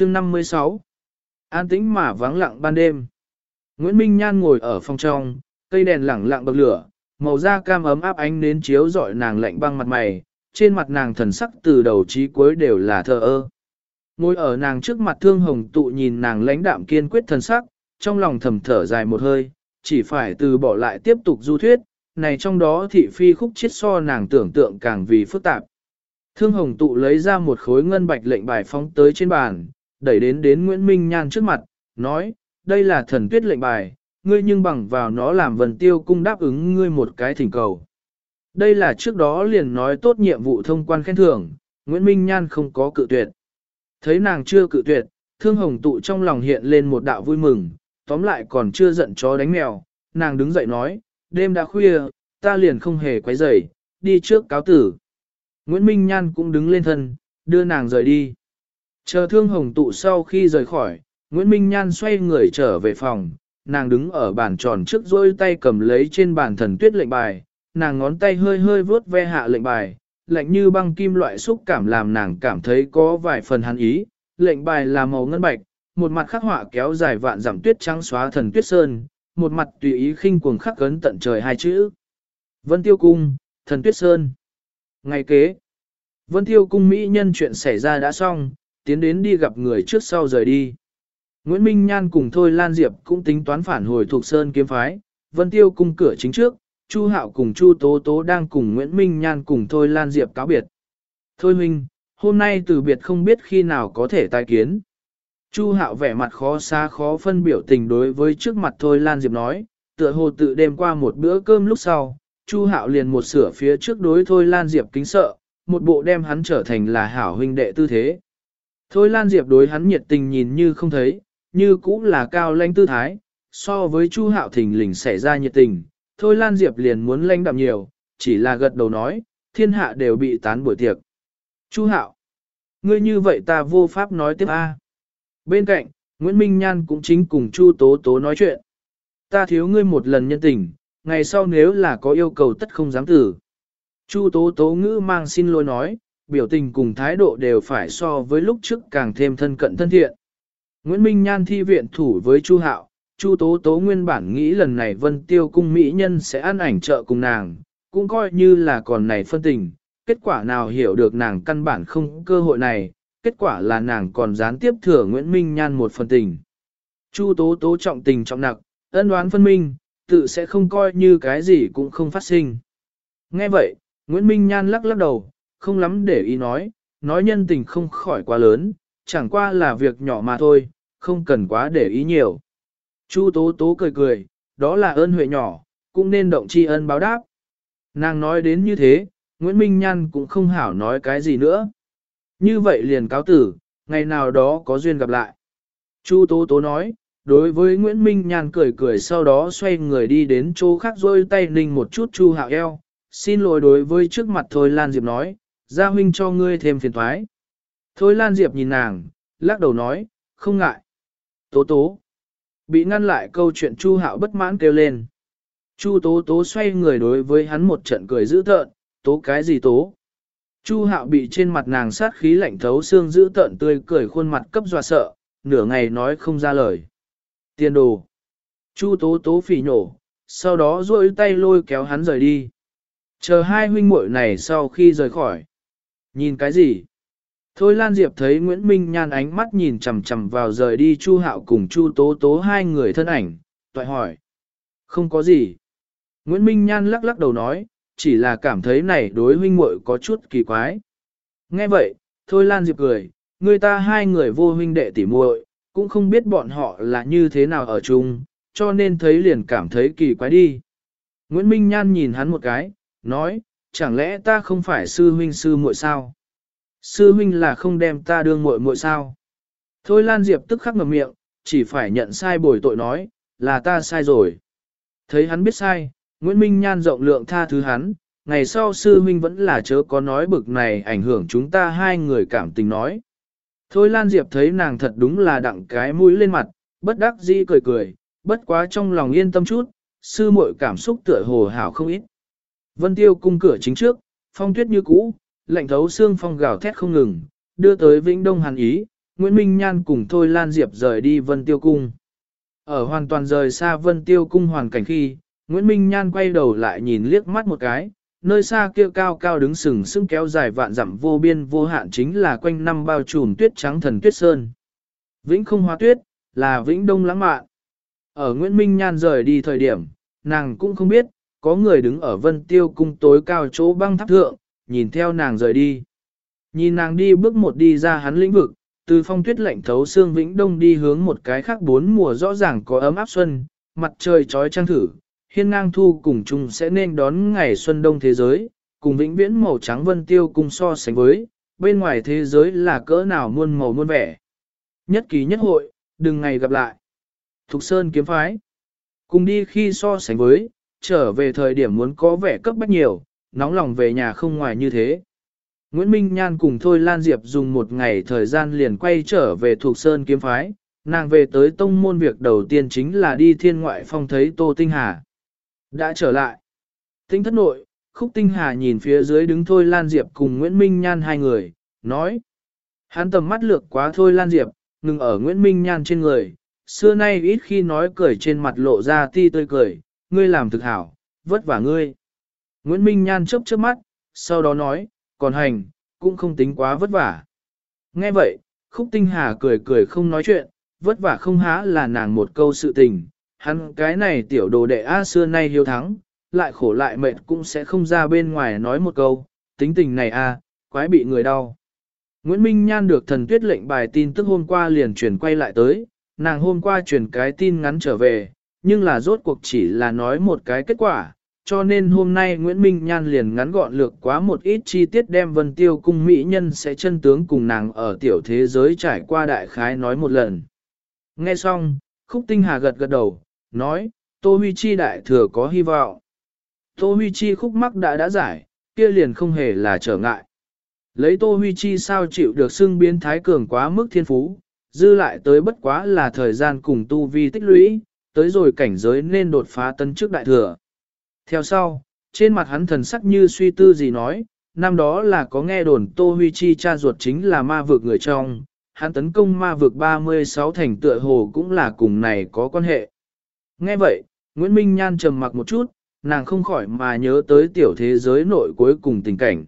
chương 56 An tĩnh mà vắng lặng ban đêm. Nguyễn Minh Nhan ngồi ở phòng trong, cây đèn lẳng lặng bậc lửa, màu da cam ấm áp ánh nến chiếu rọi nàng lạnh băng mặt mày, trên mặt nàng thần sắc từ đầu chí cuối đều là thờ ơ. Ngồi ở nàng trước mặt thương hồng tụ nhìn nàng lãnh đạm kiên quyết thần sắc, trong lòng thầm thở dài một hơi, chỉ phải từ bỏ lại tiếp tục du thuyết, này trong đó thị phi khúc chiết so nàng tưởng tượng càng vì phức tạp. Thương hồng tụ lấy ra một khối ngân bạch lệnh bài phóng tới trên bàn, đẩy đến đến Nguyễn Minh Nhan trước mặt, nói, đây là thần tuyết lệnh bài, ngươi nhưng bằng vào nó làm vần tiêu cung đáp ứng ngươi một cái thỉnh cầu. Đây là trước đó liền nói tốt nhiệm vụ thông quan khen thưởng, Nguyễn Minh Nhan không có cự tuyệt. Thấy nàng chưa cự tuyệt, thương hồng tụ trong lòng hiện lên một đạo vui mừng, tóm lại còn chưa giận chó đánh mèo, nàng đứng dậy nói, đêm đã khuya, ta liền không hề quấy rầy, đi trước cáo tử. Nguyễn Minh Nhan cũng đứng lên thân, đưa nàng rời đi. Chờ thương hồng tụ sau khi rời khỏi, Nguyễn Minh Nhan xoay người trở về phòng, nàng đứng ở bàn tròn trước dôi tay cầm lấy trên bàn thần tuyết lệnh bài, nàng ngón tay hơi hơi vuốt ve hạ lệnh bài, lạnh như băng kim loại xúc cảm làm nàng cảm thấy có vài phần hắn ý, lệnh bài là màu ngân bạch, một mặt khắc họa kéo dài vạn dặm tuyết trắng xóa thần tuyết sơn, một mặt tùy ý khinh cuồng khắc cấn tận trời hai chữ. Vân Tiêu Cung, thần tuyết sơn. Ngày kế, Vân Tiêu Cung Mỹ nhân chuyện xảy ra đã xong, tiến đến đi gặp người trước sau rời đi. Nguyễn Minh Nhan cùng Thôi Lan Diệp cũng tính toán phản hồi thuộc Sơn kiếm phái, Vân Tiêu cung cửa chính trước, Chu Hạo cùng Chu Tố Tố đang cùng Nguyễn Minh Nhan cùng Thôi Lan Diệp cáo biệt. Thôi Minh, hôm nay từ biệt không biết khi nào có thể tai kiến. Chu Hạo vẻ mặt khó xa khó phân biểu tình đối với trước mặt Thôi Lan Diệp nói, tựa hồ tự đêm qua một bữa cơm lúc sau, Chu Hạo liền một sửa phía trước đối Thôi Lan Diệp kính sợ, một bộ đem hắn trở thành là hảo huynh đệ tư thế. Thôi Lan Diệp đối hắn nhiệt tình nhìn như không thấy, như cũng là cao lãnh tư thái, so với Chu Hạo thình lình xảy ra nhiệt tình, thôi Lan Diệp liền muốn lãnh đạm nhiều, chỉ là gật đầu nói, thiên hạ đều bị tán buổi tiệc. Chu Hạo, ngươi như vậy ta vô pháp nói tiếp a. Bên cạnh, Nguyễn Minh Nhan cũng chính cùng Chu Tố Tố nói chuyện. Ta thiếu ngươi một lần nhân tình, ngày sau nếu là có yêu cầu tất không dám tử. Chu Tố Tố ngữ mang xin lỗi nói, biểu tình cùng thái độ đều phải so với lúc trước càng thêm thân cận thân thiện. Nguyễn Minh Nhan thi viện thủ với Chu Hạo, Chu Tố Tố nguyên bản nghĩ lần này Vân Tiêu cung mỹ nhân sẽ ăn ảnh trợ cùng nàng, cũng coi như là còn này phân tình, kết quả nào hiểu được nàng căn bản không cơ hội này, kết quả là nàng còn gián tiếp thừa Nguyễn Minh Nhan một phần tình. Chu Tố Tố trọng tình trọng nặng, ân đoán phân minh, tự sẽ không coi như cái gì cũng không phát sinh. Nghe vậy, Nguyễn Minh Nhan lắc lắc đầu, không lắm để ý nói, nói nhân tình không khỏi quá lớn, chẳng qua là việc nhỏ mà thôi, không cần quá để ý nhiều. Chu Tố Tố cười cười, đó là ơn huệ nhỏ, cũng nên động tri ân báo đáp. Nàng nói đến như thế, Nguyễn Minh Nhan cũng không hảo nói cái gì nữa. Như vậy liền cáo tử, ngày nào đó có duyên gặp lại. Chu Tố Tố nói, đối với Nguyễn Minh Nhan cười cười sau đó xoay người đi đến chỗ khác rồi tay ninh một chút Chu Hạo eo. Xin lỗi đối với trước mặt Thôi Lan Diệp nói, gia huynh cho ngươi thêm phiền thoái. Thôi Lan Diệp nhìn nàng, lắc đầu nói, không ngại. Tố tố. Bị ngăn lại câu chuyện Chu Hạo bất mãn kêu lên. Chu tố tố xoay người đối với hắn một trận cười dữ tợn, tố cái gì tố. Chu Hạo bị trên mặt nàng sát khí lạnh thấu xương dữ tợn tươi cười khuôn mặt cấp dọa sợ, nửa ngày nói không ra lời. Tiền đồ. Chu tố tố phỉ nổ, sau đó duỗi tay lôi kéo hắn rời đi. Chờ hai huynh muội này sau khi rời khỏi. Nhìn cái gì? Thôi Lan Diệp thấy Nguyễn Minh Nhan ánh mắt nhìn chằm chằm vào rời đi Chu Hạo cùng Chu Tố Tố hai người thân ảnh, toại hỏi. Không có gì. Nguyễn Minh Nhan lắc lắc đầu nói, chỉ là cảm thấy này đối huynh muội có chút kỳ quái. Nghe vậy, Thôi Lan Diệp cười, người ta hai người vô huynh đệ tỉ muội, cũng không biết bọn họ là như thế nào ở chung, cho nên thấy liền cảm thấy kỳ quái đi. Nguyễn Minh Nhan nhìn hắn một cái, nói, chẳng lẽ ta không phải sư huynh sư muội sao? Sư huynh là không đem ta đương muội muội sao? Thôi Lan Diệp tức khắc ngậm miệng, chỉ phải nhận sai bồi tội nói, là ta sai rồi. Thấy hắn biết sai, Nguyễn Minh Nhan rộng lượng tha thứ hắn, ngày sau sư huynh vẫn là chớ có nói bực này ảnh hưởng chúng ta hai người cảm tình nói. Thôi Lan Diệp thấy nàng thật đúng là đặng cái mũi lên mặt, bất đắc dĩ cười cười, bất quá trong lòng yên tâm chút, sư muội cảm xúc tựa hồ hảo không ít. Vân Tiêu cung cửa chính trước, phong tuyết như cũ, lạnh thấu xương phong gào thét không ngừng, đưa tới vĩnh đông hàn ý, Nguyễn Minh Nhan cùng Thôi Lan Diệp rời đi Vân Tiêu Cung. Ở hoàn toàn rời xa Vân Tiêu Cung hoàn cảnh khi, Nguyễn Minh Nhan quay đầu lại nhìn liếc mắt một cái, nơi xa kia cao cao đứng sừng sững kéo dài vạn dặm vô biên vô hạn chính là quanh năm bao trùm tuyết trắng thần tuyết sơn. Vĩnh không hóa tuyết, là vĩnh đông lãng mạn. Ở Nguyễn Minh Nhan rời đi thời điểm, nàng cũng không biết, có người đứng ở vân tiêu cung tối cao chỗ băng tháp thượng, nhìn theo nàng rời đi. Nhìn nàng đi bước một đi ra hắn lĩnh vực, từ phong tuyết lạnh thấu xương vĩnh đông đi hướng một cái khác bốn mùa rõ ràng có ấm áp xuân, mặt trời trói trang thử, hiên ngang thu cùng chung sẽ nên đón ngày xuân đông thế giới, cùng vĩnh viễn màu trắng vân tiêu cung so sánh với, bên ngoài thế giới là cỡ nào muôn màu muôn vẻ. Nhất kỳ nhất hội, đừng ngày gặp lại. Thục Sơn kiếm phái. Cùng đi khi so sánh với, trở về thời điểm muốn có vẻ cấp bách nhiều, nóng lòng về nhà không ngoài như thế. Nguyễn Minh Nhan cùng Thôi Lan Diệp dùng một ngày thời gian liền quay trở về thuộc Sơn kiếm phái, nàng về tới tông môn việc đầu tiên chính là đi thiên ngoại phong thấy Tô Tinh Hà. Đã trở lại. Tinh thất nội, Khúc Tinh Hà nhìn phía dưới đứng Thôi Lan Diệp cùng Nguyễn Minh Nhan hai người, nói. Hắn tầm mắt lược quá Thôi Lan Diệp, ngừng ở Nguyễn Minh Nhan trên người, xưa nay ít khi nói cười trên mặt lộ ra ti tươi cười, ngươi làm thực hảo, vất vả ngươi. Nguyễn Minh Nhan chớp chớp mắt, sau đó nói, còn hành, cũng không tính quá vất vả. Nghe vậy, Khúc Tinh Hà cười cười không nói chuyện, vất vả không há là nàng một câu sự tình, hắn cái này tiểu đồ đệ A xưa nay hiếu thắng, lại khổ lại mệt cũng sẽ không ra bên ngoài nói một câu, tính tình này A, quái bị người đau. Nguyễn Minh Nhan được thần tuyết lệnh bài tin tức hôm qua liền chuyển quay lại tới, nàng hôm qua chuyển cái tin ngắn trở về, nhưng là rốt cuộc chỉ là nói một cái kết quả, cho nên hôm nay Nguyễn Minh Nhan liền ngắn gọn lược quá một ít chi tiết đem vân tiêu cung mỹ nhân sẽ chân tướng cùng nàng ở tiểu thế giới trải qua đại khái nói một lần. Nghe xong, Khúc Tinh Hà gật gật đầu, nói, Tô Huy Chi đại thừa có hy vọng. Tô Huy Chi khúc mắc đã đã giải, kia liền không hề là trở ngại. Lấy Tô Huy Chi sao chịu được xưng biến thái cường quá mức thiên phú, dư lại tới bất quá là thời gian cùng tu vi tích lũy, tới rồi cảnh giới nên đột phá tân trước đại thừa. Theo sau, trên mặt hắn thần sắc như suy tư gì nói, năm đó là có nghe đồn Tô Huy Chi cha ruột chính là ma vực người trong, hắn tấn công ma vực 36 thành tựa hồ cũng là cùng này có quan hệ. Nghe vậy, Nguyễn Minh Nhan trầm mặc một chút, nàng không khỏi mà nhớ tới tiểu thế giới nội cuối cùng tình cảnh.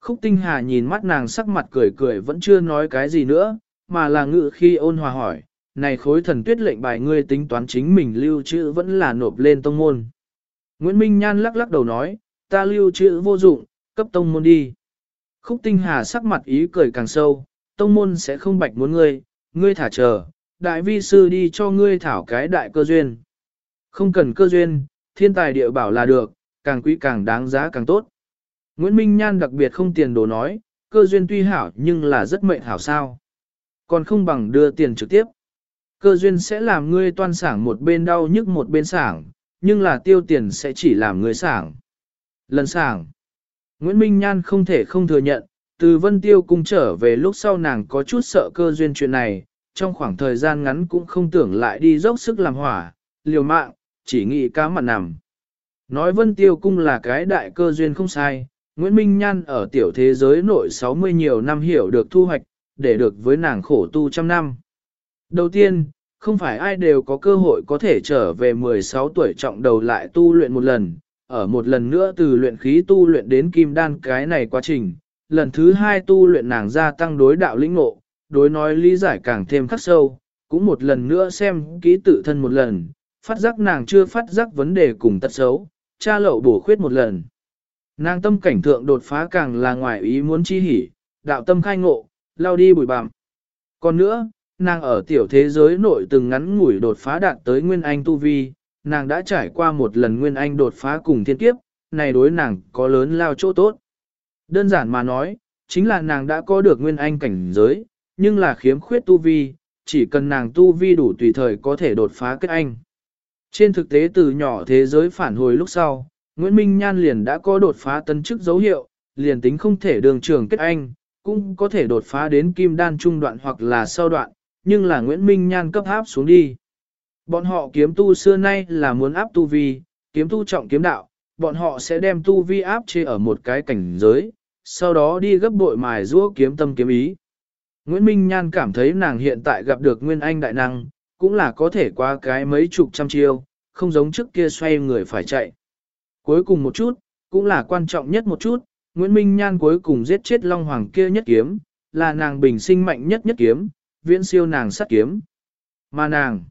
Khúc Tinh Hà nhìn mắt nàng sắc mặt cười cười vẫn chưa nói cái gì nữa, mà là ngự khi ôn hòa hỏi, này khối thần tuyết lệnh bài ngươi tính toán chính mình lưu trữ vẫn là nộp lên tông môn. Nguyễn Minh Nhan lắc lắc đầu nói, ta lưu trữ vô dụng, cấp tông môn đi. Khúc Tinh Hà sắc mặt ý cười càng sâu, tông môn sẽ không bạch muốn ngươi, ngươi thả chờ, đại vi sư đi cho ngươi thảo cái đại cơ duyên. Không cần cơ duyên, thiên tài địa bảo là được, càng quý càng đáng giá càng tốt. Nguyễn Minh Nhan đặc biệt không tiền đồ nói, cơ duyên tuy hảo nhưng là rất mệnh hảo sao. Còn không bằng đưa tiền trực tiếp. Cơ duyên sẽ làm ngươi toan sảng một bên đau nhức một bên sảng, nhưng là tiêu tiền sẽ chỉ làm ngươi sảng. Lần sảng. Nguyễn Minh Nhan không thể không thừa nhận, từ vân tiêu cung trở về lúc sau nàng có chút sợ cơ duyên chuyện này, trong khoảng thời gian ngắn cũng không tưởng lại đi dốc sức làm hỏa, liều mạng, chỉ nghĩ cá mặt nằm. Nói vân tiêu cung là cái đại cơ duyên không sai, Nguyễn Minh Nhan ở tiểu thế giới nội 60 nhiều năm hiểu được thu hoạch, để được với nàng khổ tu trăm năm. Đầu tiên, không phải ai đều có cơ hội có thể trở về 16 tuổi trọng đầu lại tu luyện một lần, ở một lần nữa từ luyện khí tu luyện đến kim đan cái này quá trình, lần thứ hai tu luyện nàng gia tăng đối đạo lĩnh ngộ, đối nói lý giải càng thêm khắc sâu, cũng một lần nữa xem kỹ tự thân một lần, phát giác nàng chưa phát giác vấn đề cùng tật xấu, cha lậu bổ khuyết một lần. Nàng tâm cảnh thượng đột phá càng là ngoài ý muốn chi hỉ, đạo tâm khai ngộ, lao đi bụi bặm. Còn nữa, nàng ở tiểu thế giới nội từng ngắn ngủi đột phá đạt tới Nguyên Anh Tu Vi, nàng đã trải qua một lần Nguyên Anh đột phá cùng thiên kiếp, này đối nàng có lớn lao chỗ tốt. Đơn giản mà nói, chính là nàng đã có được Nguyên Anh cảnh giới, nhưng là khiếm khuyết Tu Vi, chỉ cần nàng Tu Vi đủ tùy thời có thể đột phá kết Anh. Trên thực tế từ nhỏ thế giới phản hồi lúc sau, Nguyễn Minh Nhan liền đã có đột phá tân chức dấu hiệu, liền tính không thể đường trường kết Anh, cũng có thể đột phá đến kim đan trung đoạn hoặc là sau đoạn, nhưng là Nguyễn Minh Nhan cấp áp xuống đi. Bọn họ kiếm tu xưa nay là muốn áp tu vi, kiếm tu trọng kiếm đạo, bọn họ sẽ đem tu vi áp chế ở một cái cảnh giới, sau đó đi gấp bội mài rũa kiếm tâm kiếm ý. Nguyễn Minh Nhan cảm thấy nàng hiện tại gặp được Nguyên Anh đại năng, cũng là có thể qua cái mấy chục trăm chiêu, không giống trước kia xoay người phải chạy. Cuối cùng một chút, cũng là quan trọng nhất một chút, Nguyễn Minh Nhan cuối cùng giết chết Long Hoàng kia nhất kiếm, là nàng bình sinh mạnh nhất nhất kiếm, viễn siêu nàng sát kiếm. Mà nàng,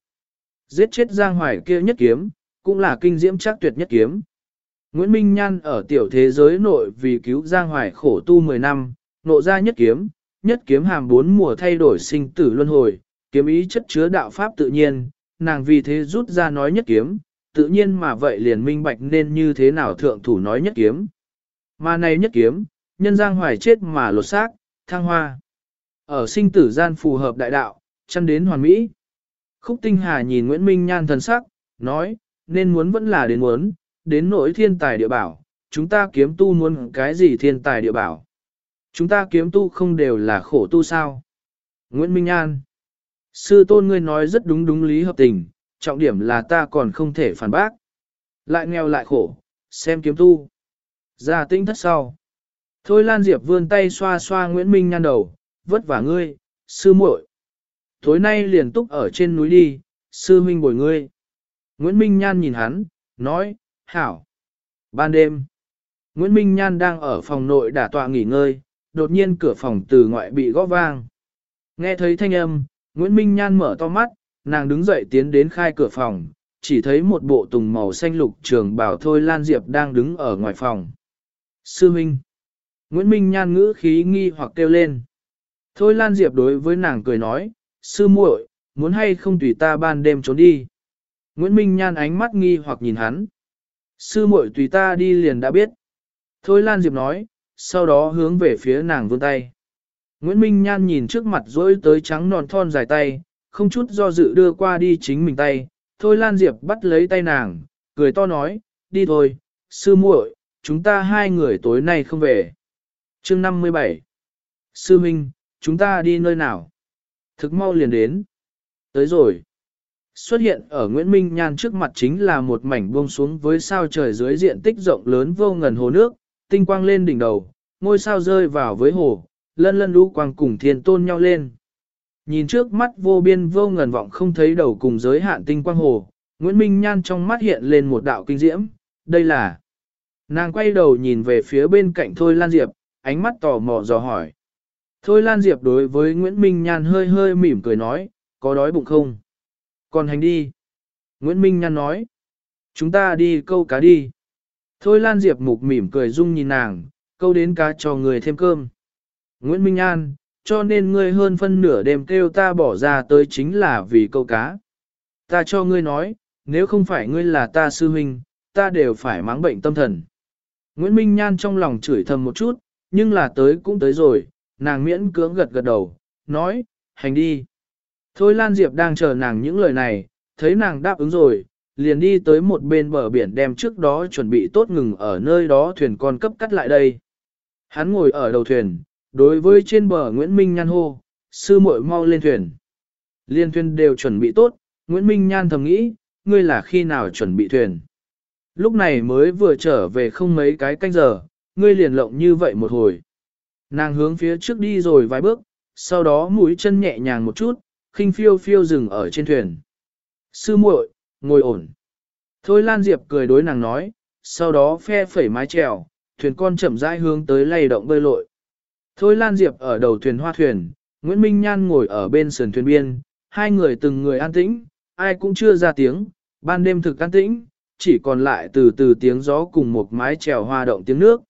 giết chết Giang Hoài kia nhất kiếm, cũng là kinh diễm chắc tuyệt nhất kiếm. Nguyễn Minh Nhan ở tiểu thế giới nội vì cứu Giang Hoài khổ tu 10 năm, nộ ra nhất kiếm, nhất kiếm hàm bốn mùa thay đổi sinh tử luân hồi, kiếm ý chất chứa đạo pháp tự nhiên, nàng vì thế rút ra nói nhất kiếm, tự nhiên mà vậy liền minh bạch nên như thế nào thượng thủ nói nhất kiếm. Mà này nhất kiếm, nhân Giang Hoài chết mà lột xác, thăng hoa. Ở sinh tử gian phù hợp đại đạo, chăn đến hoàn mỹ. Khúc Tinh Hà nhìn Nguyễn Minh Nhan thần sắc, nói, nên muốn vẫn là đến muốn, đến nỗi thiên tài địa bảo, chúng ta kiếm tu muốn cái gì thiên tài địa bảo. Chúng ta kiếm tu không đều là khổ tu sao. Nguyễn Minh An Sư tôn ngươi nói rất đúng đúng lý hợp tình, trọng điểm là ta còn không thể phản bác. Lại nghèo lại khổ, xem kiếm tu. Ra tinh thất sau. Thôi Lan Diệp vươn tay xoa xoa Nguyễn Minh Nhan đầu, vất vả ngươi, sư muội. Tối nay liền túc ở trên núi đi, sư huynh bồi ngươi. Nguyễn Minh Nhan nhìn hắn, nói, hảo. Ban đêm, Nguyễn Minh Nhan đang ở phòng nội đả tọa nghỉ ngơi, đột nhiên cửa phòng từ ngoại bị gõ vang. Nghe thấy thanh âm, Nguyễn Minh Nhan mở to mắt, nàng đứng dậy tiến đến khai cửa phòng, chỉ thấy một bộ tùng màu xanh lục trường bảo thôi Lan Diệp đang đứng ở ngoài phòng. Sư Minh Nguyễn Minh Nhan ngữ khí nghi hoặc kêu lên. Thôi Lan Diệp đối với nàng cười nói, sư muội, muốn hay không tùy ta ban đêm trốn đi. Nguyễn Minh Nhan ánh mắt nghi hoặc nhìn hắn. Sư muội tùy ta đi liền đã biết. Thôi Lan Diệp nói, sau đó hướng về phía nàng vươn tay. Nguyễn Minh Nhan nhìn trước mặt rỗi tới trắng nòn thon dài tay, không chút do dự đưa qua đi chính mình tay. Thôi Lan Diệp bắt lấy tay nàng, cười to nói, đi thôi, sư muội, chúng ta hai người tối nay không về. chương 57 Sư Minh, chúng ta đi nơi nào? Thực mau liền đến. Tới rồi. Xuất hiện ở Nguyễn Minh Nhan trước mặt chính là một mảnh buông xuống với sao trời dưới diện tích rộng lớn vô ngần hồ nước, tinh quang lên đỉnh đầu, ngôi sao rơi vào với hồ, lân lân lũ quang cùng thiên tôn nhau lên. Nhìn trước mắt vô biên vô ngần vọng không thấy đầu cùng giới hạn tinh quang hồ, Nguyễn Minh Nhan trong mắt hiện lên một đạo kinh diễm, đây là... Nàng quay đầu nhìn về phía bên cạnh Thôi Lan Diệp, ánh mắt tò mò dò hỏi. Thôi Lan Diệp đối với Nguyễn Minh Nhan hơi hơi mỉm cười nói, có đói bụng không? Còn hành đi. Nguyễn Minh Nhan nói, chúng ta đi câu cá đi. Thôi Lan Diệp mục mỉm cười dung nhìn nàng, câu đến cá cho người thêm cơm. Nguyễn Minh An, cho nên ngươi hơn phân nửa đêm kêu ta bỏ ra tới chính là vì câu cá. Ta cho ngươi nói, nếu không phải ngươi là ta sư huynh, ta đều phải mắng bệnh tâm thần. Nguyễn Minh Nhan trong lòng chửi thầm một chút, nhưng là tới cũng tới rồi, nàng miễn cưỡng gật gật đầu, nói, hành đi. Thôi Lan Diệp đang chờ nàng những lời này, thấy nàng đáp ứng rồi, liền đi tới một bên bờ biển đem trước đó chuẩn bị tốt ngừng ở nơi đó thuyền con cấp cắt lại đây. Hắn ngồi ở đầu thuyền, đối với trên bờ Nguyễn Minh Nhan hô, sư muội mau lên thuyền. Liên thuyền đều chuẩn bị tốt, Nguyễn Minh Nhan thầm nghĩ, ngươi là khi nào chuẩn bị thuyền. Lúc này mới vừa trở về không mấy cái canh giờ, ngươi liền lộng như vậy một hồi. Nàng hướng phía trước đi rồi vài bước, sau đó mũi chân nhẹ nhàng một chút, khinh phiêu phiêu dừng ở trên thuyền. Sư muội, ngồi ổn. Thôi Lan Diệp cười đối nàng nói, sau đó phe phẩy mái chèo, thuyền con chậm rãi hướng tới lay động bơi lội. Thôi Lan Diệp ở đầu thuyền hoa thuyền, Nguyễn Minh Nhan ngồi ở bên sườn thuyền biên, hai người từng người an tĩnh, ai cũng chưa ra tiếng, ban đêm thực an tĩnh, chỉ còn lại từ từ tiếng gió cùng một mái chèo hoa động tiếng nước.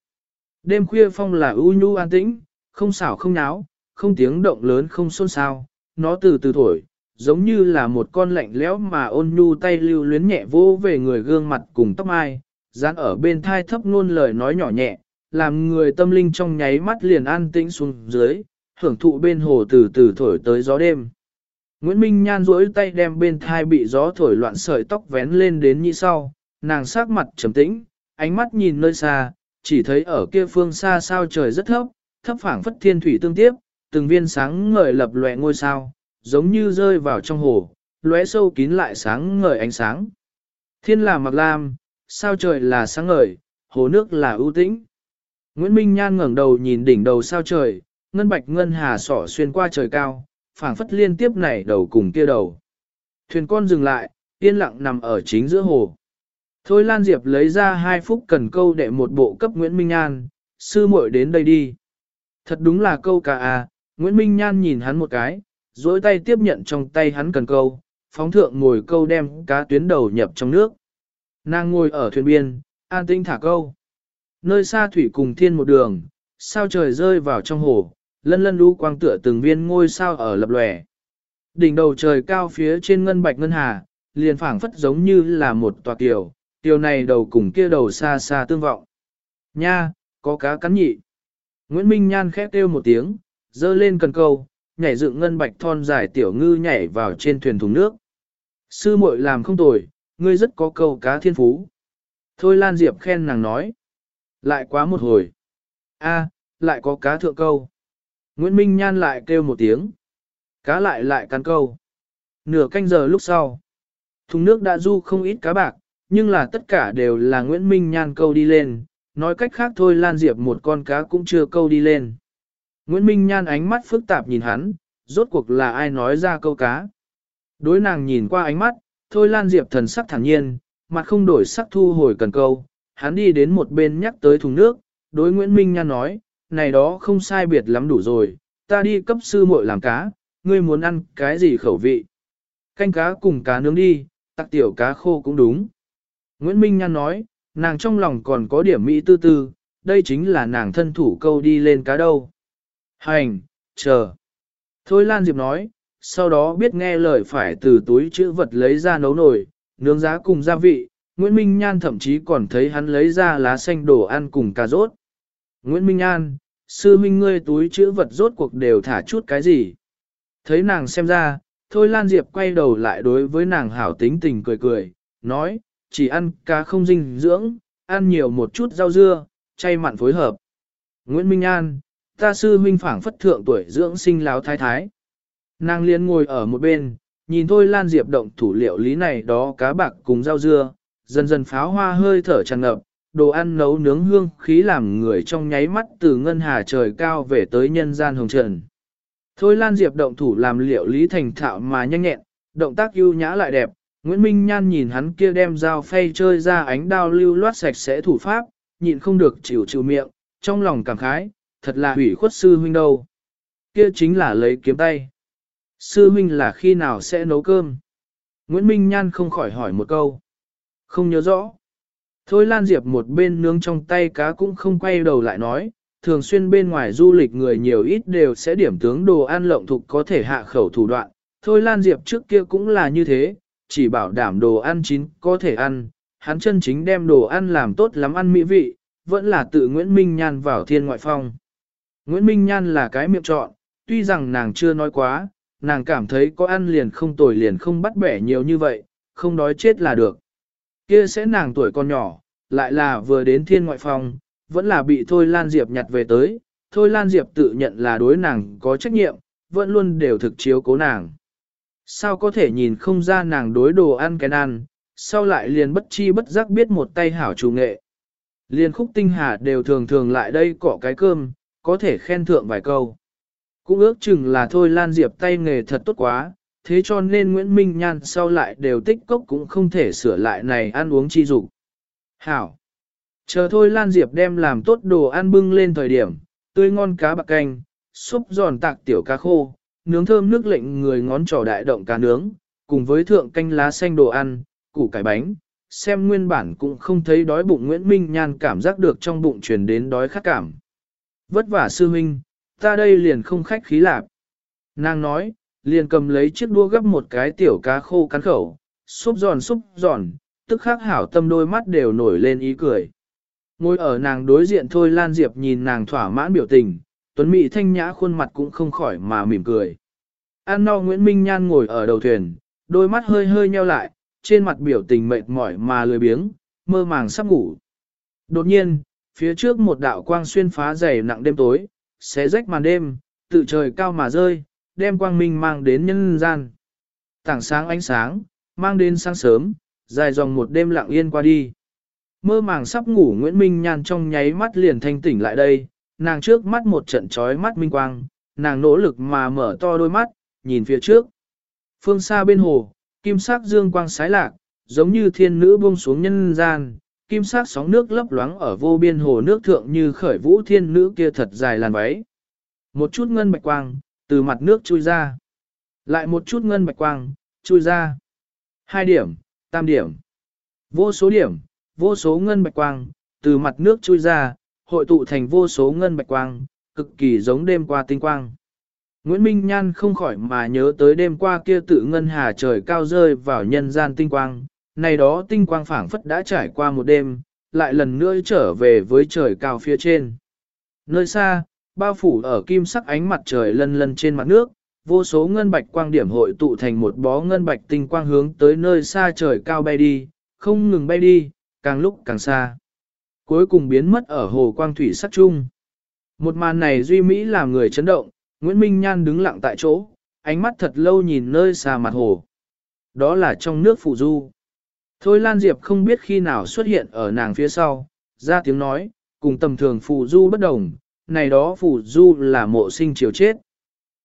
Đêm khuya phong là u nhu an tĩnh, không xảo không náo, không tiếng động lớn không xôn xao, nó từ từ thổi, giống như là một con lạnh lẽo mà ôn nhu tay lưu luyến nhẹ vô về người gương mặt cùng tóc mai, dán ở bên thai thấp ngôn lời nói nhỏ nhẹ, làm người tâm linh trong nháy mắt liền an tĩnh xuống dưới, hưởng thụ bên hồ từ từ thổi tới gió đêm. Nguyễn Minh Nhan duỗi tay đem bên thai bị gió thổi loạn sợi tóc vén lên đến như sau, nàng sát mặt trầm tĩnh, ánh mắt nhìn nơi xa, chỉ thấy ở kia phương xa sao trời rất thấp, thấp phảng phất thiên thủy tương tiếp, từng viên sáng ngời lập lòe ngôi sao, giống như rơi vào trong hồ, lóe sâu kín lại sáng ngời ánh sáng. Thiên là mặc lam, sao trời là sáng ngời, hồ nước là ưu tĩnh. Nguyễn Minh Nhan ngẩng đầu nhìn đỉnh đầu sao trời, ngân bạch ngân hà sỏ xuyên qua trời cao, phảng phất liên tiếp nảy đầu cùng kia đầu. Thuyền con dừng lại, yên lặng nằm ở chính giữa hồ. Thôi Lan Diệp lấy ra hai phúc cần câu để một bộ cấp Nguyễn Minh An, sư muội đến đây đi. Thật đúng là câu cả à, Nguyễn Minh Nhan nhìn hắn một cái, dối tay tiếp nhận trong tay hắn cần câu, phóng thượng ngồi câu đem cá tuyến đầu nhập trong nước. Nàng ngồi ở thuyền biên, an tinh thả câu. Nơi xa thủy cùng thiên một đường, sao trời rơi vào trong hồ, lân lân lũ quang tựa từng viên ngôi sao ở lập lòe. Đỉnh đầu trời cao phía trên ngân bạch ngân hà, liền phảng phất giống như là một tòa kiều, kiều này đầu cùng kia đầu xa xa tương vọng. Nha, có cá cắn nhị. Nguyễn Minh Nhan khép kêu một tiếng, dơ lên cần câu, nhảy dựng ngân bạch thon dài tiểu ngư nhảy vào trên thuyền thùng nước. Sư muội làm không tồi, ngươi rất có câu cá thiên phú. Thôi Lan Diệp khen nàng nói. Lại quá một hồi. a lại có cá thượng câu. Nguyễn Minh Nhan lại kêu một tiếng. Cá lại lại cắn câu. Nửa canh giờ lúc sau. Thùng nước đã du không ít cá bạc, nhưng là tất cả đều là Nguyễn Minh Nhan câu đi lên. Nói cách khác thôi Lan Diệp một con cá cũng chưa câu đi lên. Nguyễn Minh Nhan ánh mắt phức tạp nhìn hắn, rốt cuộc là ai nói ra câu cá. Đối nàng nhìn qua ánh mắt, thôi Lan Diệp thần sắc thản nhiên, mặt không đổi sắc thu hồi cần câu, hắn đi đến một bên nhắc tới thùng nước, đối Nguyễn Minh Nhan nói, này đó không sai biệt lắm đủ rồi, ta đi cấp sư muội làm cá, ngươi muốn ăn cái gì khẩu vị. Canh cá cùng cá nướng đi, tặc tiểu cá khô cũng đúng. Nguyễn Minh Nhan nói, nàng trong lòng còn có điểm mỹ tư tư, đây chính là nàng thân thủ câu đi lên cá đâu. Hành, chờ. Thôi Lan Diệp nói, sau đó biết nghe lời phải từ túi chữ vật lấy ra nấu nồi, nướng giá cùng gia vị, Nguyễn Minh Nhan thậm chí còn thấy hắn lấy ra lá xanh đồ ăn cùng cà rốt. Nguyễn Minh Nhan, sư minh ngươi túi chữ vật rốt cuộc đều thả chút cái gì? Thấy nàng xem ra, thôi Lan Diệp quay đầu lại đối với nàng hảo tính tình cười cười, nói, chỉ ăn cá không dinh dưỡng, ăn nhiều một chút rau dưa, chay mặn phối hợp. Nguyễn Minh An, ta sư huynh phảng phất thượng tuổi dưỡng sinh láo thái thái. Nàng liên ngồi ở một bên, nhìn thôi Lan Diệp động thủ liệu lý này đó cá bạc cùng rau dưa, dần dần pháo hoa hơi thở tràn ngập, đồ ăn nấu nướng hương khí làm người trong nháy mắt từ ngân hà trời cao về tới nhân gian hồng trần. Thôi Lan Diệp động thủ làm liệu lý thành thạo mà nhanh nhẹn, động tác ưu nhã lại đẹp, Nguyễn Minh Nhan nhìn hắn kia đem dao phay chơi ra ánh đao lưu loát sạch sẽ thủ pháp, nhịn không được chịu chịu miệng, trong lòng cảm khái, thật là hủy khuất sư huynh đâu. Kia chính là lấy kiếm tay. Sư huynh là khi nào sẽ nấu cơm? Nguyễn Minh Nhan không khỏi hỏi một câu. Không nhớ rõ. Thôi Lan Diệp một bên nướng trong tay cá cũng không quay đầu lại nói, thường xuyên bên ngoài du lịch người nhiều ít đều sẽ điểm tướng đồ ăn lộng thục có thể hạ khẩu thủ đoạn. Thôi Lan Diệp trước kia cũng là như thế, chỉ bảo đảm đồ ăn chín có thể ăn, hắn chân chính đem đồ ăn làm tốt lắm ăn mỹ vị, vẫn là tự Nguyễn Minh Nhan vào thiên ngoại phong. Nguyễn Minh Nhan là cái miệng chọn, tuy rằng nàng chưa nói quá, nàng cảm thấy có ăn liền không tồi liền không bắt bẻ nhiều như vậy, không đói chết là được. Kia sẽ nàng tuổi còn nhỏ, lại là vừa đến thiên ngoại phong, vẫn là bị Thôi Lan Diệp nhặt về tới, Thôi Lan Diệp tự nhận là đối nàng có trách nhiệm, vẫn luôn đều thực chiếu cố nàng. Sao có thể nhìn không ra nàng đối đồ ăn cái ăn, sau lại liền bất chi bất giác biết một tay hảo chủ nghệ. Liền khúc tinh hà đều thường thường lại đây cọ cái cơm, có thể khen thượng vài câu. Cũng ước chừng là thôi Lan Diệp tay nghề thật tốt quá, thế cho nên Nguyễn Minh Nhan sau lại đều tích cốc cũng không thể sửa lại này ăn uống chi dục Hảo! Chờ thôi Lan Diệp đem làm tốt đồ ăn bưng lên thời điểm, tươi ngon cá bạc canh, súp giòn tạc tiểu cá khô, nướng thơm nước lệnh người ngón trỏ đại động cá nướng, cùng với thượng canh lá xanh đồ ăn, củ cải bánh, xem nguyên bản cũng không thấy đói bụng Nguyễn Minh Nhan cảm giác được trong bụng truyền đến đói khát cảm. Vất vả sư huynh, ta đây liền không khách khí lạp. Nàng nói, liền cầm lấy chiếc đua gấp một cái tiểu cá khô cắn khẩu, xúc giòn xúc giòn, tức khắc hảo tâm đôi mắt đều nổi lên ý cười. Ngồi ở nàng đối diện thôi Lan Diệp nhìn nàng thỏa mãn biểu tình, Tuấn Mỹ thanh nhã khuôn mặt cũng không khỏi mà mỉm cười. An no Nguyễn Minh Nhan ngồi ở đầu thuyền, đôi mắt hơi hơi nheo lại, trên mặt biểu tình mệt mỏi mà lười biếng, mơ màng sắp ngủ. Đột nhiên, phía trước một đạo quang xuyên phá dày nặng đêm tối, xé rách màn đêm, tự trời cao mà rơi, đem quang minh mang đến nhân gian. Tảng sáng ánh sáng, mang đến sáng sớm, dài dòng một đêm lặng yên qua đi. Mơ màng sắp ngủ Nguyễn Minh Nhan trong nháy mắt liền thanh tỉnh lại đây, nàng trước mắt một trận trói mắt minh quang, nàng nỗ lực mà mở to đôi mắt, nhìn phía trước. Phương xa bên hồ, kim sắc dương quang sái lạc, giống như thiên nữ buông xuống nhân gian, kim sắc sóng nước lấp loáng ở vô biên hồ nước thượng như khởi vũ thiên nữ kia thật dài làn váy. Một chút ngân bạch quang, từ mặt nước chui ra. Lại một chút ngân bạch quang, chui ra. Hai điểm, tam điểm. Vô số điểm, vô số ngân bạch quang, từ mặt nước chui ra, hội tụ thành vô số ngân bạch quang, cực kỳ giống đêm qua tinh quang. Nguyễn Minh Nhan không khỏi mà nhớ tới đêm qua kia tự ngân hà trời cao rơi vào nhân gian tinh quang, này đó tinh quang phảng phất đã trải qua một đêm, lại lần nữa trở về với trời cao phía trên. Nơi xa, bao phủ ở kim sắc ánh mặt trời lân lân trên mặt nước, vô số ngân bạch quang điểm hội tụ thành một bó ngân bạch tinh quang hướng tới nơi xa trời cao bay đi, không ngừng bay đi, càng lúc càng xa. Cuối cùng biến mất ở hồ quang thủy sắc chung. Một màn này duy mỹ làm người chấn động, Nguyễn Minh Nhan đứng lặng tại chỗ, ánh mắt thật lâu nhìn nơi xa mặt hồ. Đó là trong nước phụ du. Thôi Lan Diệp không biết khi nào xuất hiện ở nàng phía sau, ra tiếng nói, cùng tầm thường phụ du bất đồng, này đó phụ du là mộ sinh chiều chết.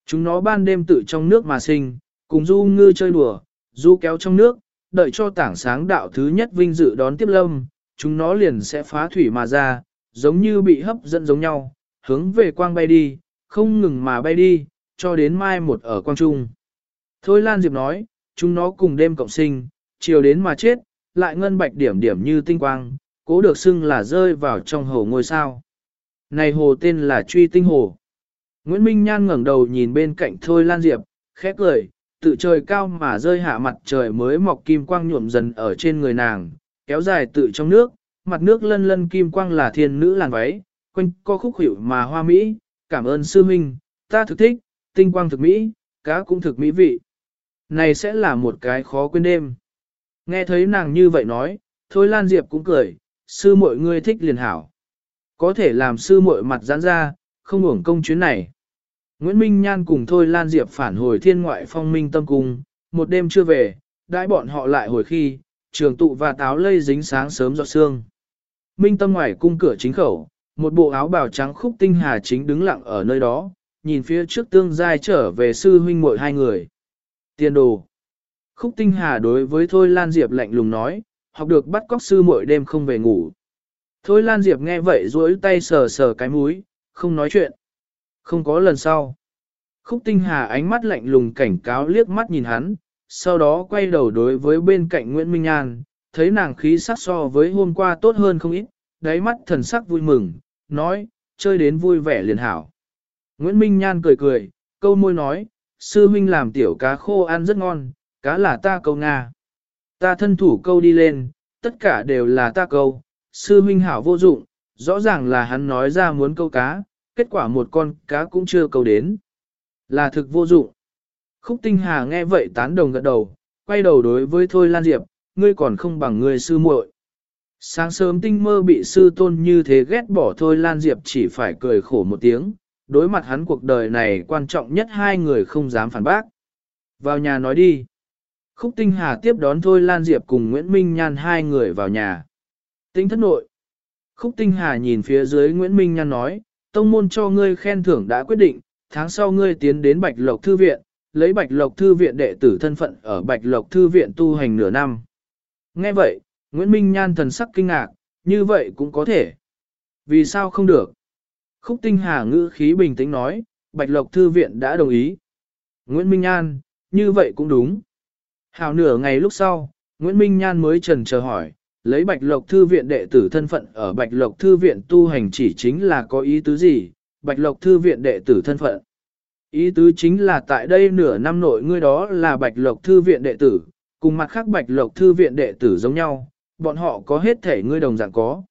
Chúng nó ban đêm tự trong nước mà sinh, cùng du ngư chơi đùa, du kéo trong nước, đợi cho tảng sáng đạo thứ nhất vinh dự đón tiếp lâm, chúng nó liền sẽ phá thủy mà ra, giống như bị hấp dẫn giống nhau, hướng về quang bay đi, không ngừng mà bay đi, cho đến mai một ở quang trung. Thôi Lan Diệp nói, chúng nó cùng đêm cộng sinh, chiều đến mà chết, lại ngân bạch điểm điểm như tinh quang, cố được xưng là rơi vào trong hồ ngôi sao. Này hồ tên là Truy Tinh Hồ. Nguyễn Minh Nhan ngẩng đầu nhìn bên cạnh Thôi Lan Diệp, khẽ cười, tự trời cao mà rơi hạ mặt trời mới mọc kim quang nhuộm dần ở trên người nàng, kéo dài tự trong nước, mặt nước lân lân kim quang là thiên nữ làn váy, quanh co khúc hiểu mà hoa mỹ, cảm ơn sư minh, ta thực thích, tinh quang thực mỹ, cá cũng thực mỹ vị. Này sẽ là một cái khó quên đêm. Nghe thấy nàng như vậy nói, thôi Lan Diệp cũng cười, sư muội ngươi thích liền hảo. Có thể làm sư muội mặt giãn ra, không uổng công chuyến này. Nguyễn Minh Nhan cùng Thôi Lan Diệp phản hồi thiên ngoại phong minh tâm cung, một đêm chưa về, đãi bọn họ lại hồi khi, trường tụ và táo lây dính sáng sớm giọt sương. Minh tâm ngoài cung cửa chính khẩu, một bộ áo bào trắng khúc tinh hà chính đứng lặng ở nơi đó, nhìn phía trước tương giai trở về sư huynh muội hai người. Tiền đồ. Khúc tinh hà đối với Thôi Lan Diệp lạnh lùng nói, học được bắt cóc sư muội đêm không về ngủ. Thôi Lan Diệp nghe vậy duỗi tay sờ sờ cái mũi, không nói chuyện. Không có lần sau. Khúc tinh hà ánh mắt lạnh lùng cảnh cáo liếc mắt nhìn hắn, sau đó quay đầu đối với bên cạnh Nguyễn Minh An, thấy nàng khí sắc so với hôm qua tốt hơn không ít, đáy mắt thần sắc vui mừng, nói, chơi đến vui vẻ liền hảo. Nguyễn Minh Nhan cười cười, câu môi nói, sư huynh làm tiểu cá khô ăn rất ngon, cá là ta câu Nga. Ta thân thủ câu đi lên, tất cả đều là ta câu, sư huynh hảo vô dụng, rõ ràng là hắn nói ra muốn câu cá, kết quả một con cá cũng chưa câu đến. Là thực vô dụng. Khúc tinh hà nghe vậy tán đồng gật đầu, quay đầu đối với Thôi Lan Diệp, ngươi còn không bằng ngươi sư muội. Sáng sớm tinh mơ bị sư tôn như thế ghét bỏ Thôi Lan Diệp chỉ phải cười khổ một tiếng, đối mặt hắn cuộc đời này quan trọng nhất hai người không dám phản bác. Vào nhà nói đi. Khúc Tinh Hà tiếp đón Thôi Lan Diệp cùng Nguyễn Minh Nhan hai người vào nhà. Tinh thất nội. Khúc Tinh Hà nhìn phía dưới Nguyễn Minh Nhan nói, tông môn cho ngươi khen thưởng đã quyết định, tháng sau ngươi tiến đến Bạch Lộc Thư Viện, lấy Bạch Lộc Thư Viện đệ tử thân phận ở Bạch Lộc Thư Viện tu hành nửa năm. Nghe vậy, Nguyễn Minh Nhan thần sắc kinh ngạc, như vậy cũng có thể. Vì sao không được? Khúc Tinh Hà ngữ khí bình tĩnh nói, Bạch Lộc Thư Viện đã đồng ý. Nguyễn Minh Nhan, như vậy cũng đúng. Hào nửa ngày lúc sau, Nguyễn Minh Nhan mới trần chờ hỏi, lấy Bạch Lộc Thư Viện đệ tử thân phận ở Bạch Lộc Thư Viện tu hành chỉ chính là có ý tứ gì, Bạch Lộc Thư Viện đệ tử thân phận. Ý tứ chính là tại đây nửa năm nội ngươi đó là Bạch Lộc Thư Viện đệ tử, cùng mặt khác Bạch Lộc Thư Viện đệ tử giống nhau, bọn họ có hết thể ngươi đồng dạng có.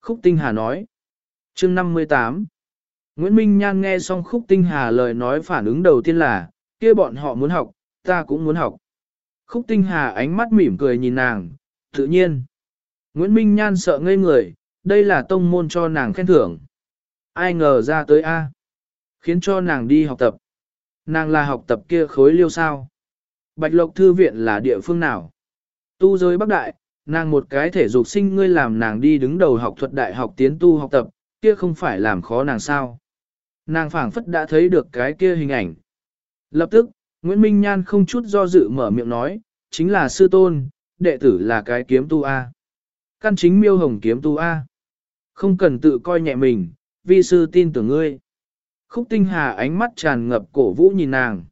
Khúc Tinh Hà nói. chương 58 Nguyễn Minh Nhan nghe xong Khúc Tinh Hà lời nói phản ứng đầu tiên là, kia bọn họ muốn học, ta cũng muốn học. Khúc Tinh Hà ánh mắt mỉm cười nhìn nàng, tự nhiên. Nguyễn Minh Nhan sợ ngây người, đây là tông môn cho nàng khen thưởng. Ai ngờ ra tới A. Khiến cho nàng đi học tập. Nàng là học tập kia khối liêu sao. Bạch Lộc Thư Viện là địa phương nào? Tu giới Bắc Đại, nàng một cái thể dục sinh ngươi làm nàng đi đứng đầu học thuật đại học tiến tu học tập, Kia không phải làm khó nàng sao. Nàng phảng phất đã thấy được cái kia hình ảnh. Lập tức, Nguyễn Minh Nhan không chút do dự mở miệng nói, chính là sư tôn, đệ tử là cái kiếm tu A. Căn chính miêu hồng kiếm tu A. Không cần tự coi nhẹ mình, vi sư tin tưởng ngươi. Khúc tinh hà ánh mắt tràn ngập cổ vũ nhìn nàng.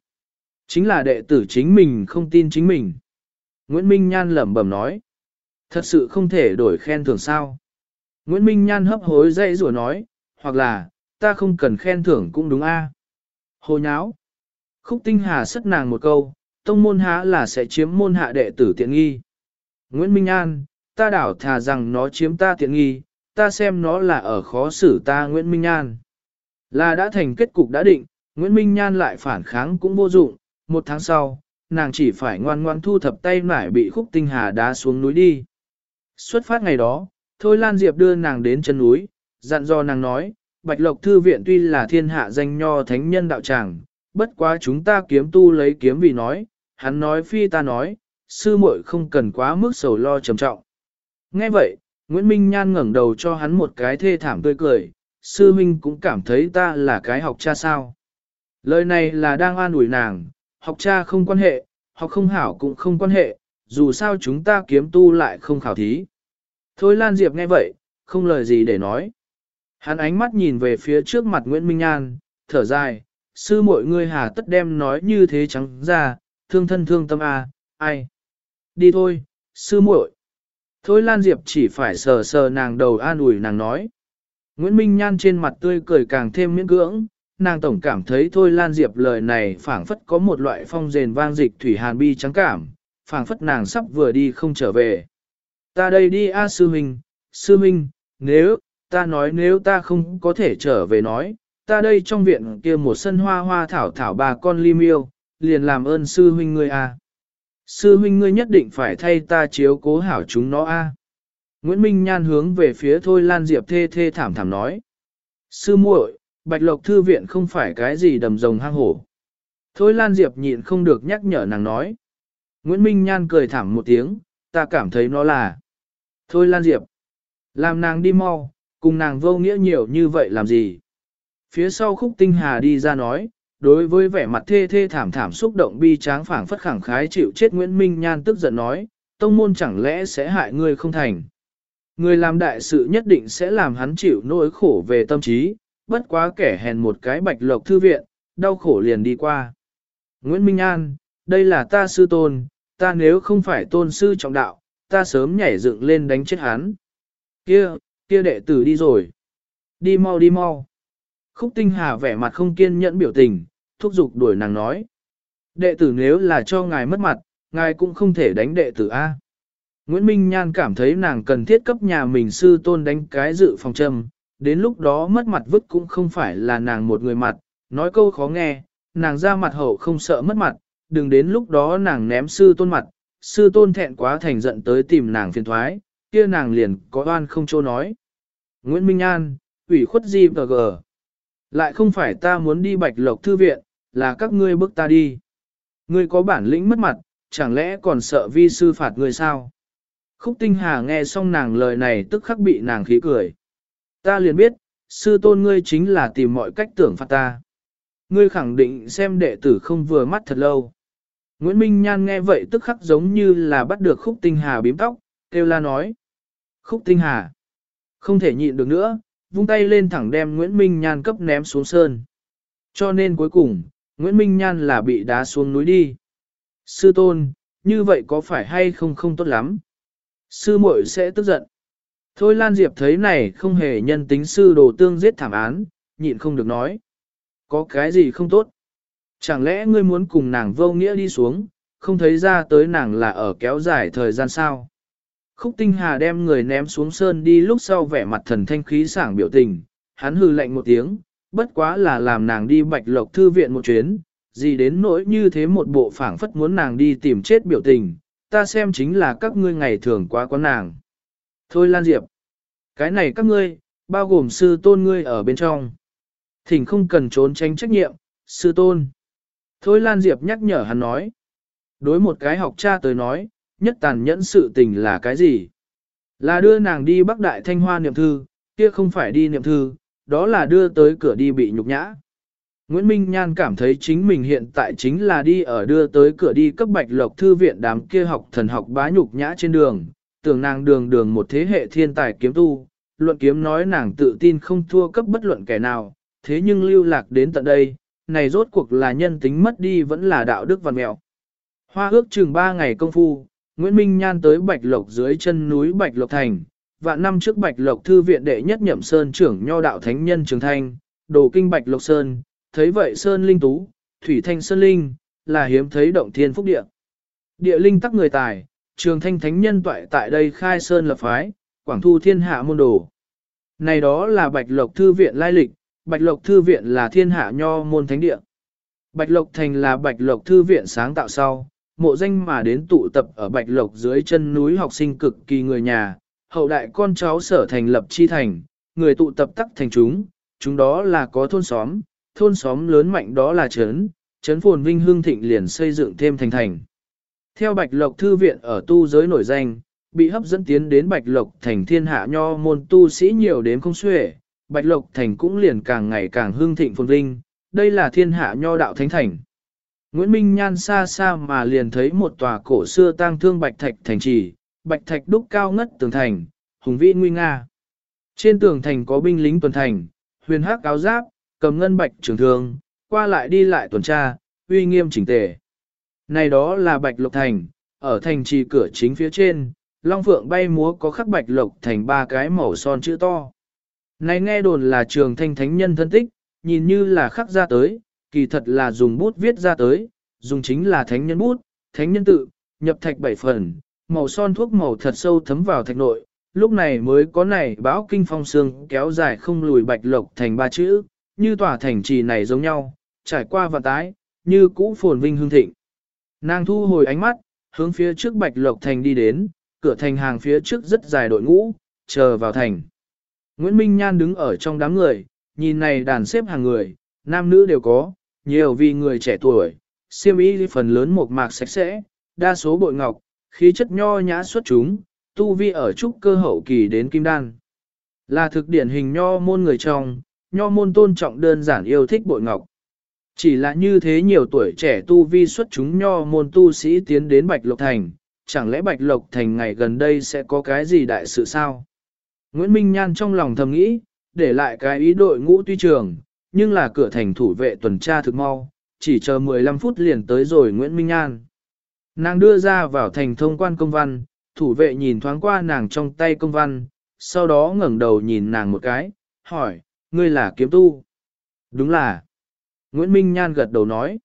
Chính là đệ tử chính mình không tin chính mình. Nguyễn Minh Nhan lẩm bẩm nói. Thật sự không thể đổi khen thưởng sao. Nguyễn Minh Nhan hấp hối dậy rủa nói, hoặc là, ta không cần khen thưởng cũng đúng a. Hồ nháo. Khúc tinh hà sất nàng một câu, tông môn há là sẽ chiếm môn hạ đệ tử tiện nghi. Nguyễn Minh An, ta đảo thà rằng nó chiếm ta tiện nghi, ta xem nó là ở khó xử ta Nguyễn Minh An. Là đã thành kết cục đã định, Nguyễn Minh Nhan lại phản kháng cũng vô dụng, một tháng sau, nàng chỉ phải ngoan ngoan thu thập tay nải bị khúc tinh hà đá xuống núi đi. Xuất phát ngày đó, Thôi Lan Diệp đưa nàng đến chân núi, dặn dò nàng nói, Bạch Lộc Thư Viện tuy là thiên hạ danh nho thánh nhân đạo tràng, bất quá chúng ta kiếm tu lấy kiếm vì nói, hắn nói phi ta nói, sư muội không cần quá mức sầu lo trầm trọng. Nghe vậy, Nguyễn Minh Nhan ngẩng đầu cho hắn một cái thê thảm tươi cười, sư minh cũng cảm thấy ta là cái học cha sao. Lời này là đang an ủi nàng, học cha không quan hệ, học không hảo cũng không quan hệ, dù sao chúng ta kiếm tu lại không khảo thí. Thôi Lan Diệp nghe vậy, không lời gì để nói. Hắn ánh mắt nhìn về phía trước mặt Nguyễn Minh An, thở dài, sư muội ngươi hà tất đem nói như thế trắng ra, thương thân thương tâm à, ai. Đi thôi, sư muội. Thôi Lan Diệp chỉ phải sờ sờ nàng đầu an ủi nàng nói. Nguyễn Minh Nhan trên mặt tươi cười càng thêm miễn cưỡng, nàng tổng cảm thấy Thôi Lan Diệp lời này phảng phất có một loại phong rền vang dịch thủy hàn bi trắng cảm, phảng phất nàng sắp vừa đi không trở về. Ta đây đi a sư huynh, sư huynh, nếu, ta nói nếu ta không có thể trở về nói, ta đây trong viện kia một sân hoa hoa thảo thảo bà con ly miêu, liền làm ơn sư huynh ngươi a. Sư huynh ngươi nhất định phải thay ta chiếu cố hảo chúng nó a. Nguyễn Minh Nhan hướng về phía Thôi Lan Diệp thê thê thảm thảm nói. Sư muội, Bạch Lộc Thư Viện không phải cái gì đầm rồng hang hổ. Thôi Lan Diệp nhịn không được nhắc nhở nàng nói. Nguyễn Minh Nhan cười thảm một tiếng, ta cảm thấy nó là. Thôi Lan Diệp, làm nàng đi mau, cùng nàng vô nghĩa nhiều như vậy làm gì. Phía sau khúc tinh hà đi ra nói, đối với vẻ mặt thê thê thảm thảm xúc động bi tráng phảng phất khẳng khái chịu chết Nguyễn Minh Nhan tức giận nói, tông môn chẳng lẽ sẽ hại ngươi không thành. Người làm đại sự nhất định sẽ làm hắn chịu nỗi khổ về tâm trí, bất quá kẻ hèn một cái bạch lộc thư viện, đau khổ liền đi qua. Nguyễn Minh An, đây là ta sư tôn, ta nếu không phải tôn sư trọng đạo, ta sớm nhảy dựng lên đánh chết hắn. Kia, kia đệ tử đi rồi. Đi mau đi mau. Khúc tinh hà vẻ mặt không kiên nhẫn biểu tình, thúc giục đuổi nàng nói. Đệ tử nếu là cho ngài mất mặt, ngài cũng không thể đánh đệ tử A. Nguyễn Minh Nhan cảm thấy nàng cần thiết cấp nhà mình sư tôn đánh cái dự phòng châm, đến lúc đó mất mặt vứt cũng không phải là nàng một người mặt, nói câu khó nghe, nàng ra mặt hậu không sợ mất mặt, đừng đến lúc đó nàng ném sư tôn mặt, sư tôn thẹn quá thành giận tới tìm nàng phiền thoái, kia nàng liền có oan không chỗ nói. Nguyễn Minh An, ủy khuất gì và gờ. Lại không phải ta muốn đi bạch lộc thư viện, là các ngươi bức ta đi. Ngươi có bản lĩnh mất mặt, chẳng lẽ còn sợ vi sư phạt ngươi sao? Khúc tinh hà nghe xong nàng lời này tức khắc bị nàng khí cười. Ta liền biết, sư tôn ngươi chính là tìm mọi cách tưởng phạt ta. Ngươi khẳng định xem đệ tử không vừa mắt thật lâu. Nguyễn Minh Nhan nghe vậy tức khắc giống như là bắt được khúc tinh hà bím tóc, kêu la nói. Khúc tinh hà. Không thể nhịn được nữa, vung tay lên thẳng đem Nguyễn Minh Nhan cấp ném xuống sơn. Cho nên cuối cùng, Nguyễn Minh Nhan là bị đá xuống núi đi. Sư tôn, như vậy có phải hay không không tốt lắm? Sư muội sẽ tức giận. Thôi Lan Diệp thấy này không hề nhân tính sư đồ tương giết thảm án, nhịn không được nói. Có cái gì không tốt? Chẳng lẽ ngươi muốn cùng nàng vô nghĩa đi xuống, không thấy ra tới nàng là ở kéo dài thời gian sao? Khúc tinh hà đem người ném xuống sơn đi lúc sau vẻ mặt thần thanh khí sảng biểu tình, hắn hư lạnh một tiếng, bất quá là làm nàng đi bạch lộc thư viện một chuyến, gì đến nỗi như thế một bộ phảng phất muốn nàng đi tìm chết biểu tình, ta xem chính là các ngươi ngày thường quá quán nàng. Thôi Lan Diệp, cái này các ngươi, bao gồm sư tôn ngươi ở bên trong. Thỉnh không cần trốn tránh trách nhiệm, sư tôn. Thôi Lan Diệp nhắc nhở hắn nói. Đối một cái học cha tới nói, nhất tàn nhẫn sự tình là cái gì? Là đưa nàng đi Bắc Đại Thanh Hoa niệm thư, kia không phải đi niệm thư, đó là đưa tới cửa đi bị nhục nhã. Nguyễn Minh Nhan cảm thấy chính mình hiện tại chính là đi ở đưa tới cửa đi cấp bạch lộc thư viện đám kia học thần học bá nhục nhã trên đường, tưởng nàng đường đường một thế hệ thiên tài kiếm tu, luận kiếm nói nàng tự tin không thua cấp bất luận kẻ nào, thế nhưng lưu lạc đến tận đây, này rốt cuộc là nhân tính mất đi vẫn là đạo đức văn mẹo. Hoa ước chừng 3 ngày công phu, Nguyễn Minh Nhan tới Bạch Lộc dưới chân núi Bạch Lộc Thành, và năm trước Bạch Lộc Thư viện đệ nhất nhậm Sơn trưởng nho đạo thánh nhân Trường Thanh, đồ kinh Bạch Lộc Sơn, thấy vậy Sơn Linh Tú, Thủy Thanh Sơn Linh, là hiếm thấy động thiên phúc địa. Địa linh tắc người tài, Trường Thanh thánh nhân toại tại đây khai Sơn lập phái, quảng thu thiên hạ môn đồ. Này đó là Bạch Lộc Thư viện lai lịch, Bạch Lộc Thư viện là thiên hạ nho môn thánh địa. Bạch Lộc Thành là Bạch Lộc Thư viện sáng tạo sau, mộ danh mà đến tụ tập ở Bạch Lộc dưới chân núi học sinh cực kỳ người nhà, hậu đại con cháu sở thành lập chi thành, người tụ tập tắc thành chúng, chúng đó là có thôn xóm, thôn xóm lớn mạnh đó là trấn, trấn phồn vinh hương thịnh liền xây dựng thêm thành thành. Theo Bạch Lộc Thư viện ở tu giới nổi danh, bị hấp dẫn tiến đến Bạch Lộc thành thiên hạ nho môn tu sĩ nhiều đến không xuể, Bạch Lộc thành cũng liền càng ngày càng hương thịnh phồn vinh, đây là thiên hạ nho đạo thánh thành. Nguyễn Minh Nhan xa xa mà liền thấy một tòa cổ xưa tang thương bạch thạch thành trì, bạch thạch đúc cao ngất tường thành, hùng vĩ nguy nga. Trên tường thành có binh lính tuần thành, huyền hắc áo giáp, cầm ngân bạch trường thương, qua lại đi lại tuần tra, uy nghiêm chỉnh tề. Này đó là bạch lộc thành, ở thành trì cửa chính phía trên, long phượng bay múa có khắc bạch lộc thành ba cái màu son chữ to. Này nghe đồn là trường thanh thánh nhân thân tích, nhìn như là khắc ra tới, kỳ thật là dùng bút viết ra tới, dùng chính là thánh nhân bút, thánh nhân tự, nhập thạch bảy phần, màu son thuốc màu thật sâu thấm vào thạch nội, lúc này mới có này báo kinh phong sương kéo dài không lùi bạch lộc thành ba chữ, như tòa thành trì này giống nhau, trải qua và tái, như cũ phồn vinh hương thịnh. Nàng thu hồi ánh mắt, hướng phía trước bạch lộc thành đi đến, cửa thành hàng phía trước rất dài đội ngũ, chờ vào thành. Nguyễn Minh Nhan đứng ở trong đám người, nhìn này đàn xếp hàng người, nam nữ đều có, nhiều vì người trẻ tuổi, siêm y phần lớn một mạc sạch sẽ, đa số bội ngọc, khí chất nho nhã xuất chúng, tu vi ở trúc cơ hậu kỳ đến kim đan. Là thực điển hình nho môn người trong, nho môn tôn trọng đơn giản yêu thích bội ngọc. Chỉ là như thế nhiều tuổi trẻ tu vi xuất chúng nho môn tu sĩ tiến đến Bạch Lộc Thành, chẳng lẽ Bạch Lộc Thành ngày gần đây sẽ có cái gì đại sự sao? Nguyễn Minh Nhan trong lòng thầm nghĩ, để lại cái ý đội ngũ tuy trường, nhưng là cửa thành thủ vệ tuần tra thực mau, chỉ chờ 15 phút liền tới rồi Nguyễn Minh Nhan. Nàng đưa ra vào thành thông quan công văn, thủ vệ nhìn thoáng qua nàng trong tay công văn, sau đó ngẩng đầu nhìn nàng một cái, hỏi, ngươi là kiếm tu? Đúng là. Nguyễn Minh Nhan gật đầu nói.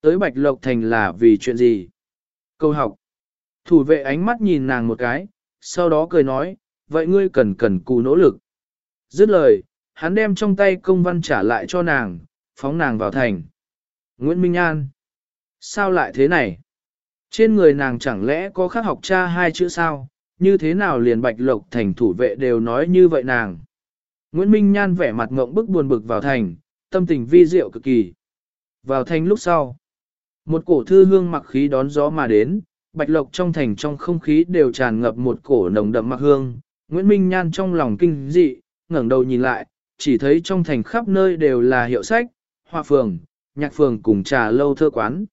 Tới Bạch Lộc Thành là vì chuyện gì? Câu học. Thủ vệ ánh mắt nhìn nàng một cái, sau đó cười nói, vậy ngươi cần cần cù nỗ lực. Dứt lời, hắn đem trong tay công văn trả lại cho nàng, phóng nàng vào thành. Nguyễn Minh An. Sao lại thế này? Trên người nàng chẳng lẽ có khắc học cha hai chữ sao? Như thế nào liền bạch lộc thành thủ vệ đều nói như vậy nàng? Nguyễn Minh Nhan vẻ mặt ngộng bức buồn bực vào thành, tâm tình vi diệu cực kỳ. Vào thành lúc sau, một cổ thư hương mặc khí đón gió mà đến, bạch lộc trong thành trong không khí đều tràn ngập một cổ nồng đậm mặc hương. Nguyễn Minh Nhan trong lòng kinh dị, ngẩng đầu nhìn lại, chỉ thấy trong thành khắp nơi đều là hiệu sách, hoa phường, nhạc phường cùng trà lâu thơ quán.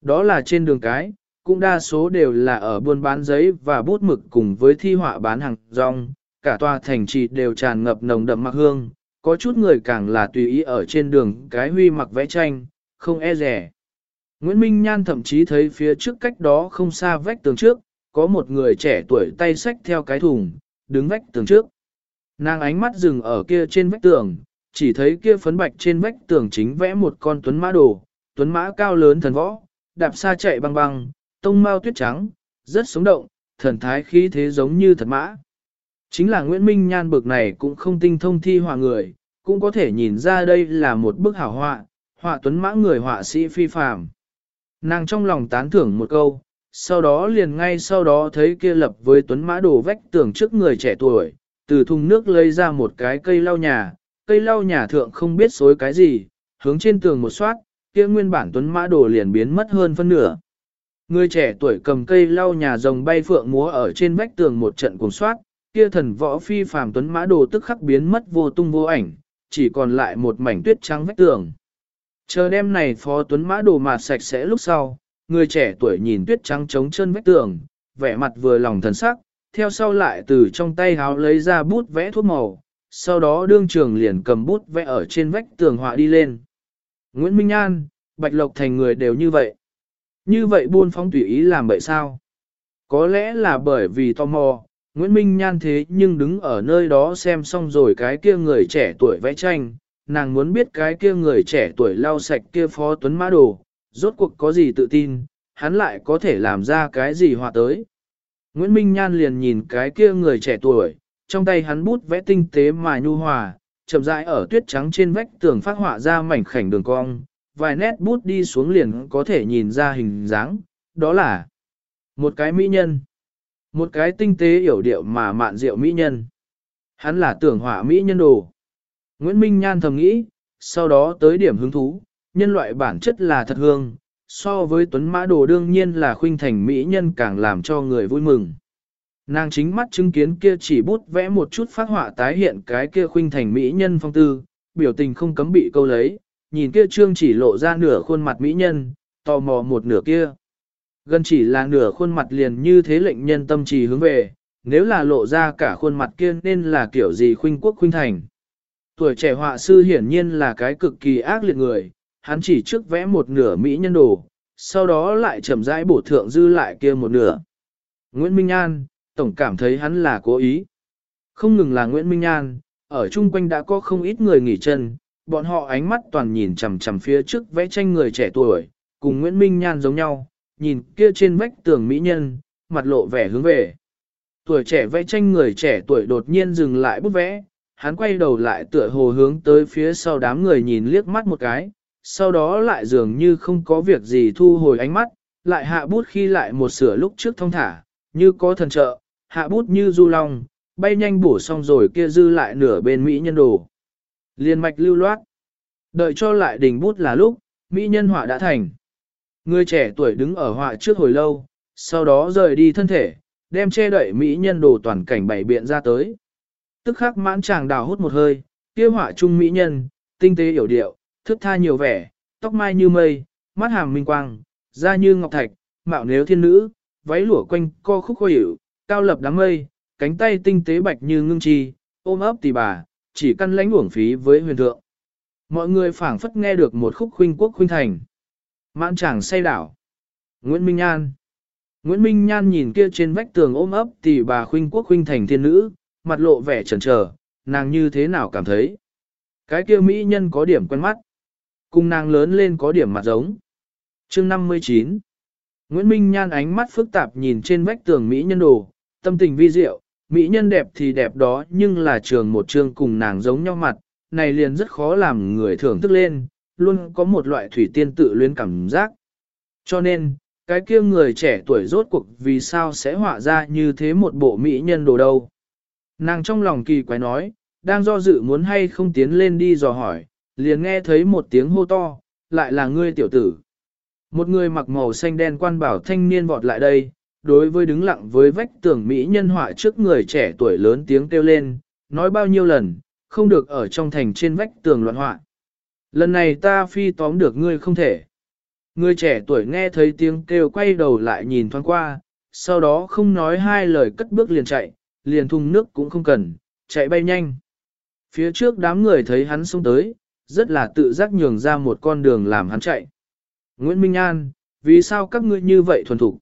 Đó là trên đường cái, cũng đa số đều là ở buôn bán giấy và bút mực cùng với thi họa bán hàng rong, cả tòa thành trì đều tràn ngập nồng đậm mặc hương, có chút người càng là tùy ý ở trên đường cái huy mặc vẽ tranh, không e rẻ. Nguyễn Minh Nhan thậm chí thấy phía trước cách đó không xa vách tường trước, có một người trẻ tuổi tay xách theo cái thùng, đứng vách tường trước. Nàng ánh mắt dừng ở kia trên vách tường, chỉ thấy kia phấn bạch trên vách tường chính vẽ một con tuấn mã đồ, tuấn mã cao lớn thần võ, đạp xa chạy băng băng, tông mau tuyết trắng, rất sống động, thần thái khí thế giống như thật mã. Chính là Nguyễn Minh Nhan bực này cũng không tinh thông thi họa người, cũng có thể nhìn ra đây là một bức hảo họa, họa tuấn mã người họa sĩ phi phàm. Nàng trong lòng tán thưởng một câu, sau đó liền ngay sau đó thấy kia lập với tuấn mã đồ vách tường trước người trẻ tuổi, từ thùng nước lấy ra một cái cây lau nhà, cây lau nhà thượng không biết xối cái gì, hướng trên tường một soát, kia nguyên bản tuấn mã đồ liền biến mất hơn phân nửa. Người trẻ tuổi cầm cây lau nhà rồng bay phượng múa ở trên vách tường một trận cùng soát, kia thần võ phi phàm tuấn mã đồ tức khắc biến mất vô tung vô ảnh, chỉ còn lại một mảnh tuyết trắng vách tường. Chờ đêm này phó tuấn mã đồ mà sạch sẽ lúc sau, người trẻ tuổi nhìn tuyết trắng trống chân vách tường, vẻ mặt vừa lòng thần sắc, theo sau lại từ trong tay háo lấy ra bút vẽ thuốc màu, sau đó đương trường liền cầm bút vẽ ở trên vách tường họa đi lên. Nguyễn Minh An, Bạch Lộc thành người đều như vậy. Như vậy buôn phóng tùy ý làm vậy sao? Có lẽ là bởi vì tò mò, Nguyễn Minh Nhan thế nhưng đứng ở nơi đó xem xong rồi cái kia người trẻ tuổi vẽ tranh, nàng muốn biết cái kia người trẻ tuổi lau sạch kia phó tuấn mã đồ, rốt cuộc có gì tự tin, hắn lại có thể làm ra cái gì họa tới. Nguyễn Minh Nhan liền nhìn cái kia người trẻ tuổi, trong tay hắn bút vẽ tinh tế mà nhu hòa, chậm rãi ở tuyết trắng trên vách tường phát họa ra mảnh khảnh đường cong, vài nét bút đi xuống liền có thể nhìn ra hình dáng, đó là một cái mỹ nhân, một cái tinh tế hiểu điệu mà mạn diệu mỹ nhân. Hắn là tưởng hỏa mỹ nhân đồ. Nguyễn Minh Nhan thầm nghĩ, sau đó tới điểm hứng thú, nhân loại bản chất là thật hương, so với tuấn mã đồ đương nhiên là khuynh thành mỹ nhân càng làm cho người vui mừng. Nàng chính mắt chứng kiến kia chỉ bút vẽ một chút phát họa tái hiện cái kia khuynh thành mỹ nhân phong tư, biểu tình không cấm bị câu lấy, nhìn kia trương chỉ lộ ra nửa khuôn mặt mỹ nhân, tò mò một nửa kia. Gần chỉ là nửa khuôn mặt liền như thế lệnh nhân tâm trì hướng về, nếu là lộ ra cả khuôn mặt kia nên là kiểu gì khuynh quốc khuynh thành. Tuổi trẻ họa sư hiển nhiên là cái cực kỳ ác liệt người, hắn chỉ trước vẽ một nửa mỹ nhân đồ, sau đó lại chậm rãi bổ thượng dư lại kia một nửa. Nguyễn Minh An, tổng cảm thấy hắn là cố ý. Không ngừng là Nguyễn Minh An, ở chung quanh đã có không ít người nghỉ chân, bọn họ ánh mắt toàn nhìn chằm chằm phía trước vẽ tranh người trẻ tuổi, cùng Nguyễn Minh Nhan giống nhau, nhìn kia trên vách tường mỹ nhân, mặt lộ vẻ hướng về. Tuổi trẻ vẽ tranh người trẻ tuổi đột nhiên dừng lại bút vẽ, hắn quay đầu lại tựa hồ hướng tới phía sau đám người nhìn liếc mắt một cái, sau đó lại dường như không có việc gì thu hồi ánh mắt, lại hạ bút khi lại một sửa lúc trước thông thả, như có thần trợ, hạ bút như du long, bay nhanh bổ xong rồi kia dư lại nửa bên Mỹ nhân đồ. Liên mạch lưu loát. Đợi cho lại đỉnh bút là lúc, Mỹ nhân họa đã thành. Người trẻ tuổi đứng ở họa trước hồi lâu, sau đó rời đi thân thể, đem che đậy Mỹ nhân đồ toàn cảnh bảy biện ra tới. Tức khắc mãn chàng đào hút một hơi, kia họa trung Mỹ nhân, tinh tế hiểu điệu, thức tha nhiều vẻ, tóc mai như mây, mắt hàm minh quang, da như ngọc thạch, mạo nếu thiên nữ, váy lụa quanh co khúc khó hiểu, cao lập đám mây, cánh tay tinh tế bạch như ngưng chi, ôm ấp tỷ bà, chỉ căn lãnh uổng phí với huyền thượng. Mọi người phảng phất nghe được một khúc khuynh quốc khuynh thành. Mãn chàng say đảo. Nguyễn Minh An. Nguyễn Minh Nhan nhìn kia trên vách tường ôm ấp tỷ bà khuynh quốc khuynh thành thiên nữ, mặt lộ vẻ chần chờ, nàng như thế nào cảm thấy. Cái kia mỹ nhân có điểm quen mắt. Cùng nàng lớn lên có điểm mặt giống. chương 59 Nguyễn Minh Nhan ánh mắt phức tạp nhìn trên vách tường Mỹ nhân đồ, tâm tình vi diệu, Mỹ nhân đẹp thì đẹp đó nhưng là trường một trường cùng nàng giống nhau mặt, này liền rất khó làm người thưởng thức lên, luôn có một loại thủy tiên tự luyến cảm giác. Cho nên, cái kia người trẻ tuổi rốt cuộc vì sao sẽ họa ra như thế một bộ Mỹ nhân đồ đâu. Nàng trong lòng kỳ quái nói, đang do dự muốn hay không tiến lên đi dò hỏi, liền nghe thấy một tiếng hô to, lại là ngươi tiểu tử. Một người mặc màu xanh đen quan bảo thanh niên vọt lại đây, đối với đứng lặng với vách tường Mỹ nhân họa trước người trẻ tuổi lớn tiếng kêu lên, nói bao nhiêu lần, không được ở trong thành trên vách tường loạn họa. Lần này ta phi tóm được ngươi không thể. Người trẻ tuổi nghe thấy tiếng kêu quay đầu lại nhìn thoáng qua, sau đó không nói hai lời cất bước liền chạy, liền thùng nước cũng không cần, chạy bay nhanh. Phía trước đám người thấy hắn xông tới, rất là tự giác nhường ra một con đường làm hắn chạy. Nguyễn Minh An, vì sao các ngươi như vậy thuần thục?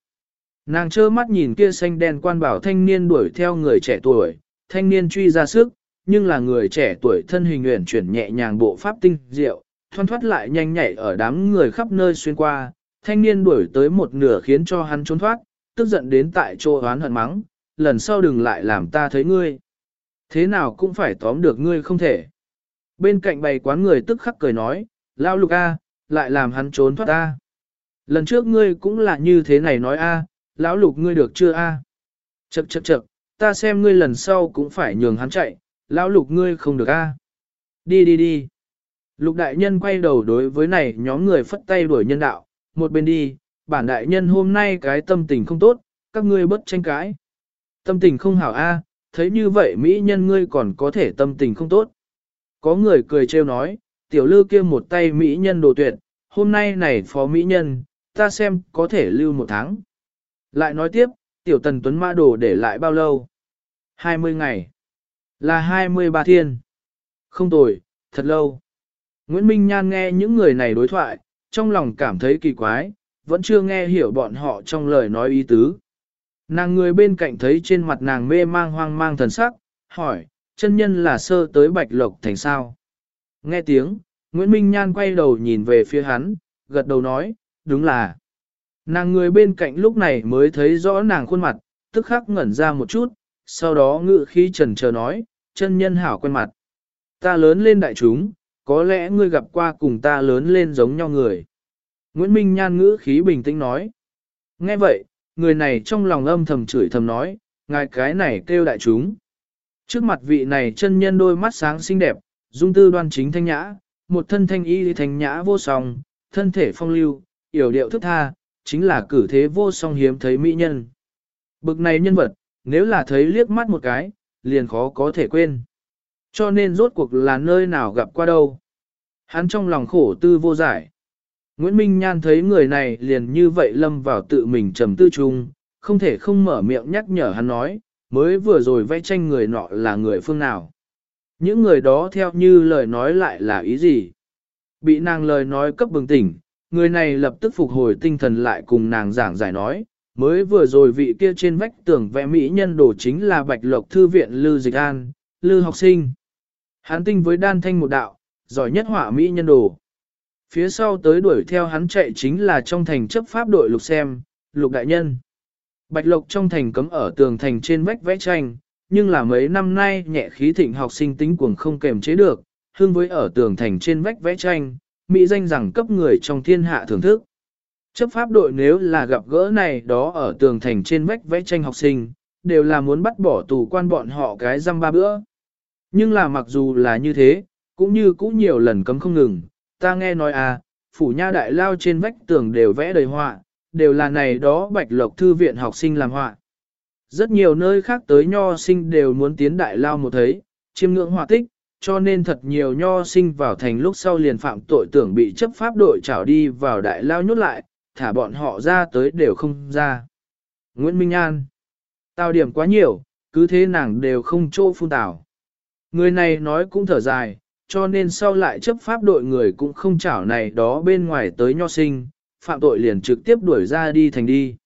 Nàng trơ mắt nhìn kia xanh đen quan bảo thanh niên đuổi theo người trẻ tuổi, thanh niên truy ra sức, nhưng là người trẻ tuổi thân hình uyển chuyển nhẹ nhàng bộ pháp tinh diệu, thoăn thoát lại nhanh nhảy ở đám người khắp nơi xuyên qua, thanh niên đuổi tới một nửa khiến cho hắn trốn thoát, tức giận đến tại chỗ oán hận mắng, lần sau đừng lại làm ta thấy ngươi. Thế nào cũng phải tóm được ngươi không thể. Bên cạnh bày quán người tức khắc cười nói, lao lục a, lại làm hắn trốn thoát a. Lần trước ngươi cũng là như thế này nói a, lão lục ngươi được chưa a? Chậc chậc chậc, ta xem ngươi lần sau cũng phải nhường hắn chạy, lão lục ngươi không được a. Đi đi đi. Lục đại nhân quay đầu đối với này nhóm người phất tay đuổi nhân đạo, một bên đi, bản đại nhân hôm nay cái tâm tình không tốt, các ngươi bất tranh cãi. Tâm tình không hảo a, thấy như vậy mỹ nhân ngươi còn có thể tâm tình không tốt. Có người cười trêu nói, tiểu lư kia một tay mỹ nhân đồ tuyệt, hôm nay này phó mỹ nhân, ta xem có thể lưu một tháng. Lại nói tiếp, tiểu tần tuấn mã đồ để lại bao lâu? 20 ngày. Là 23 thiên. Không tồi, thật lâu. Nguyễn Minh Nhan nghe những người này đối thoại, trong lòng cảm thấy kỳ quái, vẫn chưa nghe hiểu bọn họ trong lời nói ý tứ. Nàng người bên cạnh thấy trên mặt nàng mê mang hoang mang thần sắc, hỏi, chân nhân là sơ tới bạch lộc thành sao? Nghe tiếng, Nguyễn Minh Nhan quay đầu nhìn về phía hắn, gật đầu nói, đúng là. Nàng người bên cạnh lúc này mới thấy rõ nàng khuôn mặt, tức khắc ngẩn ra một chút, sau đó ngự khí trần chờ nói, chân nhân hảo quen mặt. Ta lớn lên đại chúng, có lẽ ngươi gặp qua cùng ta lớn lên giống nhau người. Nguyễn Minh Nhan ngữ khí bình tĩnh nói. Nghe vậy, người này trong lòng âm thầm chửi thầm nói, ngài cái này kêu đại chúng. Trước mặt vị này chân nhân đôi mắt sáng xinh đẹp, dung tư đoan chính thanh nhã, một thân thanh y thanh nhã vô song, thân thể phong lưu, yểu điệu thức tha, chính là cử thế vô song hiếm thấy mỹ nhân. Bực này nhân vật, nếu là thấy liếc mắt một cái, liền khó có thể quên. Cho nên rốt cuộc là nơi nào gặp qua đâu. Hắn trong lòng khổ tư vô giải. Nguyễn Minh Nhan thấy người này liền như vậy lâm vào tự mình trầm tư chung, không thể không mở miệng nhắc nhở hắn nói, mới vừa rồi vẽ tranh người nọ là người phương nào. Những người đó theo như lời nói lại là ý gì? Bị nàng lời nói cấp bừng tỉnh, người này lập tức phục hồi tinh thần lại cùng nàng giảng giải nói, mới vừa rồi vị kia trên vách tường vẽ mỹ nhân đồ chính là Bạch Lộc Thư viện Lư Dịch An, Lư học sinh. Hắn tinh với đan thanh một đạo, giỏi nhất họa mỹ nhân đồ. Phía sau tới đuổi theo hắn chạy chính là trong thành chấp pháp đội lục xem, lục đại nhân. Bạch Lộc trong thành cấm ở tường thành trên vách vẽ tranh, nhưng là mấy năm nay nhẹ khí thịnh học sinh tính cuồng không kềm chế được, hương với ở tường thành trên vách vẽ tranh, mỹ danh rằng cấp người trong thiên hạ thưởng thức. Chấp pháp đội nếu là gặp gỡ này đó ở tường thành trên vách vẽ tranh học sinh, đều là muốn bắt bỏ tù quan bọn họ cái răm ba bữa. Nhưng là mặc dù là như thế, cũng như cũ nhiều lần cấm không ngừng, ta nghe nói à, phủ nha đại lao trên vách tường đều vẽ đầy họa, đều là này đó bạch lộc thư viện học sinh làm họa. Rất nhiều nơi khác tới nho sinh đều muốn tiến đại lao một thấy, chiêm ngưỡng họa tích, cho nên thật nhiều nho sinh vào thành lúc sau liền phạm tội tưởng bị chấp pháp đội trảo đi vào đại lao nhốt lại, thả bọn họ ra tới đều không ra. Nguyễn Minh An Tào điểm quá nhiều, cứ thế nàng đều không chỗ phun tào. Người này nói cũng thở dài, cho nên sau lại chấp pháp đội người cũng không chảo này đó bên ngoài tới nho sinh, phạm tội liền trực tiếp đuổi ra đi thành đi.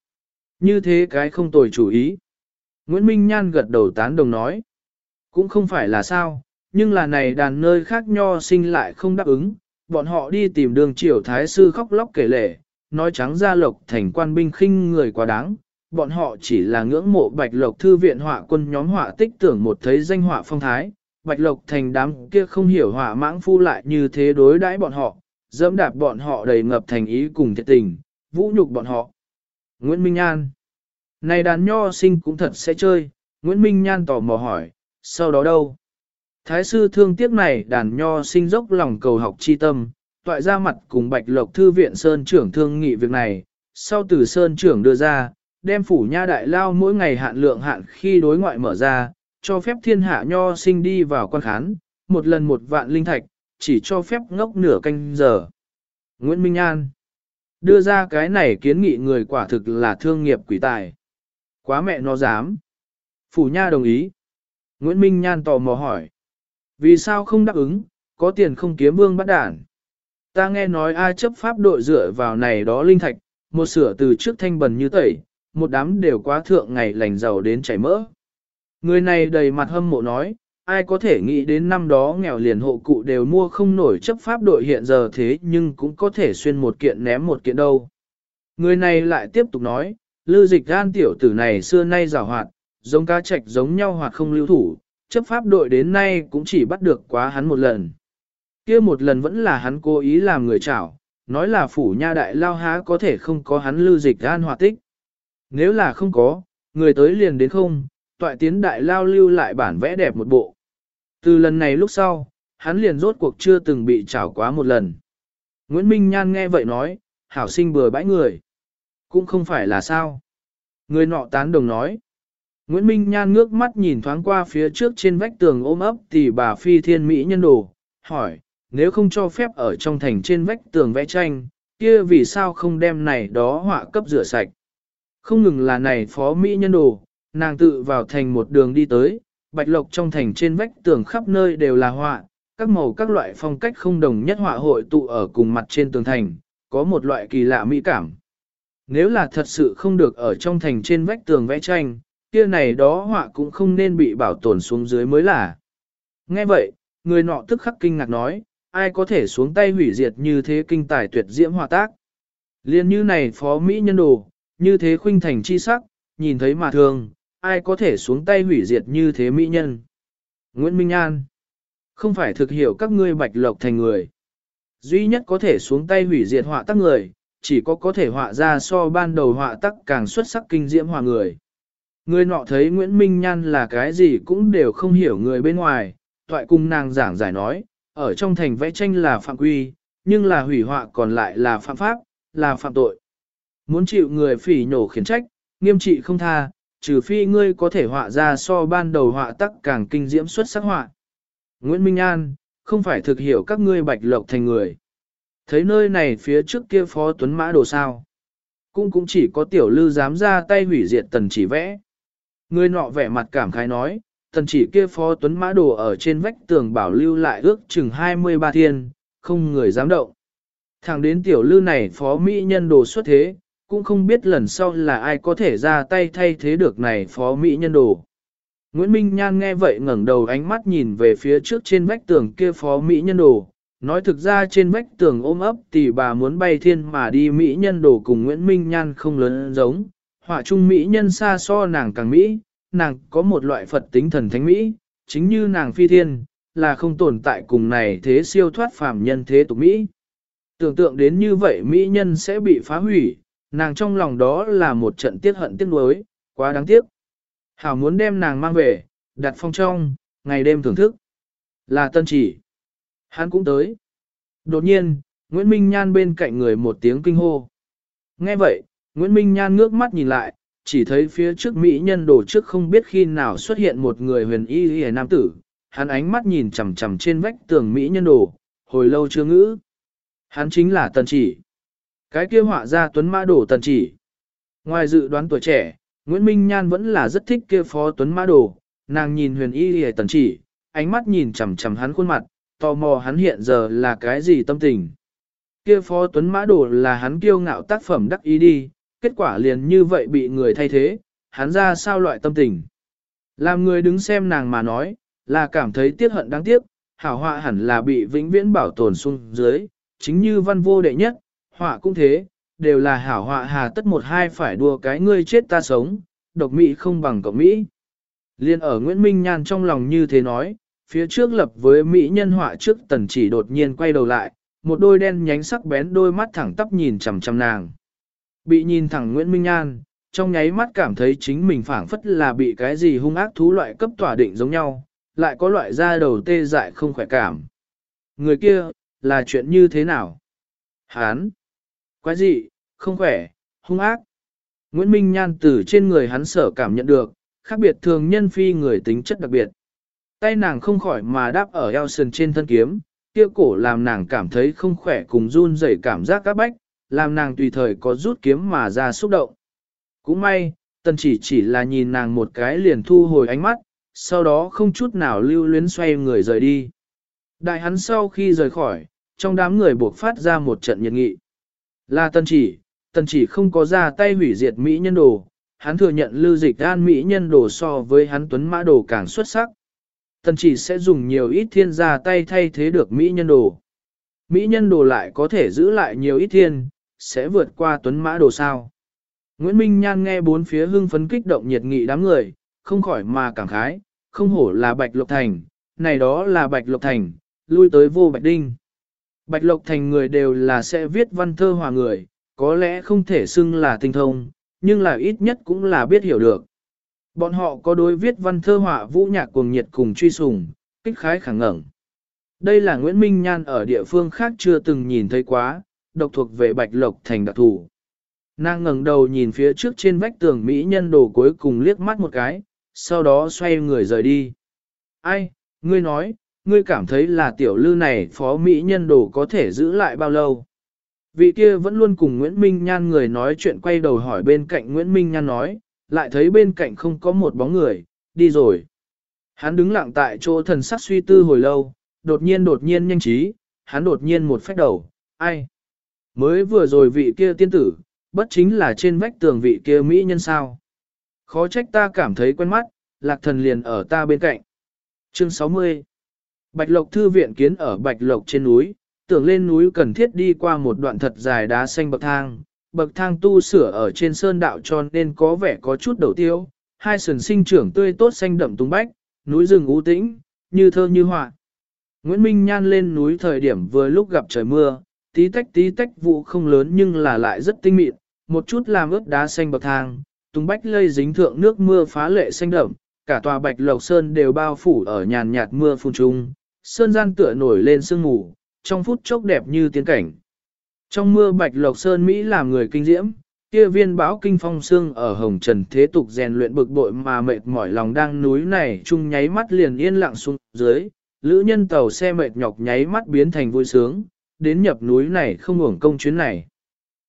Như thế cái không tồi chủ ý. Nguyễn Minh Nhan gật đầu tán đồng nói. Cũng không phải là sao, nhưng là này đàn nơi khác nho sinh lại không đáp ứng, bọn họ đi tìm đường triều thái sư khóc lóc kể lể, nói trắng ra lộc thành quan binh khinh người quá đáng, bọn họ chỉ là ngưỡng mộ bạch lộc thư viện họa quân nhóm họa tích tưởng một thấy danh họa phong thái, bạch lộc thành đám kia không hiểu họa mãng phu lại như thế đối đãi bọn họ, dẫm đạp bọn họ đầy ngập thành ý cùng thiệt tình, vũ nhục bọn họ. Nguyễn Minh An Này đàn nho sinh cũng thật sẽ chơi, Nguyễn Minh Nhan tò mò hỏi, sau đó đâu? Thái sư thương tiếc này đàn nho sinh dốc lòng cầu học chi tâm, toại ra mặt cùng Bạch Lộc Thư viện Sơn trưởng thương nghị việc này, sau từ Sơn trưởng đưa ra, đem phủ nha đại lao mỗi ngày hạn lượng hạn khi đối ngoại mở ra, cho phép thiên hạ nho sinh đi vào quan khán, một lần một vạn linh thạch, chỉ cho phép ngốc nửa canh giờ. Nguyễn Minh An đưa ra cái này kiến nghị người quả thực là thương nghiệp quỷ tài. Quá mẹ nó dám. Phủ nha đồng ý. Nguyễn Minh Nhan tò mò hỏi. Vì sao không đáp ứng, có tiền không kiếm vương bắt đản. Ta nghe nói ai chấp pháp đội dựa vào này đó linh thạch, một sửa từ trước thanh bần như tẩy, một đám đều quá thượng ngày lành giàu đến chảy mỡ. Người này đầy mặt hâm mộ nói, ai có thể nghĩ đến năm đó nghèo liền hộ cụ đều mua không nổi chấp pháp đội hiện giờ thế nhưng cũng có thể xuyên một kiện ném một kiện đâu. Người này lại tiếp tục nói, lưu dịch gan tiểu tử này xưa nay rào hoạt, giống cá trạch giống nhau hoặc không lưu thủ, chấp pháp đội đến nay cũng chỉ bắt được quá hắn một lần kia một lần vẫn là hắn cố ý làm người chảo, nói là phủ nha đại lao há có thể không có hắn lưu dịch gan hoạt tích. Nếu là không có, người tới liền đến không, toại tiến đại lao lưu lại bản vẽ đẹp một bộ. Từ lần này lúc sau, hắn liền rốt cuộc chưa từng bị trảo quá một lần. Nguyễn Minh Nhan nghe vậy nói, hảo sinh bừa bãi người. Cũng không phải là sao. Người nọ tán đồng nói. Nguyễn Minh Nhan ngước mắt nhìn thoáng qua phía trước trên vách tường ôm ấp thì bà phi thiên mỹ nhân đồ, hỏi, nếu không cho phép ở trong thành trên vách tường vẽ tranh, kia vì sao không đem này đó họa cấp rửa sạch. Không ngừng là này phó mỹ nhân đồ, nàng tự vào thành một đường đi tới, bạch lộc trong thành trên vách tường khắp nơi đều là họa, các màu các loại phong cách không đồng nhất họa hội tụ ở cùng mặt trên tường thành, có một loại kỳ lạ mỹ cảm. Nếu là thật sự không được ở trong thành trên vách tường vẽ tranh, kia này đó họa cũng không nên bị bảo tồn xuống dưới mới là. Nghe vậy, người nọ tức khắc kinh ngạc nói, ai có thể xuống tay hủy diệt như thế kinh tài tuyệt diễm hòa tác. Liên như này phó Mỹ nhân đồ, như thế khuynh thành chi sắc, nhìn thấy mà thường, ai có thể xuống tay hủy diệt như thế Mỹ nhân. Nguyễn Minh An không phải thực hiểu các ngươi bạch lộc thành người. Duy nhất có thể xuống tay hủy diệt họa tác người, chỉ có có thể họa ra so ban đầu họa tác càng xuất sắc kinh diễm hòa người. Người nọ thấy Nguyễn Minh Nhan là cái gì cũng đều không hiểu người bên ngoài, toại cung nàng giảng giải nói, ở trong thành vẽ tranh là phạm quy, nhưng là hủy họa còn lại là phạm pháp, là phạm tội. Muốn chịu người phỉ nhổ khiển trách, nghiêm trị không tha, trừ phi ngươi có thể họa ra so ban đầu họa tắc càng kinh diễm xuất sắc họa. Nguyễn Minh An, không phải thực hiểu các ngươi bạch lộc thành người. Thấy nơi này phía trước kia phó tuấn mã đồ sao. Cũng cũng chỉ có tiểu lư dám ra tay hủy diệt tần chỉ vẽ. Người nọ vẻ mặt cảm khái nói, tần chỉ kia phó tuấn mã đồ ở trên vách tường bảo lưu lại ước chừng 23 thiên, không người dám động. Thẳng đến tiểu lưu này phó mỹ nhân đồ xuất thế, cũng không biết lần sau là ai có thể ra tay thay thế được này phó mỹ nhân đồ. Nguyễn Minh Nhan nghe vậy ngẩng đầu ánh mắt nhìn về phía trước trên vách tường kia phó mỹ nhân đồ, nói thực ra trên vách tường ôm ấp thì bà muốn bay thiên mà đi mỹ nhân đồ cùng Nguyễn Minh Nhan không lớn giống, họa trung mỹ nhân xa so nàng càng mỹ, nàng có một loại Phật tính thần thánh mỹ, chính như nàng phi thiên, là không tồn tại cùng này thế siêu thoát phàm nhân thế tục mỹ. Tưởng tượng đến như vậy mỹ nhân sẽ bị phá hủy, nàng trong lòng đó là một trận tiết hận tiếc nuối, quá đáng tiếc. Hảo muốn đem nàng mang về, đặt phong trong, ngày đêm thưởng thức. Là tân chỉ. Hắn cũng tới. Đột nhiên, Nguyễn Minh Nhan bên cạnh người một tiếng kinh hô. Nghe vậy, Nguyễn Minh Nhan ngước mắt nhìn lại, chỉ thấy phía trước Mỹ nhân đồ trước không biết khi nào xuất hiện một người huyền y y nam tử. Hắn ánh mắt nhìn chằm chằm trên vách tường Mỹ nhân đồ, hồi lâu chưa ngữ. Hắn chính là tần chỉ. Cái kia họa ra tuấn mã đồ tần chỉ. Ngoài dự đoán tuổi trẻ, Nguyễn Minh Nhan vẫn là rất thích kia phó tuấn mã đồ, nàng nhìn huyền y hề tần chỉ, ánh mắt nhìn chằm chằm hắn khuôn mặt, tò mò hắn hiện giờ là cái gì tâm tình. Kia phó tuấn mã đồ là hắn kiêu ngạo tác phẩm đắc ý đi, kết quả liền như vậy bị người thay thế, hắn ra sao loại tâm tình. Làm người đứng xem nàng mà nói, là cảm thấy tiếc hận đáng tiếc, hảo họa hẳn là bị vĩnh viễn bảo tồn xuống dưới, chính như văn vô đệ nhất, họa cũng thế, đều là hảo họa hà tất một hai phải đua cái ngươi chết ta sống, độc mỹ không bằng cộng Mỹ. Liên ở Nguyễn Minh Nhan trong lòng như thế nói, phía trước lập với Mỹ nhân họa trước tần chỉ đột nhiên quay đầu lại, một đôi đen nhánh sắc bén đôi mắt thẳng tắp nhìn chằm chằm nàng. Bị nhìn thẳng Nguyễn Minh Nhan, trong nháy mắt cảm thấy chính mình phảng phất là bị cái gì hung ác thú loại cấp tỏa định giống nhau, lại có loại da đầu tê dại không khỏe cảm. Người kia, là chuyện như thế nào? Hán! Quái gì, không khỏe, hung ác. Nguyễn Minh Nhan từ trên người hắn sở cảm nhận được, khác biệt thường nhân phi người tính chất đặc biệt. Tay nàng không khỏi mà đáp ở eo sườn trên thân kiếm, kia cổ làm nàng cảm thấy không khỏe cùng run rẩy cảm giác các bách, làm nàng tùy thời có rút kiếm mà ra xúc động. Cũng may, tần chỉ chỉ là nhìn nàng một cái liền thu hồi ánh mắt, sau đó không chút nào lưu luyến xoay người rời đi. Đại hắn sau khi rời khỏi, trong đám người buộc phát ra một trận nhiệt nghị. Là tần chỉ, tần chỉ không có ra tay hủy diệt Mỹ nhân đồ, hắn thừa nhận lưu dịch an Mỹ nhân đồ so với hắn tuấn mã đồ càng xuất sắc. Tần chỉ sẽ dùng nhiều ít thiên ra tay thay thế được Mỹ nhân đồ. Mỹ nhân đồ lại có thể giữ lại nhiều ít thiên, sẽ vượt qua tuấn mã đồ sao. Nguyễn Minh Nhan nghe bốn phía hưng phấn kích động nhiệt nghị đám người, không khỏi mà cảm khái, không hổ là Bạch Lộc Thành, này đó là Bạch Lộc Thành, lui tới vô Bạch Đinh. Bạch Lộc Thành người đều là sẽ viết văn thơ hòa người, có lẽ không thể xưng là tinh thông, nhưng là ít nhất cũng là biết hiểu được. Bọn họ có đối viết văn thơ họa vũ nhạc cuồng nhiệt cùng truy sùng, kích khái khẳng ngẩng. Đây là Nguyễn Minh Nhan ở địa phương khác chưa từng nhìn thấy quá, độc thuộc về Bạch Lộc thành đặc thủ. Nàng ngẩng đầu nhìn phía trước trên vách tường Mỹ nhân đồ cuối cùng liếc mắt một cái, sau đó xoay người rời đi. Ai, ngươi nói, ngươi cảm thấy là tiểu lư này phó mỹ nhân đồ có thể giữ lại bao lâu? Vị kia vẫn luôn cùng Nguyễn Minh Nhan người nói chuyện quay đầu hỏi bên cạnh Nguyễn Minh Nhan nói, lại thấy bên cạnh không có một bóng người, đi rồi. Hắn đứng lặng tại chỗ thần sắc suy tư hồi lâu, đột nhiên đột nhiên nhanh trí, hắn đột nhiên một phách đầu, ai? Mới vừa rồi vị kia tiên tử, bất chính là trên vách tường vị kia Mỹ nhân sao? Khó trách ta cảm thấy quen mắt, lạc thần liền ở ta bên cạnh. Chương 60 Bạch Lộc Thư viện kiến ở Bạch Lộc trên núi, tưởng lên núi cần thiết đi qua một đoạn thật dài đá xanh bậc thang. Bậc thang tu sửa ở trên sơn đạo tròn nên có vẻ có chút đầu tiêu, hai sườn sinh trưởng tươi tốt xanh đậm tung bách, núi rừng u tĩnh, như thơ như họa. Nguyễn Minh Nhan lên núi thời điểm vừa lúc gặp trời mưa, tí tách tí tách vụ không lớn nhưng là lại rất tinh mịn, một chút làm ướt đá xanh bậc thang, tung bách lây dính thượng nước mưa phá lệ xanh đậm, cả tòa bạch lộc sơn đều bao phủ ở nhàn nhạt mưa phun trung, sơn gian tựa nổi lên sương mù, trong phút chốc đẹp như tiên cảnh. Trong mưa bạch lộc sơn Mỹ làm người kinh diễm, kia viên báo kinh phong xương ở hồng trần thế tục rèn luyện bực bội mà mệt mỏi lòng đang núi này chung nháy mắt liền yên lặng xuống dưới, lữ nhân tàu xe mệt nhọc nháy mắt biến thành vui sướng, đến nhập núi này không hưởng công chuyến này.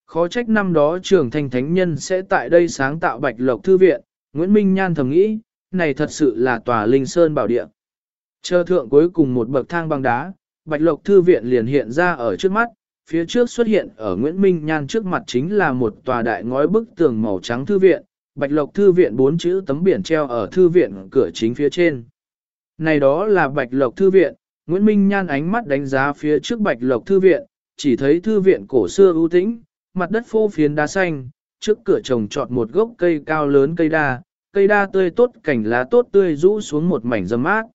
Khó trách năm đó trường thành thánh nhân sẽ tại đây sáng tạo bạch lộc thư viện, Nguyễn Minh Nhan thầm nghĩ, này thật sự là tòa linh sơn bảo địa. Chờ thượng cuối cùng một bậc thang bằng đá, bạch lộc thư viện liền hiện ra ở trước mắt, phía trước xuất hiện ở Nguyễn Minh Nhan trước mặt chính là một tòa đại ngói bức tường màu trắng thư viện, bạch lộc thư viện bốn chữ tấm biển treo ở thư viện cửa chính phía trên. Này đó là bạch lộc thư viện, Nguyễn Minh Nhan ánh mắt đánh giá phía trước bạch lộc thư viện, chỉ thấy thư viện cổ xưa ưu tĩnh, mặt đất phô phiến đá xanh, trước cửa trồng trọt một gốc cây cao lớn cây đa, cây đa tươi tốt cảnh lá tốt tươi rũ xuống một mảnh râm mát.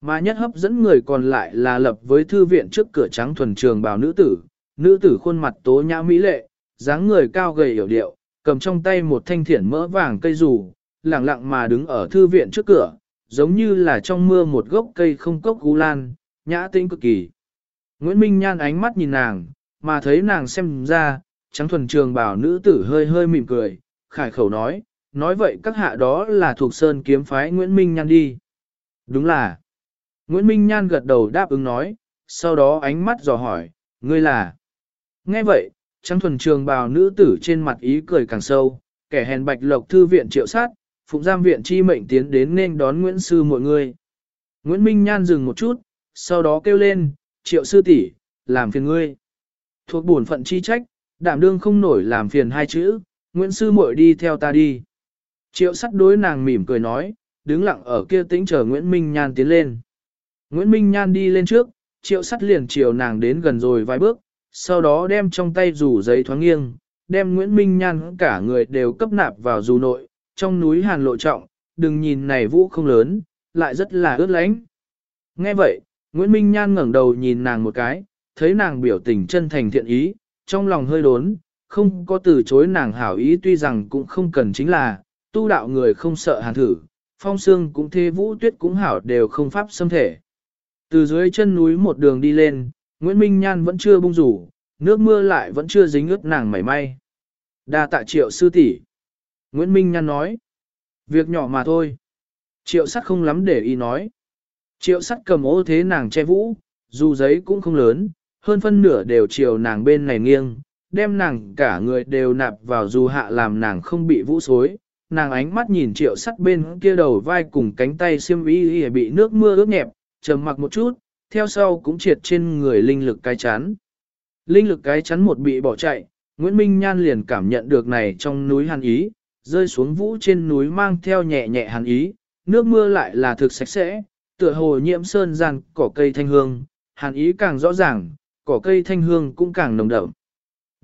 Mà nhất hấp dẫn người còn lại là lập với thư viện trước cửa trắng thuần trường bào nữ tử, nữ tử khuôn mặt tố nhã mỹ lệ, dáng người cao gầy hiểu điệu, cầm trong tay một thanh thiển mỡ vàng cây rủ, lặng lặng mà đứng ở thư viện trước cửa, giống như là trong mưa một gốc cây không cốc gu lan, nhã tĩnh cực kỳ. Nguyễn Minh Nhan ánh mắt nhìn nàng, mà thấy nàng xem ra, trắng thuần trường bảo nữ tử hơi hơi mỉm cười, khải khẩu nói, nói vậy các hạ đó là thuộc sơn kiếm phái Nguyễn Minh Nhan đi. Đúng là. Nguyễn Minh Nhan gật đầu đáp ứng nói, sau đó ánh mắt dò hỏi, ngươi là. Nghe vậy, trắng thuần trường bào nữ tử trên mặt ý cười càng sâu, kẻ hèn bạch lộc thư viện triệu sát, phụng giam viện chi mệnh tiến đến nên đón Nguyễn Sư mọi người. Nguyễn Minh Nhan dừng một chút, sau đó kêu lên, triệu sư tỷ, làm phiền ngươi. Thuộc bổn phận chi trách, đảm đương không nổi làm phiền hai chữ, Nguyễn Sư muội đi theo ta đi. Triệu sắt đối nàng mỉm cười nói, đứng lặng ở kia tĩnh chờ Nguyễn Minh Nhan tiến lên. Nguyễn Minh Nhan đi lên trước, triệu sắt liền chiều nàng đến gần rồi vài bước, sau đó đem trong tay rủ giấy thoáng nghiêng, đem Nguyễn Minh Nhan cả người đều cấp nạp vào dù nội, trong núi hàn lộ trọng, đừng nhìn này vũ không lớn, lại rất là ướt lánh. Nghe vậy, Nguyễn Minh Nhan ngẩng đầu nhìn nàng một cái, thấy nàng biểu tình chân thành thiện ý, trong lòng hơi đốn, không có từ chối nàng hảo ý tuy rằng cũng không cần chính là, tu đạo người không sợ hàn thử, phong sương cũng thế vũ tuyết cũng hảo đều không pháp xâm thể. Từ dưới chân núi một đường đi lên, Nguyễn Minh Nhan vẫn chưa bung rủ, nước mưa lại vẫn chưa dính ướt nàng mảy may. Đa tạ triệu sư tỷ. Nguyễn Minh Nhan nói. Việc nhỏ mà thôi. Triệu sắc không lắm để ý nói. Triệu sắt cầm ô thế nàng che vũ, dù giấy cũng không lớn, hơn phân nửa đều chiều nàng bên này nghiêng, đem nàng cả người đều nạp vào dù hạ làm nàng không bị vũ xối. Nàng ánh mắt nhìn triệu sắt bên kia đầu vai cùng cánh tay xiêm y bị nước mưa ướt nhẹp, trầm mặc một chút, theo sau cũng triệt trên người linh lực cái chắn. Linh lực cái chắn một bị bỏ chạy, Nguyễn Minh Nhan liền cảm nhận được này trong núi hàn ý, rơi xuống vũ trên núi mang theo nhẹ nhẹ hàn ý, nước mưa lại là thực sạch sẽ, tựa hồ nhiễm sơn gian cỏ cây thanh hương, hàn ý càng rõ ràng, cỏ cây thanh hương cũng càng nồng đậm.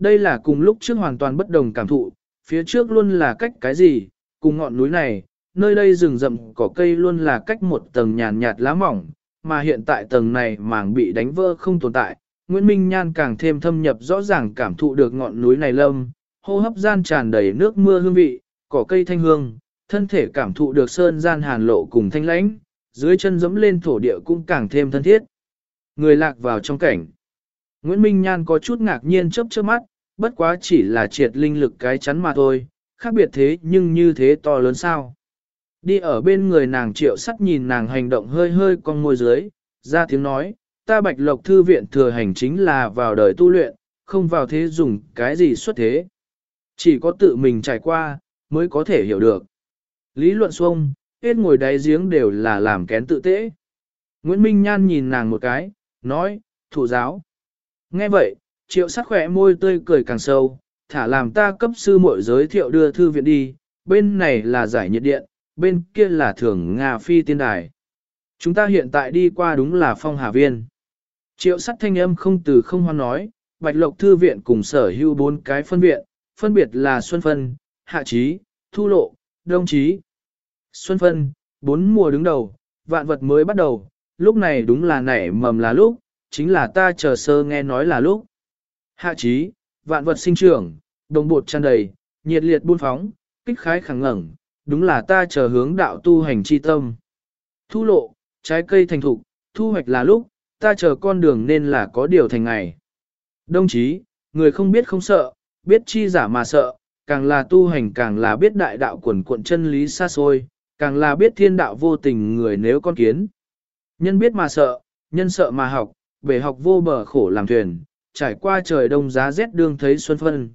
Đây là cùng lúc trước hoàn toàn bất đồng cảm thụ, phía trước luôn là cách cái gì, cùng ngọn núi này, nơi đây rừng rậm cỏ cây luôn là cách một tầng nhàn nhạt lá mỏng, mà hiện tại tầng này màng bị đánh vỡ không tồn tại. Nguyễn Minh Nhan càng thêm thâm nhập rõ ràng cảm thụ được ngọn núi này lâm, hô hấp gian tràn đầy nước mưa hương vị, cỏ cây thanh hương, thân thể cảm thụ được sơn gian hàn lộ cùng thanh lãnh, dưới chân dẫm lên thổ địa cũng càng thêm thân thiết. Người lạc vào trong cảnh. Nguyễn Minh Nhan có chút ngạc nhiên chớp chớp mắt, bất quá chỉ là triệt linh lực cái chắn mà thôi, khác biệt thế nhưng như thế to lớn sao. Đi ở bên người nàng triệu sắt nhìn nàng hành động hơi hơi con môi dưới, ra tiếng nói, ta bạch lộc thư viện thừa hành chính là vào đời tu luyện, không vào thế dùng cái gì xuất thế. Chỉ có tự mình trải qua, mới có thể hiểu được. Lý luận xuông, hết ngồi đáy giếng đều là làm kén tự tế. Nguyễn Minh Nhan nhìn nàng một cái, nói, thủ giáo. Nghe vậy, triệu sát khỏe môi tươi cười càng sâu, thả làm ta cấp sư muội giới thiệu đưa thư viện đi, bên này là giải nhiệt điện, bên kia là thưởng Nga phi tiên đài. Chúng ta hiện tại đi qua đúng là phong hà viên. Triệu sắt thanh âm không từ không hoan nói, Bạch Lộc Thư viện cùng sở hữu bốn cái phân viện, phân biệt là Xuân Phân, Hạ Trí, Thu Lộ, Đông Trí. Xuân Phân, bốn mùa đứng đầu, vạn vật mới bắt đầu, lúc này đúng là nảy mầm là lúc, chính là ta chờ sơ nghe nói là lúc. Hạ Trí, vạn vật sinh trưởng, đồng bột tràn đầy, nhiệt liệt buôn phóng, kích khái khẳng ngẩng, đúng là ta chờ hướng đạo tu hành chi tâm. Thu lộ, trái cây thành thục, thu hoạch là lúc, ta chờ con đường nên là có điều thành ngày. Đồng chí, người không biết không sợ, biết chi giả mà sợ, càng là tu hành càng là biết đại đạo quần cuộn chân lý xa xôi, càng là biết thiên đạo vô tình người nếu con kiến. Nhân biết mà sợ, nhân sợ mà học, bể học vô bờ khổ làm thuyền, trải qua trời đông giá rét đương thấy xuân phân.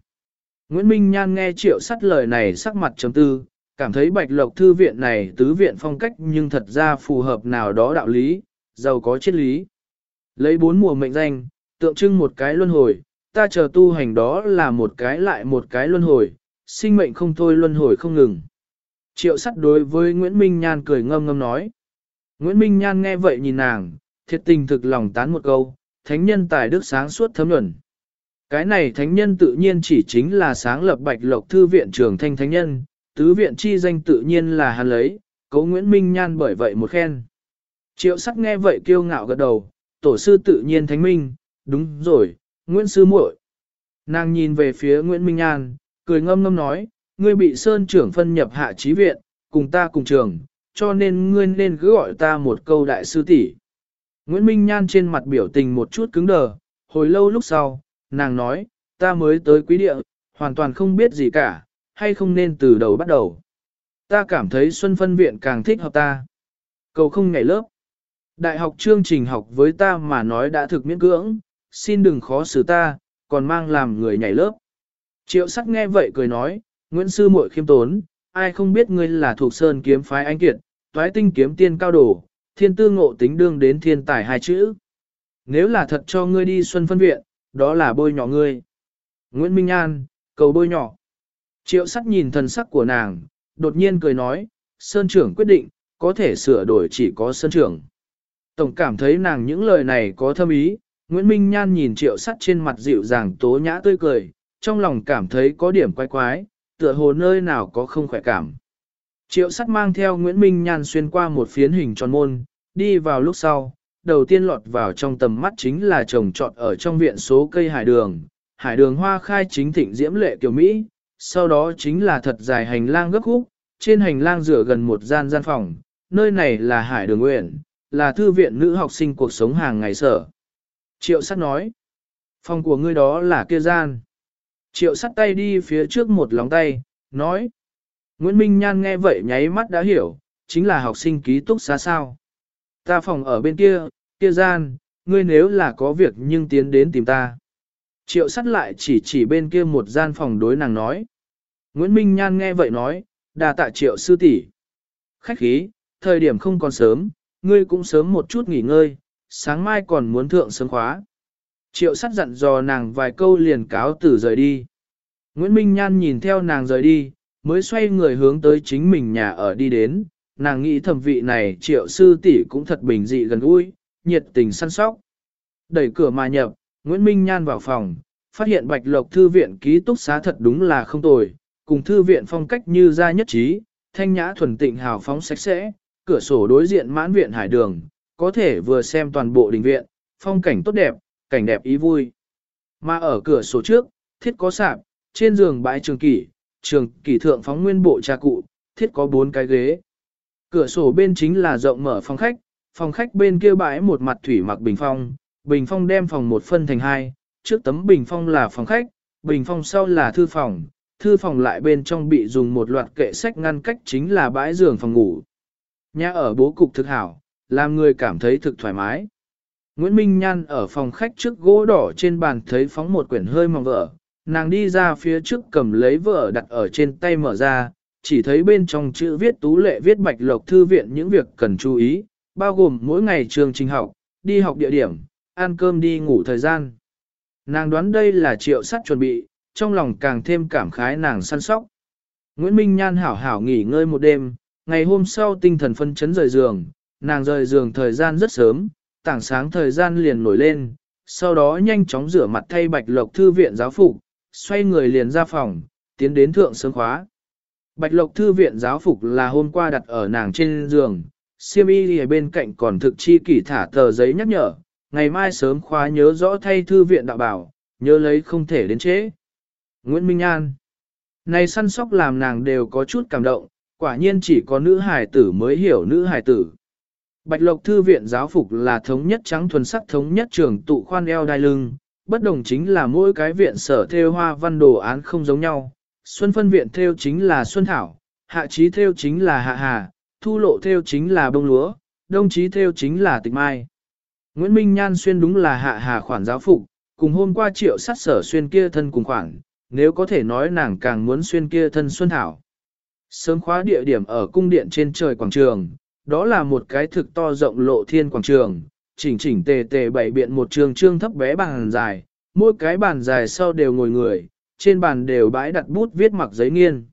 Nguyễn Minh Nhan nghe triệu sắt lời này sắc mặt chấm tư, cảm thấy bạch lộc thư viện này tứ viện phong cách nhưng thật ra phù hợp nào đó đạo lý, giàu có triết lý. Lấy bốn mùa mệnh danh, tượng trưng một cái luân hồi, ta chờ tu hành đó là một cái lại một cái luân hồi, sinh mệnh không thôi luân hồi không ngừng. Triệu sắt đối với Nguyễn Minh Nhan cười ngâm ngâm nói. Nguyễn Minh Nhan nghe vậy nhìn nàng, thiệt tình thực lòng tán một câu, thánh nhân tài đức sáng suốt thấm nhuận. Cái này thánh nhân tự nhiên chỉ chính là sáng lập bạch lộc thư viện trường thanh thánh nhân, tứ viện chi danh tự nhiên là hắn lấy, cố Nguyễn Minh Nhan bởi vậy một khen. Triệu sắc nghe vậy kiêu ngạo gật đầu, tổ sư tự nhiên thánh minh, đúng rồi, Nguyễn Sư muội. Nàng nhìn về phía Nguyễn Minh Nhan, cười ngâm ngâm nói, ngươi bị Sơn trưởng phân nhập hạ trí viện, cùng ta cùng trường, cho nên ngươi nên cứ gọi ta một câu đại sư tỷ. Nguyễn Minh Nhan trên mặt biểu tình một chút cứng đờ, hồi lâu lúc sau, nàng nói, ta mới tới quý địa, hoàn toàn không biết gì cả, hay không nên từ đầu bắt đầu. Ta cảm thấy Xuân Phân Viện càng thích hợp ta. Cầu không nhảy lớp. Đại học chương trình học với ta mà nói đã thực miễn cưỡng, xin đừng khó xử ta, còn mang làm người nhảy lớp. Triệu sắc nghe vậy cười nói, Nguyễn Sư muội khiêm tốn, ai không biết ngươi là thuộc sơn kiếm phái anh kiệt, toái tinh kiếm tiên cao đổ, thiên tư ngộ tính đương đến thiên tài hai chữ. Nếu là thật cho ngươi đi xuân phân viện, đó là bôi nhỏ ngươi. Nguyễn Minh An, cầu bôi nhỏ. Triệu sắc nhìn thần sắc của nàng, đột nhiên cười nói, Sơn trưởng quyết định, có thể sửa đổi chỉ có Sơn trưởng. Tổng cảm thấy nàng những lời này có thâm ý, Nguyễn Minh Nhan nhìn triệu sắt trên mặt dịu dàng tố nhã tươi cười, trong lòng cảm thấy có điểm quái quái, tựa hồ nơi nào có không khỏe cảm. Triệu sắt mang theo Nguyễn Minh Nhan xuyên qua một phiến hình tròn môn, đi vào lúc sau, đầu tiên lọt vào trong tầm mắt chính là trồng trọt ở trong viện số cây hải đường, hải đường hoa khai chính thịnh diễm lệ kiểu Mỹ, sau đó chính là thật dài hành lang gấp khúc, trên hành lang rửa gần một gian gian phòng, nơi này là hải đường nguyện, là thư viện nữ học sinh cuộc sống hàng ngày sở. Triệu sắt nói, phòng của ngươi đó là kia gian. Triệu sắt tay đi phía trước một lòng tay, nói. Nguyễn Minh Nhan nghe vậy nháy mắt đã hiểu, chính là học sinh ký túc xá sao. Ta phòng ở bên kia, kia gian, ngươi nếu là có việc nhưng tiến đến tìm ta. Triệu sắt lại chỉ chỉ bên kia một gian phòng đối nàng nói. Nguyễn Minh Nhan nghe vậy nói, đà tạ triệu sư tỷ. Khách khí, thời điểm không còn sớm, ngươi cũng sớm một chút nghỉ ngơi, sáng mai còn muốn thượng sớm khóa. Triệu sắt dặn dò nàng vài câu liền cáo tử rời đi. Nguyễn Minh Nhan nhìn theo nàng rời đi, mới xoay người hướng tới chính mình nhà ở đi đến, nàng nghĩ thẩm vị này triệu sư tỷ cũng thật bình dị gần gũi, nhiệt tình săn sóc. Đẩy cửa mà nhập, Nguyễn Minh Nhan vào phòng, phát hiện Bạch Lộc Thư viện ký túc xá thật đúng là không tồi, cùng thư viện phong cách như ra nhất trí, thanh nhã thuần tịnh hào phóng sạch sẽ, cửa sổ đối diện mãn viện hải đường, có thể vừa xem toàn bộ đình viện, phong cảnh tốt đẹp, cảnh đẹp ý vui. Mà ở cửa sổ trước, thiết có sạp, trên giường bãi trường kỷ, trường kỷ thượng phóng nguyên bộ trà cụ, thiết có bốn cái ghế. Cửa sổ bên chính là rộng mở phòng khách, phòng khách bên kia bãi một mặt thủy mặc bình phong, bình phong đem phòng một phân thành hai, trước tấm bình phong là phòng khách, bình phong sau là thư phòng, thư phòng lại bên trong bị dùng một loạt kệ sách ngăn cách chính là bãi giường phòng ngủ. Nhà ở bố cục thực hảo, làm người cảm thấy thực thoải mái. Nguyễn Minh Nhan ở phòng khách trước gỗ đỏ trên bàn thấy phóng một quyển hơi mỏng vợ, nàng đi ra phía trước cầm lấy vợ đặt ở trên tay mở ra, chỉ thấy bên trong chữ viết tú lệ viết bạch lộc thư viện những việc cần chú ý, bao gồm mỗi ngày trường trình học, đi học địa điểm, ăn cơm đi ngủ thời gian. Nàng đoán đây là triệu sắt chuẩn bị, trong lòng càng thêm cảm khái nàng săn sóc. Nguyễn Minh Nhan hảo hảo nghỉ ngơi một đêm, ngày hôm sau tinh thần phân chấn rời giường, nàng rời giường thời gian rất sớm, tảng sáng thời gian liền nổi lên, sau đó nhanh chóng rửa mặt thay bạch lộc thư viện giáo phục, xoay người liền ra phòng, tiến đến thượng sớm khóa. Bạch lộc thư viện giáo phục là hôm qua đặt ở nàng trên giường, siêm y ở bên cạnh còn thực chi kỷ thả tờ giấy nhắc nhở, ngày mai sớm khóa nhớ rõ thay thư viện đạo bảo, nhớ lấy không thể đến trễ. Nguyễn Minh An Này săn sóc làm nàng đều có chút cảm động, quả nhiên chỉ có nữ hài tử mới hiểu nữ hài tử. Bạch Lộc Thư viện giáo phục là thống nhất trắng thuần sắc thống nhất trường tụ khoan eo đai lưng, bất đồng chính là mỗi cái viện sở theo hoa văn đồ án không giống nhau. Xuân phân viện theo chính là Xuân Thảo, hạ trí theo chính là Hạ Hà, thu lộ theo chính là bông lúa, đông trí theo chính là tịch mai. Nguyễn Minh Nhan xuyên đúng là Hạ Hà khoản giáo phục, cùng hôm qua triệu sát sở xuyên kia thân cùng khoản, nếu có thể nói nàng càng muốn xuyên kia thân Xuân Thảo. Sớm khóa địa điểm ở cung điện trên trời quảng trường, đó là một cái thực to rộng lộ thiên quảng trường, chỉnh chỉnh tề tề bảy biện một trường trương thấp bé bàn dài, mỗi cái bàn dài sau đều ngồi người, trên bàn đều bãi đặt bút viết mặc giấy nghiên.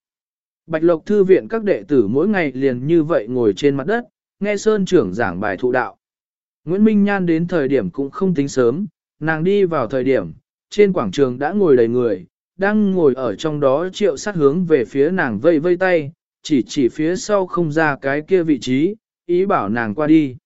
Bạch Lộc Thư viện các đệ tử mỗi ngày liền như vậy ngồi trên mặt đất, nghe Sơn trưởng giảng bài thụ đạo. Nguyễn Minh Nhan đến thời điểm cũng không tính sớm, nàng đi vào thời điểm, trên quảng trường đã ngồi đầy người, đang ngồi ở trong đó triệu sát hướng về phía nàng vây vây tay, chỉ chỉ phía sau không ra cái kia vị trí, ý bảo nàng qua đi.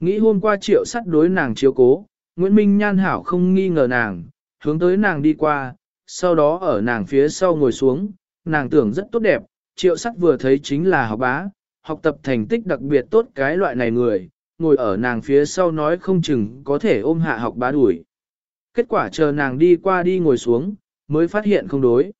Nghĩ hôm qua triệu sắt đối nàng chiếu cố, Nguyễn Minh Nhan hảo không nghi ngờ nàng, hướng tới nàng đi qua, sau đó ở nàng phía sau ngồi xuống, nàng tưởng rất tốt đẹp, triệu sắt vừa thấy chính là học bá, học tập thành tích đặc biệt tốt cái loại này người, ngồi ở nàng phía sau nói không chừng có thể ôm hạ học bá đuổi. Kết quả chờ nàng đi qua đi ngồi xuống, mới phát hiện không đối.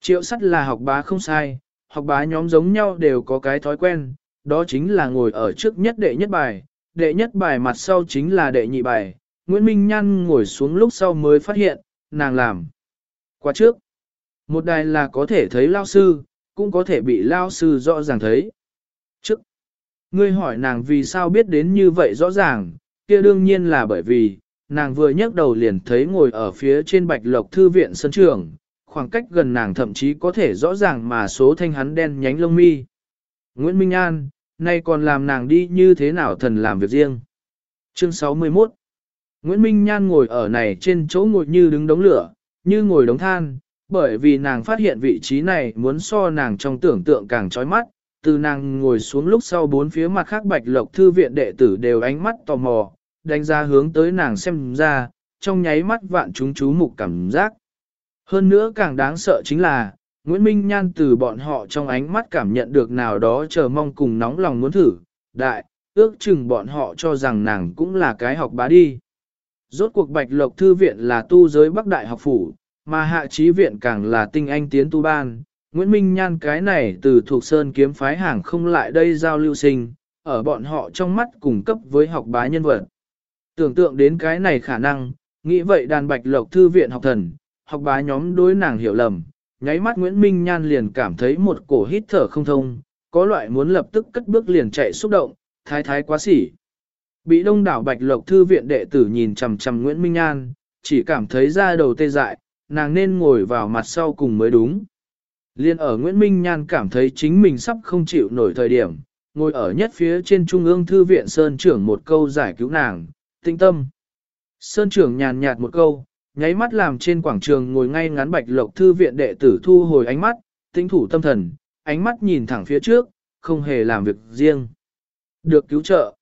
Triệu sắt là học bá không sai, học bá nhóm giống nhau đều có cái thói quen, đó chính là ngồi ở trước nhất đệ nhất bài, đệ nhất bài mặt sau chính là đệ nhị bài. Nguyễn Minh Nhan ngồi xuống lúc sau mới phát hiện, nàng làm. Qua trước, một đài là có thể thấy lao sư, cũng có thể bị lao sư rõ ràng thấy. Trước, ngươi hỏi nàng vì sao biết đến như vậy rõ ràng, kia đương nhiên là bởi vì, nàng vừa nhấc đầu liền thấy ngồi ở phía trên bạch lộc thư viện sân trường, khoảng cách gần nàng thậm chí có thể rõ ràng mà số thanh hắn đen nhánh lông mi. Nguyễn Minh An, nay còn làm nàng đi như thế nào thần làm việc riêng. Chương 61 Nguyễn Minh Nhan ngồi ở này trên chỗ ngồi như đứng đống lửa, như ngồi đống than, bởi vì nàng phát hiện vị trí này muốn so nàng trong tưởng tượng càng chói mắt, từ nàng ngồi xuống lúc sau bốn phía mặt khác bạch lộc thư viện đệ tử đều ánh mắt tò mò, đánh ra hướng tới nàng xem ra, trong nháy mắt vạn chúng chú mục cảm giác. Hơn nữa càng đáng sợ chính là, Nguyễn Minh Nhan từ bọn họ trong ánh mắt cảm nhận được nào đó chờ mong cùng nóng lòng muốn thử, đại, ước chừng bọn họ cho rằng nàng cũng là cái học bá đi. Rốt cuộc Bạch Lộc Thư Viện là tu giới Bắc Đại học phủ, mà Hạ Trí Viện càng là tinh anh tiến tu ban. Nguyễn Minh Nhan cái này từ thuộc sơn kiếm phái hàng không lại đây giao lưu sinh, ở bọn họ trong mắt cùng cấp với học bá nhân vật. Tưởng tượng đến cái này khả năng, nghĩ vậy đàn Bạch Lộc Thư Viện học thần, học bá nhóm đối nàng hiểu lầm, nháy mắt Nguyễn Minh Nhan liền cảm thấy một cổ hít thở không thông, có loại muốn lập tức cất bước liền chạy xúc động, thái thái quá xỉ. Bị đông đảo Bạch Lộc Thư viện đệ tử nhìn chằm chằm Nguyễn Minh Nhan, chỉ cảm thấy da đầu tê dại, nàng nên ngồi vào mặt sau cùng mới đúng. Liên ở Nguyễn Minh Nhan cảm thấy chính mình sắp không chịu nổi thời điểm, ngồi ở nhất phía trên Trung ương Thư viện Sơn trưởng một câu giải cứu nàng, tinh tâm. Sơn trưởng nhàn nhạt một câu, nháy mắt làm trên quảng trường ngồi ngay ngắn bạch lộc thư viện đệ tử thu hồi ánh mắt, tinh thủ tâm thần, ánh mắt nhìn thẳng phía trước, không hề làm việc riêng. Được cứu trợ.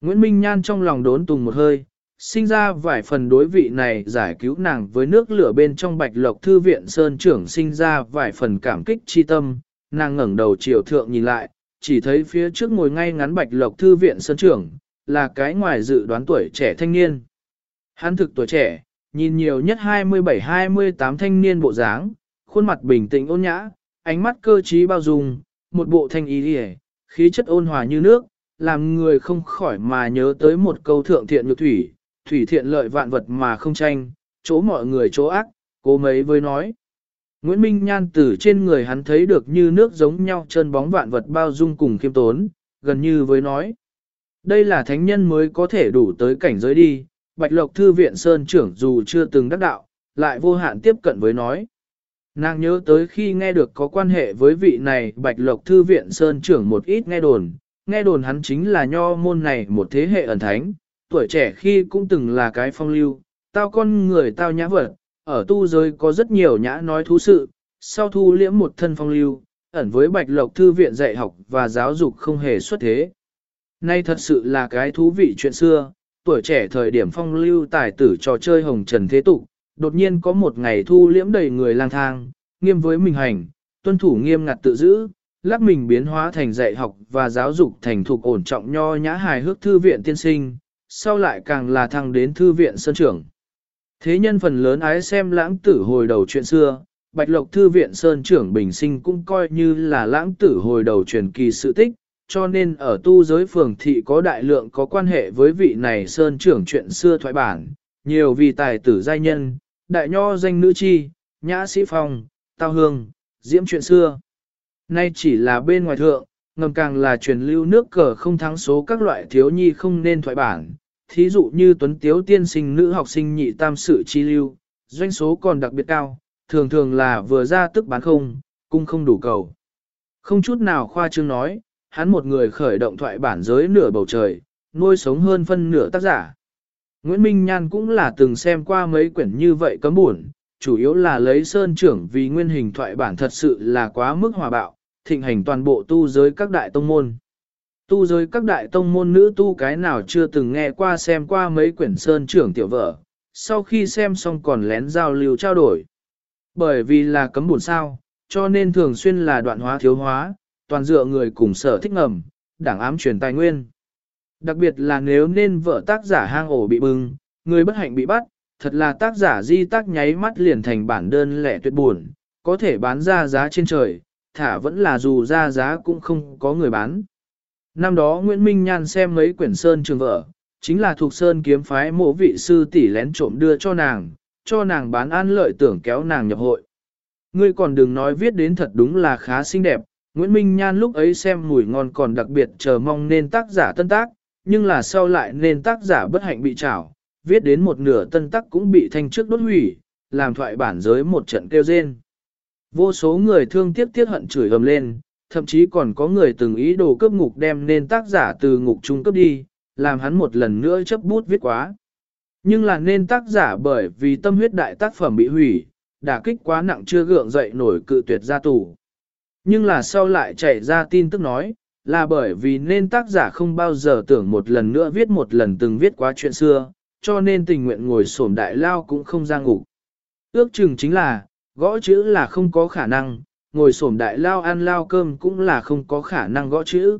Nguyễn Minh Nhan trong lòng đốn tùng một hơi, sinh ra vài phần đối vị này giải cứu nàng với nước lửa bên trong bạch lộc thư viện sơn trưởng sinh ra vài phần cảm kích chi tâm, nàng ngẩng đầu chiều thượng nhìn lại, chỉ thấy phía trước ngồi ngay ngắn bạch lộc thư viện sơn trưởng, là cái ngoài dự đoán tuổi trẻ thanh niên. Hắn thực tuổi trẻ, nhìn nhiều nhất 27-28 thanh niên bộ dáng, khuôn mặt bình tĩnh ôn nhã, ánh mắt cơ trí bao dung, một bộ thanh ý điề, khí chất ôn hòa như nước, làm người không khỏi mà nhớ tới một câu thượng thiện nhược thủy, thủy thiện lợi vạn vật mà không tranh, chỗ mọi người chỗ ác, cố mấy với nói. Nguyễn Minh Nhan từ trên người hắn thấy được như nước giống nhau chân bóng vạn vật bao dung cùng khiêm tốn, gần như với nói. Đây là thánh nhân mới có thể đủ tới cảnh giới đi, Bạch Lộc Thư Viện Sơn trưởng dù chưa từng đắc đạo, lại vô hạn tiếp cận với nói. Nàng nhớ tới khi nghe được có quan hệ với vị này Bạch Lộc Thư Viện Sơn trưởng một ít nghe đồn, nghe đồn hắn chính là nho môn này một thế hệ ẩn thánh, tuổi trẻ khi cũng từng là cái phong lưu, tao con người tao nhã vật, ở tu giới có rất nhiều nhã nói thú sự, sau thu liễm một thân phong lưu, ẩn với Bạch Lộc Thư Viện dạy học và giáo dục không hề xuất thế. Nay thật sự là cái thú vị chuyện xưa, tuổi trẻ thời điểm phong lưu tài tử trò chơi hồng trần thế tục, đột nhiên có một ngày thu liễm đầy người lang thang, nghiêm với mình hành, tuân thủ nghiêm ngặt tự giữ, lắc mình biến hóa thành dạy học và giáo dục thành thục ổn trọng nho nhã hài hước thư viện tiên sinh, sau lại càng là thăng đến thư viện sơn trưởng. Thế nhân phần lớn ái xem lãng tử hồi đầu chuyện xưa, Bạch Lộc Thư viện Sơn trưởng Bình Sinh cũng coi như là lãng tử hồi đầu truyền kỳ sự tích, cho nên ở tu giới phường thị có đại lượng có quan hệ với vị này Sơn trưởng chuyện xưa thoại bản, nhiều vì tài tử giai nhân, đại nho danh nữ chi, nhã sĩ phong, tao hương, diễm chuyện xưa. Nay chỉ là bên ngoài thượng, ngầm càng là truyền lưu nước cờ không thắng số các loại thiếu nhi không nên thoại bản, thí dụ như tuấn tiếu tiên sinh nữ học sinh nhị tam sự chi lưu, doanh số còn đặc biệt cao, thường thường là vừa ra tức bán không, cung không đủ cầu. Không chút nào khoa trương nói, hắn một người khởi động thoại bản giới nửa bầu trời, nuôi sống hơn phân nửa tác giả. Nguyễn Minh Nhan cũng là từng xem qua mấy quyển như vậy cấm buồn, chủ yếu là lấy sơn trưởng vì nguyên hình thoại bản thật sự là quá mức hòa bạo, thịnh hành toàn bộ tu giới các đại tông môn. Tu giới các đại tông môn nữ tu cái nào chưa từng nghe qua xem qua mấy quyển sơn trưởng tiểu vợ, sau khi xem xong còn lén giao lưu trao đổi. Bởi vì là cấm buồn sao, cho nên thường xuyên là đoạn hóa thiếu hóa, toàn dựa người cùng sở thích ngầm, đảng ám truyền tài nguyên. Đặc biệt là nếu nên vợ tác giả hang ổ bị bưng, người bất hạnh bị bắt, thật là tác giả di tác nháy mắt liền thành bản đơn lẻ tuyệt buồn, có thể bán ra giá trên trời, thả vẫn là dù ra giá cũng không có người bán. Năm đó Nguyễn Minh Nhan xem mấy quyển sơn trường vợ, chính là thuộc sơn kiếm phái mộ vị sư tỷ lén trộm đưa cho nàng, cho nàng bán an lợi tưởng kéo nàng nhập hội. Ngươi còn đừng nói viết đến thật đúng là khá xinh đẹp, Nguyễn Minh Nhan lúc ấy xem mùi ngon còn đặc biệt chờ mong nên tác giả tân tác, nhưng là sau lại nên tác giả bất hạnh bị trảo, viết đến một nửa tân tác cũng bị thanh trước đốt hủy, làm thoại bản giới một trận kêu rên. Vô số người thương tiếc tiếc hận chửi ầm lên, thậm chí còn có người từng ý đồ cướp ngục đem nên tác giả từ ngục trung cấp đi, làm hắn một lần nữa chấp bút viết quá. Nhưng là nên tác giả bởi vì tâm huyết đại tác phẩm bị hủy, đả kích quá nặng chưa gượng dậy nổi cự tuyệt ra tù. Nhưng là sau lại chạy ra tin tức nói, là bởi vì nên tác giả không bao giờ tưởng một lần nữa viết một lần từng viết quá chuyện xưa, cho nên tình nguyện ngồi sổm đại lao cũng không ra ngủ. Ước chừng chính là, gõ chữ là không có khả năng, ngồi sổm đại lao ăn lao cơm cũng là không có khả năng gõ chữ.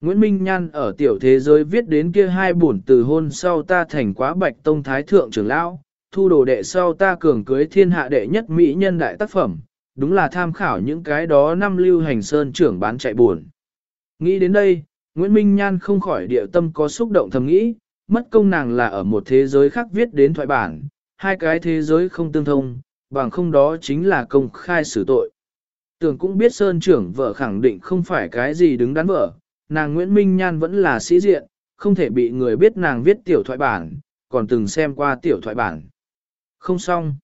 Nguyễn Minh Nhan ở tiểu thế giới viết đến kia hai bổn từ hôn sau ta thành quá bạch tông thái thượng trưởng lão, thu đồ đệ sau ta cường cưới thiên hạ đệ nhất mỹ nhân đại tác phẩm, đúng là tham khảo những cái đó năm lưu hành sơn trưởng bán chạy buồn. Nghĩ đến đây, Nguyễn Minh Nhan không khỏi địa tâm có xúc động thầm nghĩ, mất công nàng là ở một thế giới khác viết đến thoại bản, hai cái thế giới không tương thông, bằng không đó chính là công khai xử tội. Tưởng cũng biết Sơn trưởng vợ khẳng định không phải cái gì đứng đắn vợ, nàng Nguyễn Minh Nhan vẫn là sĩ diện, không thể bị người biết nàng viết tiểu thoại bản, còn từng xem qua tiểu thoại bản. Không xong.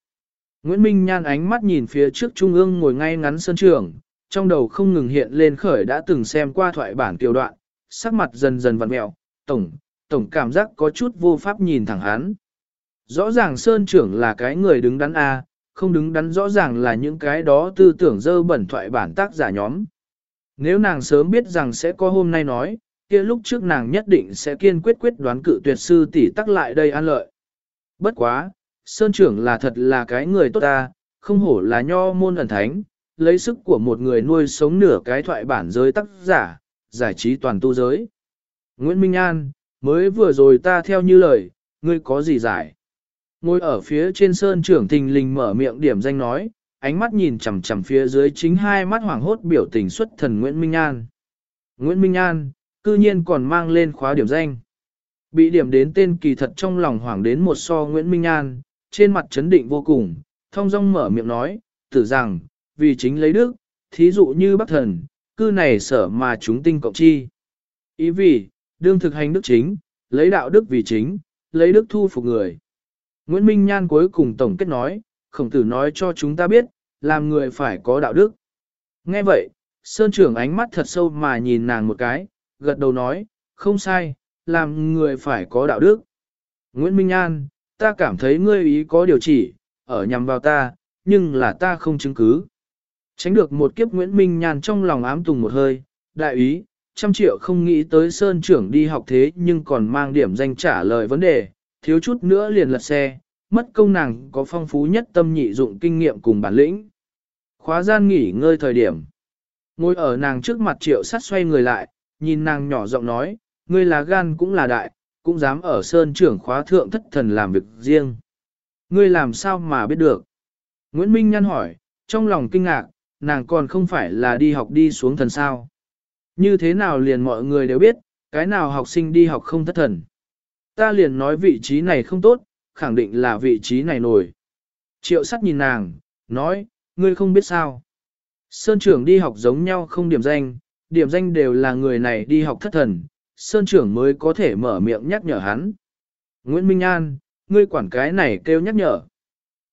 Nguyễn Minh Nhan ánh mắt nhìn phía trước trung ương ngồi ngay ngắn Sơn trưởng, trong đầu không ngừng hiện lên khởi đã từng xem qua thoại bản tiểu đoạn, sắc mặt dần dần vặn mẹo, tổng, tổng cảm giác có chút vô pháp nhìn thẳng hắn. Rõ ràng Sơn trưởng là cái người đứng đắn A, không đứng đắn rõ ràng là những cái đó tư tưởng dơ bẩn thoại bản tác giả nhóm. Nếu nàng sớm biết rằng sẽ có hôm nay nói, kia lúc trước nàng nhất định sẽ kiên quyết quyết đoán cự tuyệt sư tỷ tắc lại đây an lợi. Bất quá, Sơn trưởng là thật là cái người tốt ta, không hổ là nho môn ẩn thánh, lấy sức của một người nuôi sống nửa cái thoại bản giới tác giả, giải trí toàn tu giới. Nguyễn Minh An, mới vừa rồi ta theo như lời, ngươi có gì giải? Ngồi ở phía trên sơn trưởng thình lình mở miệng điểm danh nói, ánh mắt nhìn chằm chằm phía dưới chính hai mắt hoảng hốt biểu tình xuất thần Nguyễn Minh An. Nguyễn Minh An, cư nhiên còn mang lên khóa điểm danh. Bị điểm đến tên kỳ thật trong lòng hoảng đến một so Nguyễn Minh An, trên mặt chấn định vô cùng, thông dong mở miệng nói, tử rằng, vì chính lấy đức, thí dụ như bắc thần, cư này sở mà chúng tinh cộng chi. Ý vì, đương thực hành đức chính, lấy đạo đức vì chính, lấy đức thu phục người. Nguyễn Minh Nhan cuối cùng tổng kết nói, khổng tử nói cho chúng ta biết, làm người phải có đạo đức. Nghe vậy, Sơn trưởng ánh mắt thật sâu mà nhìn nàng một cái, gật đầu nói, không sai, làm người phải có đạo đức. Nguyễn Minh An, ta cảm thấy ngươi ý có điều chỉ, ở nhằm vào ta, nhưng là ta không chứng cứ. Tránh được một kiếp Nguyễn Minh nhàn trong lòng ám tùng một hơi, đại ý, trăm triệu không nghĩ tới Sơn trưởng đi học thế nhưng còn mang điểm danh trả lời vấn đề, thiếu chút nữa liền lật xe, mất công nàng có phong phú nhất tâm nhị dụng kinh nghiệm cùng bản lĩnh. Khóa gian nghỉ ngơi thời điểm. Ngồi ở nàng trước mặt triệu sát xoay người lại, nhìn nàng nhỏ giọng nói, ngươi là gan cũng là đại, cũng dám ở sơn trưởng khóa thượng thất thần làm việc riêng. Ngươi làm sao mà biết được? Nguyễn Minh nhăn hỏi, trong lòng kinh ngạc, nàng còn không phải là đi học đi xuống thần sao. Như thế nào liền mọi người đều biết, cái nào học sinh đi học không thất thần. Ta liền nói vị trí này không tốt, khẳng định là vị trí này nổi. Triệu sắt nhìn nàng, nói, ngươi không biết sao. Sơn trưởng đi học giống nhau không điểm danh, điểm danh đều là người này đi học thất thần, Sơn trưởng mới có thể mở miệng nhắc nhở hắn. Nguyễn Minh An, ngươi quản cái này kêu nhắc nhở.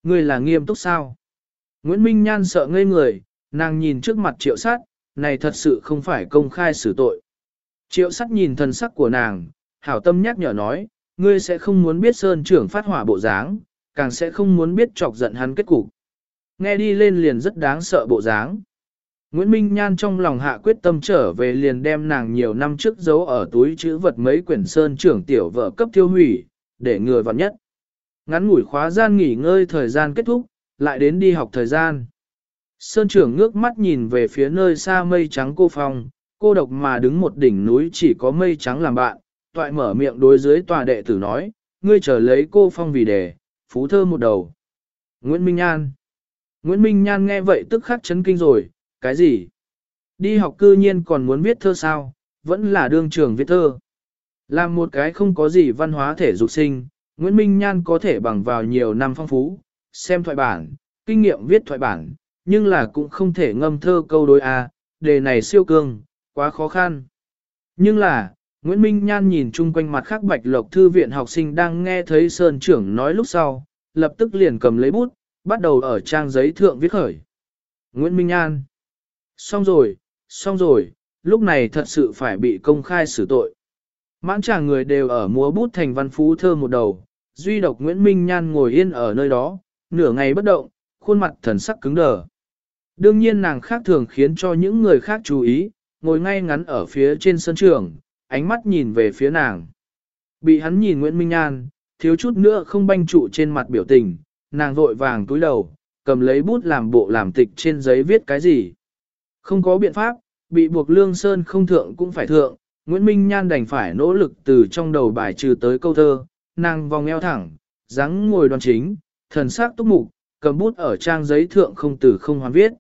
Ngươi là nghiêm túc sao? Nguyễn Minh Nhan sợ ngây người, nàng nhìn trước mặt triệu sát, này thật sự không phải công khai xử tội. Triệu sắt nhìn thần sắc của nàng, hảo tâm nhắc nhở nói, ngươi sẽ không muốn biết Sơn trưởng phát hỏa bộ dáng, càng sẽ không muốn biết chọc giận hắn kết cục. Nghe đi lên liền rất đáng sợ bộ dáng. Nguyễn Minh Nhan trong lòng hạ quyết tâm trở về liền đem nàng nhiều năm trước giấu ở túi chữ vật mấy quyển sơn trưởng tiểu vợ cấp tiêu hủy, để ngừa vặn nhất. Ngắn ngủi khóa gian nghỉ ngơi thời gian kết thúc, lại đến đi học thời gian. Sơn trưởng ngước mắt nhìn về phía nơi xa mây trắng cô phong, cô độc mà đứng một đỉnh núi chỉ có mây trắng làm bạn, toại mở miệng đối dưới tòa đệ tử nói, ngươi trở lấy cô phong vì đề, phú thơ một đầu. Nguyễn Minh Nhan Nguyễn Minh Nhan nghe vậy tức khắc chấn kinh rồi, cái gì? Đi học cư nhiên còn muốn viết thơ sao, vẫn là đương trường viết thơ. Làm một cái không có gì văn hóa thể dục sinh, Nguyễn Minh Nhan có thể bằng vào nhiều năm phong phú, xem thoại bản, kinh nghiệm viết thoại bản, nhưng là cũng không thể ngâm thơ câu đối A, đề này siêu cương, quá khó khăn. Nhưng là, Nguyễn Minh Nhan nhìn chung quanh mặt khác bạch lộc thư viện học sinh đang nghe thấy Sơn trưởng nói lúc sau, lập tức liền cầm lấy bút, bắt đầu ở trang giấy thượng viết khởi. Nguyễn Minh Nhan Xong rồi, xong rồi, lúc này thật sự phải bị công khai xử tội. Mãn chàng người đều ở múa bút thành văn phú thơ một đầu, duy độc Nguyễn Minh Nhan ngồi yên ở nơi đó, nửa ngày bất động, khuôn mặt thần sắc cứng đờ. Đương nhiên nàng khác thường khiến cho những người khác chú ý, ngồi ngay ngắn ở phía trên sân trường, ánh mắt nhìn về phía nàng. Bị hắn nhìn Nguyễn Minh Nhan, thiếu chút nữa không banh trụ trên mặt biểu tình, nàng vội vàng túi đầu, cầm lấy bút làm bộ làm tịch trên giấy viết cái gì. Không có biện pháp, bị buộc lương sơn không thượng cũng phải thượng, Nguyễn Minh Nhan đành phải nỗ lực từ trong đầu bài trừ tới câu thơ, nàng vòng eo thẳng, dáng ngồi đoan chính, thần sắc túc mục, cầm bút ở trang giấy thượng không từ không hoàn viết.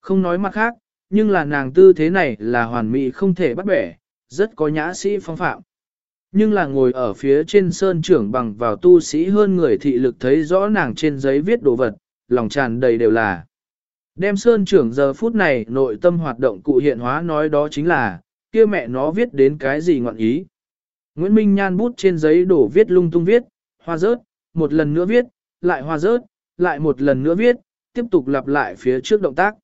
Không nói mặt khác, nhưng là nàng tư thế này là hoàn mỹ không thể bắt bẻ, rất có nhã sĩ phong phạm. Nhưng là ngồi ở phía trên sơn trưởng bằng vào tu sĩ hơn người thị lực thấy rõ nàng trên giấy viết đồ vật, lòng tràn đầy đều là. Đem sơn trưởng giờ phút này nội tâm hoạt động cụ hiện hóa nói đó chính là, kia mẹ nó viết đến cái gì ngọn ý. Nguyễn Minh Nhan bút trên giấy đổ viết lung tung viết, hoa rớt, một lần nữa viết, lại hoa rớt, lại một lần nữa viết, tiếp tục lặp lại phía trước động tác.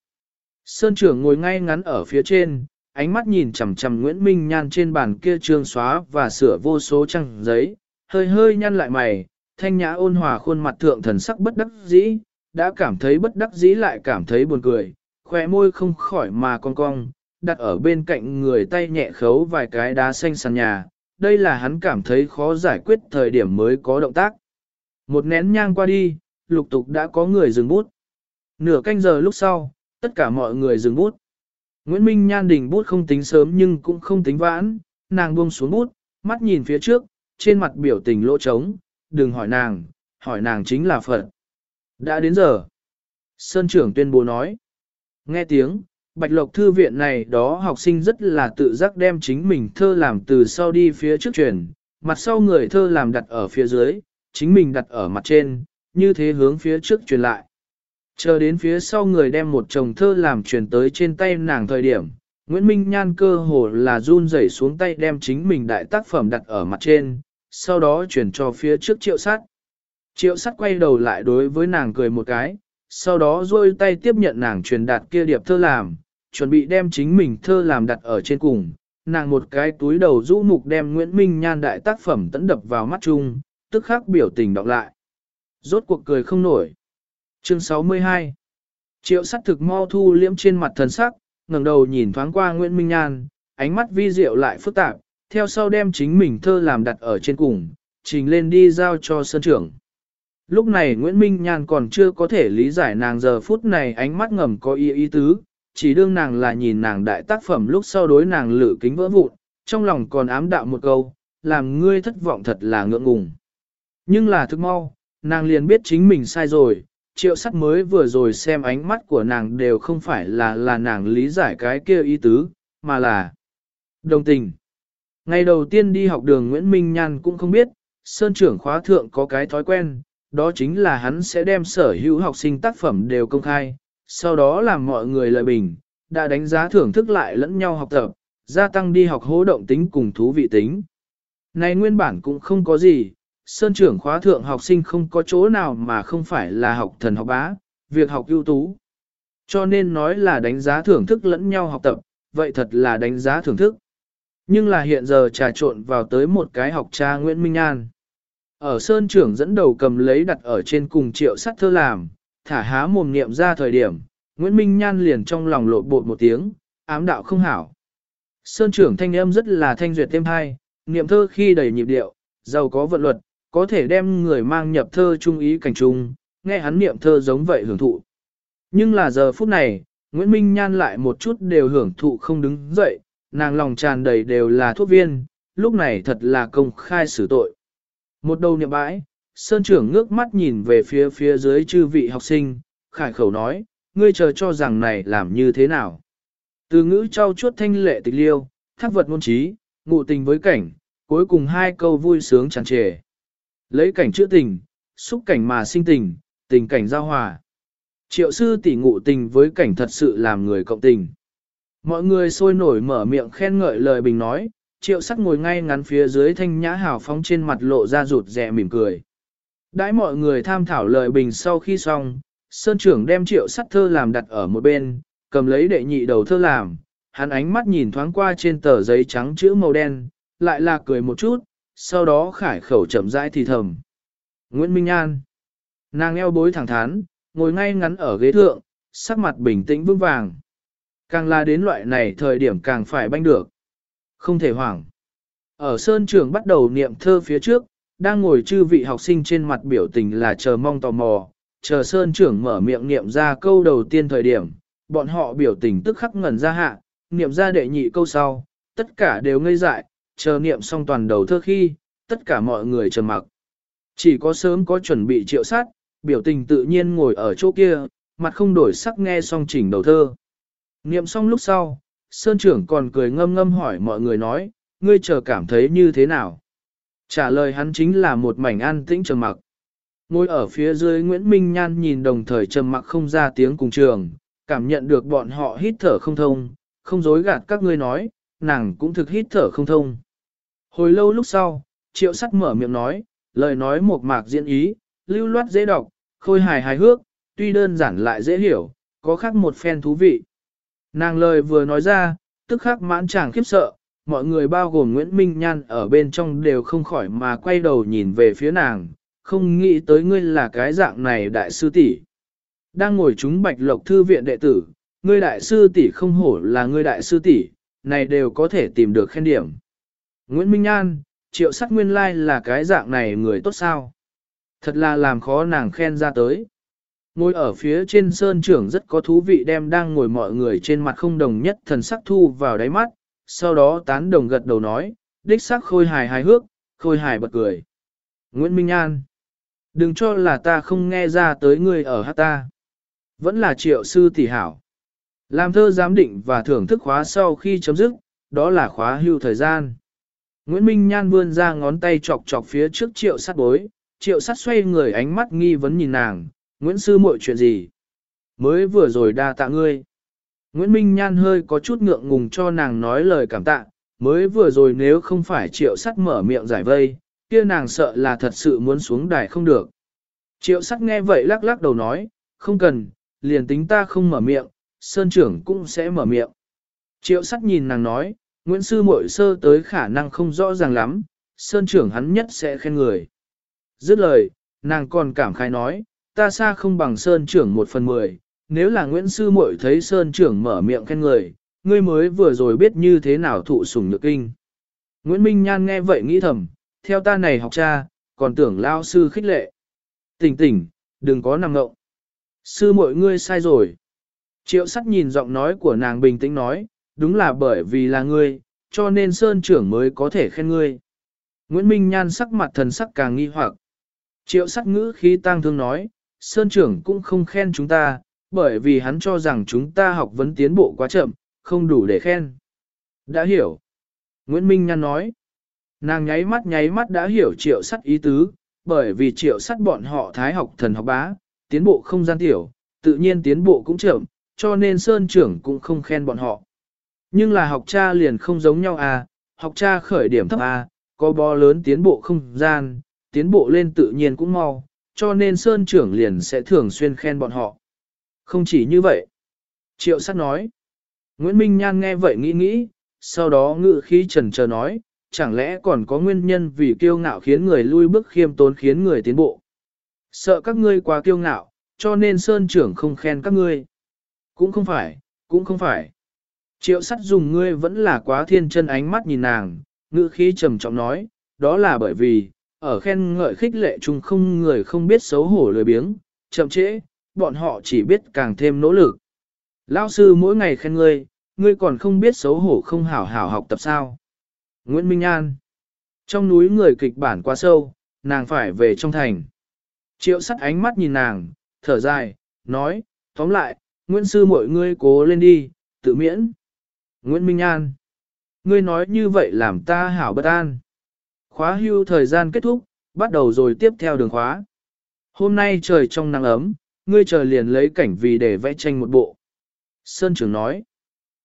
Sơn trưởng ngồi ngay ngắn ở phía trên, ánh mắt nhìn chằm chằm Nguyễn Minh Nhan trên bàn kia trương xóa và sửa vô số trang giấy, hơi hơi nhăn lại mày, thanh nhã ôn hòa khuôn mặt thượng thần sắc bất đắc dĩ, đã cảm thấy bất đắc dĩ lại cảm thấy buồn cười, khỏe môi không khỏi mà cong cong, đặt ở bên cạnh người tay nhẹ khấu vài cái đá xanh sàn nhà, đây là hắn cảm thấy khó giải quyết thời điểm mới có động tác. Một nén nhang qua đi, lục tục đã có người dừng bút. Nửa canh giờ lúc sau, tất cả mọi người dừng bút. Nguyễn Minh Nhan đỉnh bút không tính sớm nhưng cũng không tính vãn, nàng buông xuống bút, mắt nhìn phía trước, trên mặt biểu tình lỗ trống, đừng hỏi nàng, hỏi nàng chính là Phật. Đã đến giờ. Sơn trưởng tuyên bố nói. Nghe tiếng, Bạch Lộc Thư viện này đó học sinh rất là tự giác đem chính mình thơ làm từ sau đi phía trước truyền, mặt sau người thơ làm đặt ở phía dưới, chính mình đặt ở mặt trên, như thế hướng phía trước truyền lại. Chờ đến phía sau người đem một chồng thơ làm truyền tới trên tay nàng thời điểm, Nguyễn Minh Nhan cơ hồ là run rẩy xuống tay đem chính mình đại tác phẩm đặt ở mặt trên, sau đó chuyển cho phía trước triệu sát. Triệu sắt quay đầu lại đối với nàng cười một cái, sau đó rôi tay tiếp nhận nàng truyền đạt kia điệp thơ làm, chuẩn bị đem chính mình thơ làm đặt ở trên cùng. Nàng một cái túi đầu rũ mục đem Nguyễn Minh Nhan đại tác phẩm tấn đập vào mắt chung, tức khắc biểu tình đọc lại. Rốt cuộc cười không nổi. Chương 62 Triệu sắt thực mau thu liễm trên mặt thần sắc, ngẩng đầu nhìn thoáng qua Nguyễn Minh Nhan, ánh mắt vi diệu lại phức tạp, theo sau đem chính mình thơ làm đặt ở trên cùng, trình lên đi giao cho sơn trưởng. Lúc này Nguyễn Minh Nhan còn chưa có thể lý giải nàng giờ phút này ánh mắt ngầm có ý ý tứ, chỉ đương nàng là nhìn nàng đại tác phẩm lúc sau đối nàng lử kính vỡ vụn, trong lòng còn ám đạo một câu, làm ngươi thất vọng thật là ngượng ngùng. Nhưng là thức mau, nàng liền biết chính mình sai rồi, triệu sắt mới vừa rồi xem ánh mắt của nàng đều không phải là là nàng lý giải cái kia ý tứ, mà là đồng tình. Ngày đầu tiên đi học đường Nguyễn Minh Nhan cũng không biết, Sơn trưởng khóa thượng có cái thói quen, đó chính là hắn sẽ đem sở hữu học sinh tác phẩm đều công khai, sau đó làm mọi người lợi bình, đã đánh giá thưởng thức lại lẫn nhau học tập, gia tăng đi học hố động tính cùng thú vị tính. Này nguyên bản cũng không có gì, Sơn trưởng khóa thượng học sinh không có chỗ nào mà không phải là học thần học bá, việc học ưu tú. Cho nên nói là đánh giá thưởng thức lẫn nhau học tập, vậy thật là đánh giá thưởng thức. Nhưng là hiện giờ trà trộn vào tới một cái học cha Nguyễn Minh An. Ở Sơn trưởng dẫn đầu cầm lấy đặt ở trên cùng triệu sắt thơ làm, thả há mồm niệm ra thời điểm, Nguyễn Minh Nhan liền trong lòng lộ bột một tiếng, ám đạo không hảo. Sơn trưởng thanh âm rất là thanh duyệt thêm hai, niệm thơ khi đầy nhịp điệu, giàu có vận luật, có thể đem người mang nhập thơ trung ý cảnh trung, nghe hắn niệm thơ giống vậy hưởng thụ. Nhưng là giờ phút này, Nguyễn Minh Nhan lại một chút đều hưởng thụ không đứng dậy, nàng lòng tràn đầy đều là thuốc viên, lúc này thật là công khai xử tội. Một đầu niệm bãi, Sơn trưởng ngước mắt nhìn về phía phía dưới chư vị học sinh, khải khẩu nói, ngươi chờ cho rằng này làm như thế nào. Từ ngữ trao chuốt thanh lệ tịch liêu, thác vật ngôn trí, ngụ tình với cảnh, cuối cùng hai câu vui sướng tràn trề. Lấy cảnh chữa tình, xúc cảnh mà sinh tình, tình cảnh giao hòa. Triệu sư tỷ ngụ tình với cảnh thật sự làm người cộng tình. Mọi người sôi nổi mở miệng khen ngợi lời bình nói, triệu sắc ngồi ngay ngắn phía dưới thanh nhã hào phóng trên mặt lộ ra rụt rè mỉm cười. Đãi mọi người tham thảo lời bình sau khi xong, Sơn trưởng đem triệu sắt thơ làm đặt ở một bên, cầm lấy đệ nhị đầu thơ làm, hắn ánh mắt nhìn thoáng qua trên tờ giấy trắng chữ màu đen, lại là cười một chút, sau đó khải khẩu chậm rãi thì thầm. Nguyễn Minh An Nàng eo bối thẳng thắn, ngồi ngay ngắn ở ghế thượng, sắc mặt bình tĩnh vững vàng. Càng là đến loại này thời điểm càng phải banh được. Không thể hoảng. Ở Sơn Trường bắt đầu niệm thơ phía trước, đang ngồi chư vị học sinh trên mặt biểu tình là chờ mong tò mò, chờ Sơn trưởng mở miệng niệm ra câu đầu tiên thời điểm, bọn họ biểu tình tức khắc ngẩn ra hạ, niệm ra đệ nhị câu sau, tất cả đều ngây dại, chờ niệm xong toàn đầu thơ khi, tất cả mọi người trầm mặc. Chỉ có sớm có chuẩn bị triệu sát, biểu tình tự nhiên ngồi ở chỗ kia, mặt không đổi sắc nghe xong chỉnh đầu thơ. Niệm xong lúc sau, Sơn trưởng còn cười ngâm ngâm hỏi mọi người nói, ngươi chờ cảm thấy như thế nào? Trả lời hắn chính là một mảnh an tĩnh trầm mặc. Ngồi ở phía dưới Nguyễn Minh Nhan nhìn đồng thời trầm mặc không ra tiếng cùng trường, cảm nhận được bọn họ hít thở không thông, không dối gạt các ngươi nói, nàng cũng thực hít thở không thông. Hồi lâu lúc sau, triệu sắt mở miệng nói, lời nói một mạc diễn ý, lưu loát dễ đọc, khôi hài hài hước, tuy đơn giản lại dễ hiểu, có khác một phen thú vị. Nàng lời vừa nói ra, tức khắc mãn chàng khiếp sợ, mọi người bao gồm Nguyễn Minh Nhan ở bên trong đều không khỏi mà quay đầu nhìn về phía nàng, không nghĩ tới ngươi là cái dạng này đại sư tỷ. Đang ngồi chúng bạch lộc thư viện đệ tử, ngươi đại sư tỷ không hổ là ngươi đại sư tỷ, này đều có thể tìm được khen điểm. Nguyễn Minh Nhan, triệu sắc nguyên lai là cái dạng này người tốt sao. Thật là làm khó nàng khen ra tới. Ngồi ở phía trên sơn trưởng rất có thú vị đem đang ngồi mọi người trên mặt không đồng nhất thần sắc thu vào đáy mắt, sau đó tán đồng gật đầu nói, đích sắc khôi hài hài hước, khôi hài bật cười. Nguyễn Minh An, đừng cho là ta không nghe ra tới ngươi ở hát ta. Vẫn là triệu sư tỷ hảo. Làm thơ giám định và thưởng thức khóa sau khi chấm dứt, đó là khóa hưu thời gian. Nguyễn Minh Nhan vươn ra ngón tay chọc chọc phía trước triệu sát bối, triệu sát xoay người ánh mắt nghi vấn nhìn nàng, Nguyễn Sư muội chuyện gì? Mới vừa rồi đa tạ ngươi. Nguyễn Minh Nhan hơi có chút ngượng ngùng cho nàng nói lời cảm tạ, mới vừa rồi nếu không phải triệu sắt mở miệng giải vây, kia nàng sợ là thật sự muốn xuống đài không được. Triệu sắt nghe vậy lắc lắc đầu nói, không cần, liền tính ta không mở miệng, Sơn trưởng cũng sẽ mở miệng. Triệu sắt nhìn nàng nói, Nguyễn Sư Mội Sơ tới khả năng không rõ ràng lắm, Sơn trưởng hắn nhất sẽ khen người. Dứt lời, nàng còn cảm khái nói, ta xa không bằng Sơn trưởng một phần mười, nếu là Nguyễn Sư muội thấy Sơn trưởng mở miệng khen người, ngươi mới vừa rồi biết như thế nào thụ sủng nhược kinh. Nguyễn Minh Nhan nghe vậy nghĩ thầm, theo ta này học cha, còn tưởng lao sư khích lệ. Tỉnh tỉnh, đừng có nằm ngộng. Sư muội ngươi sai rồi. Triệu sắt nhìn giọng nói của nàng bình tĩnh nói, đúng là bởi vì là ngươi, cho nên Sơn trưởng mới có thể khen ngươi. Nguyễn Minh Nhan sắc mặt thần sắc càng nghi hoặc. Triệu sắt ngữ khí tang thương nói, Sơn trưởng cũng không khen chúng ta, bởi vì hắn cho rằng chúng ta học vấn tiến bộ quá chậm, không đủ để khen. Đã hiểu. Nguyễn Minh Nhan nói. Nàng nháy mắt nháy mắt đã hiểu triệu sắt ý tứ, bởi vì triệu sắt bọn họ thái học thần học bá, tiến bộ không gian tiểu, tự nhiên tiến bộ cũng chậm, cho nên Sơn trưởng cũng không khen bọn họ. Nhưng là học cha liền không giống nhau à, học cha khởi điểm thấp à, có bó lớn tiến bộ không gian, tiến bộ lên tự nhiên cũng mau, cho nên Sơn trưởng liền sẽ thường xuyên khen bọn họ. Không chỉ như vậy. Triệu sắt nói. Nguyễn Minh Nhan nghe vậy nghĩ nghĩ, sau đó ngự khí trần chờ nói, chẳng lẽ còn có nguyên nhân vì kiêu ngạo khiến người lui bước khiêm tốn khiến người tiến bộ. Sợ các ngươi quá kiêu ngạo, cho nên Sơn trưởng không khen các ngươi. Cũng không phải, cũng không phải. Triệu sắt dùng ngươi vẫn là quá thiên chân ánh mắt nhìn nàng, ngữ khí trầm trọng nói, đó là bởi vì, ở khen ngợi khích lệ chung không người không biết xấu hổ lười biếng, chậm trễ, bọn họ chỉ biết càng thêm nỗ lực. lao sư mỗi ngày khen ngươi, ngươi còn không biết xấu hổ không hảo hảo học tập sao. Nguyễn Minh An Trong núi người kịch bản quá sâu, nàng phải về trong thành. Triệu sắt ánh mắt nhìn nàng, thở dài, nói, tóm lại, Nguyễn Sư mọi ngươi cố lên đi, tự miễn. Nguyễn Minh An Ngươi nói như vậy làm ta hảo bất an. Khóa hưu thời gian kết thúc, bắt đầu rồi tiếp theo đường khóa. Hôm nay trời trong nắng ấm, ngươi chờ liền lấy cảnh vì để vẽ tranh một bộ. Sơn trưởng nói.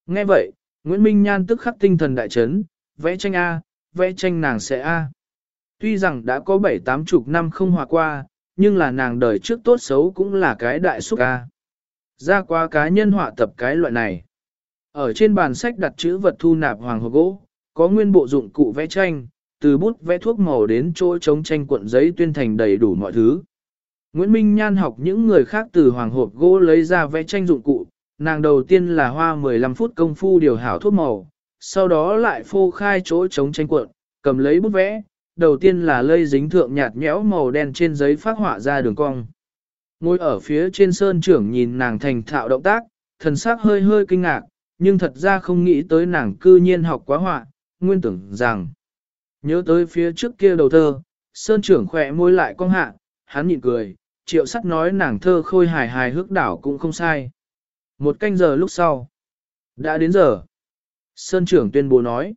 Nghe vậy, Nguyễn Minh Nhan tức khắc tinh thần đại chấn, vẽ tranh A, vẽ tranh nàng sẽ A. Tuy rằng đã có bảy tám chục năm không hòa qua, nhưng là nàng đời trước tốt xấu cũng là cái đại xúc A. Ra qua cá nhân họa tập cái loại này. Ở trên bàn sách đặt chữ vật thu nạp hoàng hộp gỗ, có nguyên bộ dụng cụ vẽ tranh, từ bút vẽ thuốc màu đến chỗ chống tranh cuộn giấy tuyên thành đầy đủ mọi thứ. Nguyễn Minh Nhan học những người khác từ hoàng hộp gỗ lấy ra vẽ tranh dụng cụ, nàng đầu tiên là hoa 15 phút công phu điều hảo thuốc màu, sau đó lại phô khai chỗ chống tranh cuộn, cầm lấy bút vẽ, đầu tiên là lây dính thượng nhạt nhẽo màu đen trên giấy phát họa ra đường cong. Ngồi ở phía trên sơn trưởng nhìn nàng thành thạo động tác, thần sắc hơi hơi kinh ngạc, nhưng thật ra không nghĩ tới nàng cư nhiên học quá họa, nguyên tưởng rằng. Nhớ tới phía trước kia đầu thơ, sơn trưởng khỏe môi lại cong hạ, hắn nhịn cười, triệu sắt nói nàng thơ khôi hài hài hước đảo cũng không sai. Một canh giờ lúc sau. Đã đến giờ. Sơn trưởng tuyên bố nói.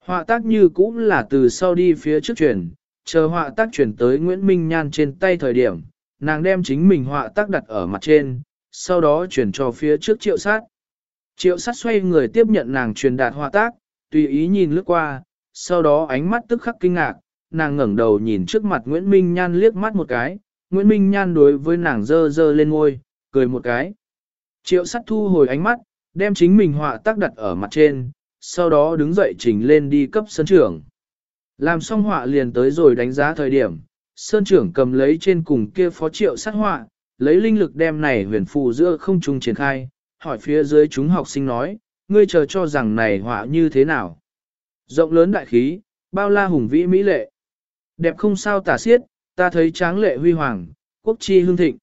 Họa tác như cũng là từ sau đi phía trước chuyển, chờ họa tác chuyển tới Nguyễn Minh Nhan trên tay thời điểm, nàng đem chính mình họa tác đặt ở mặt trên, sau đó chuyển cho phía trước triệu sát. Triệu sát xoay người tiếp nhận nàng truyền đạt họa tác, tùy ý nhìn lướt qua, sau đó ánh mắt tức khắc kinh ngạc, nàng ngẩng đầu nhìn trước mặt Nguyễn Minh Nhan liếc mắt một cái, Nguyễn Minh Nhan đối với nàng dơ dơ lên ngôi, cười một cái. Triệu sắt thu hồi ánh mắt, đem chính mình họa tác đặt ở mặt trên, sau đó đứng dậy chỉnh lên đi cấp sân trưởng. Làm xong họa liền tới rồi đánh giá thời điểm, sơn trưởng cầm lấy trên cùng kia phó triệu sát họa, lấy linh lực đem này huyền phù giữa không trung triển khai, hỏi phía dưới chúng học sinh nói, ngươi chờ cho rằng này họa như thế nào. Rộng lớn đại khí, bao la hùng vĩ mỹ lệ. Đẹp không sao tả xiết, ta thấy tráng lệ huy hoàng, quốc chi hương thịnh.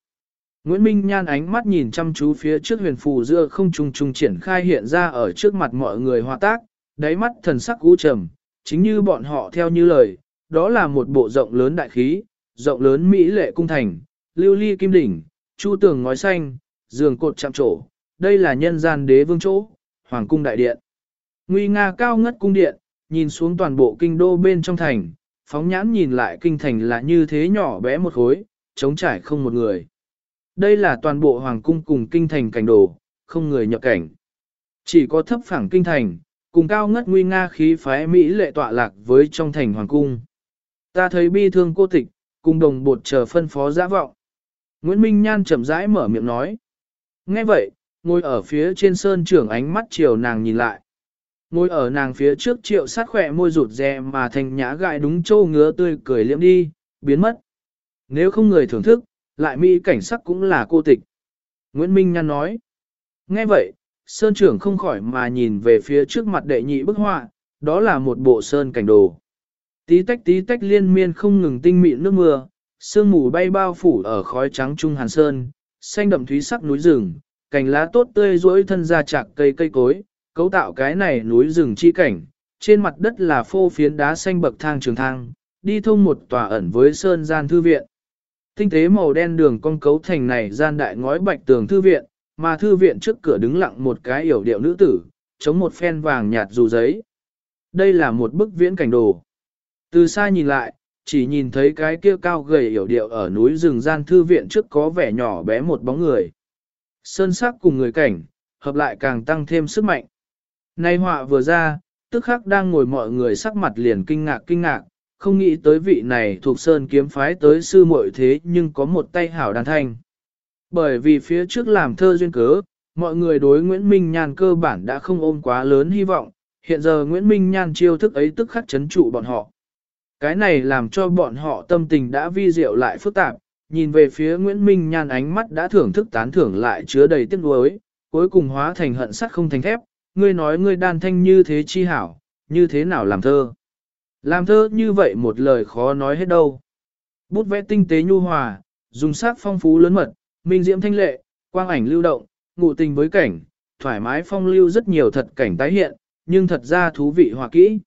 Nguyễn Minh Nhan ánh mắt nhìn chăm chú phía trước huyền phù giữa không trùng trùng triển khai hiện ra ở trước mặt mọi người hòa tác, đáy mắt thần sắc cú trầm, chính như bọn họ theo như lời, đó là một bộ rộng lớn đại khí, rộng lớn mỹ lệ cung thành, lưu ly kim đỉnh, chu tường ngói xanh, giường cột chạm trổ, đây là nhân gian đế vương chỗ, hoàng cung đại điện. Nguy nga cao ngất cung điện, nhìn xuống toàn bộ kinh đô bên trong thành, phóng nhãn nhìn lại kinh thành là như thế nhỏ bé một khối, trống trải không một người. Đây là toàn bộ hoàng cung cùng kinh thành cảnh đồ, không người nhập cảnh. Chỉ có thấp phẳng kinh thành, cùng cao ngất nguy nga khí phái Mỹ lệ tọa lạc với trong thành hoàng cung. Ta thấy bi thương cô tịch, cùng đồng bột chờ phân phó giã vọng. Nguyễn Minh Nhan chậm rãi mở miệng nói. Nghe vậy, ngồi ở phía trên sơn trưởng ánh mắt chiều nàng nhìn lại. Ngồi ở nàng phía trước triệu sát khỏe môi rụt rè mà thành nhã gại đúng châu ngứa tươi cười liễm đi, biến mất. Nếu không người thưởng thức, lại mỹ cảnh sắc cũng là cô tịch. Nguyễn Minh Nhan nói. Nghe vậy, Sơn trưởng không khỏi mà nhìn về phía trước mặt đệ nhị bức họa, đó là một bộ sơn cảnh đồ. Tí tách tí tách liên miên không ngừng tinh mịn nước mưa, sương mù bay bao phủ ở khói trắng trung hàn sơn, xanh đậm thúy sắc núi rừng, cành lá tốt tươi rỗi thân ra chạc cây cây cối, cấu tạo cái này núi rừng chi cảnh. Trên mặt đất là phô phiến đá xanh bậc thang trường thang, đi thông một tòa ẩn với sơn gian thư viện. Tinh tế màu đen đường con cấu thành này gian đại ngói bạch tường thư viện, mà thư viện trước cửa đứng lặng một cái yểu điệu nữ tử, chống một phen vàng nhạt dù giấy. Đây là một bức viễn cảnh đồ. Từ xa nhìn lại, chỉ nhìn thấy cái kia cao gầy yểu điệu ở núi rừng gian thư viện trước có vẻ nhỏ bé một bóng người. Sơn sắc cùng người cảnh, hợp lại càng tăng thêm sức mạnh. Nay họa vừa ra, tức khắc đang ngồi mọi người sắc mặt liền kinh ngạc kinh ngạc, không nghĩ tới vị này thuộc sơn kiếm phái tới sư muội thế nhưng có một tay hảo đàn thanh. Bởi vì phía trước làm thơ duyên cớ, mọi người đối Nguyễn Minh Nhan cơ bản đã không ôm quá lớn hy vọng, hiện giờ Nguyễn Minh Nhan chiêu thức ấy tức khắc chấn trụ bọn họ. Cái này làm cho bọn họ tâm tình đã vi diệu lại phức tạp, nhìn về phía Nguyễn Minh Nhan ánh mắt đã thưởng thức tán thưởng lại chứa đầy tiếc nuối, cuối cùng hóa thành hận sắt không thành thép, ngươi nói ngươi đàn thanh như thế chi hảo, như thế nào làm thơ. Làm thơ như vậy một lời khó nói hết đâu. Bút vẽ tinh tế nhu hòa, dùng sắc phong phú lớn mật, minh diễm thanh lệ, quang ảnh lưu động, ngụ tình với cảnh, thoải mái phong lưu rất nhiều thật cảnh tái hiện, nhưng thật ra thú vị hòa kỹ.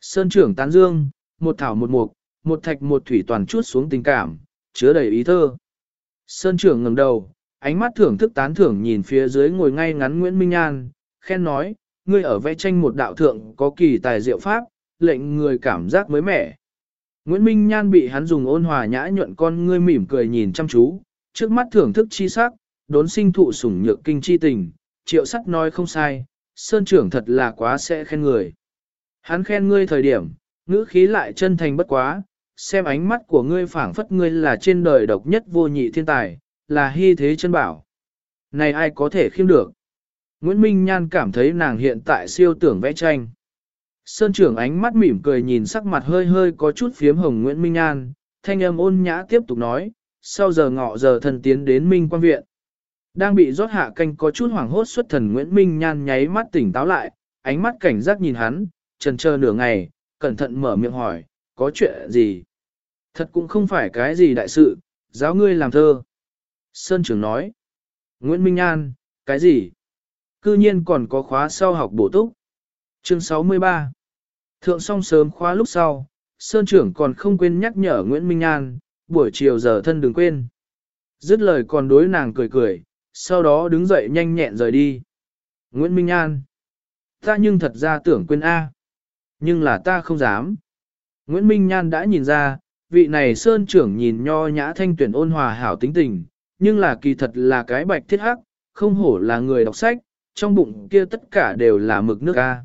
Sơn trưởng tán dương, một thảo một mục, một thạch một thủy toàn chút xuống tình cảm, chứa đầy ý thơ. Sơn trưởng ngẩng đầu, ánh mắt thưởng thức tán thưởng nhìn phía dưới ngồi ngay ngắn Nguyễn Minh An, khen nói, ngươi ở vẽ tranh một đạo thượng có kỳ tài diệu pháp, lệnh người cảm giác mới mẻ. Nguyễn Minh Nhan bị hắn dùng ôn hòa nhã nhuận con ngươi mỉm cười nhìn chăm chú, trước mắt thưởng thức chi sắc, đốn sinh thụ sủng nhược kinh chi tình, triệu sắc nói không sai, sơn trưởng thật là quá sẽ khen người. Hắn khen ngươi thời điểm, ngữ khí lại chân thành bất quá, xem ánh mắt của ngươi phảng phất ngươi là trên đời độc nhất vô nhị thiên tài, là hy thế chân bảo. Này ai có thể khiêm được? Nguyễn Minh Nhan cảm thấy nàng hiện tại siêu tưởng vẽ tranh. Sơn trưởng ánh mắt mỉm cười nhìn sắc mặt hơi hơi có chút phiếm hồng Nguyễn Minh Nhan, thanh âm ôn nhã tiếp tục nói, sau giờ ngọ giờ thần tiến đến Minh quan viện. Đang bị rót hạ canh có chút hoảng hốt xuất thần Nguyễn Minh Nhan nháy mắt tỉnh táo lại, ánh mắt cảnh giác nhìn hắn, trần chờ nửa ngày, cẩn thận mở miệng hỏi, có chuyện gì? Thật cũng không phải cái gì đại sự, giáo ngươi làm thơ. Sơn trưởng nói, Nguyễn Minh Nhan, cái gì? Cư nhiên còn có khóa sau học bổ túc. Chương 63 Thượng song sớm khóa lúc sau, Sơn trưởng còn không quên nhắc nhở Nguyễn Minh An, buổi chiều giờ thân đừng quên. Dứt lời còn đối nàng cười cười, sau đó đứng dậy nhanh nhẹn rời đi. Nguyễn Minh An Ta nhưng thật ra tưởng quên A. Nhưng là ta không dám. Nguyễn Minh Nhan đã nhìn ra, vị này Sơn trưởng nhìn nho nhã thanh tuyển ôn hòa hảo tính tình, nhưng là kỳ thật là cái bạch thiết hắc, không hổ là người đọc sách, trong bụng kia tất cả đều là mực nước ca.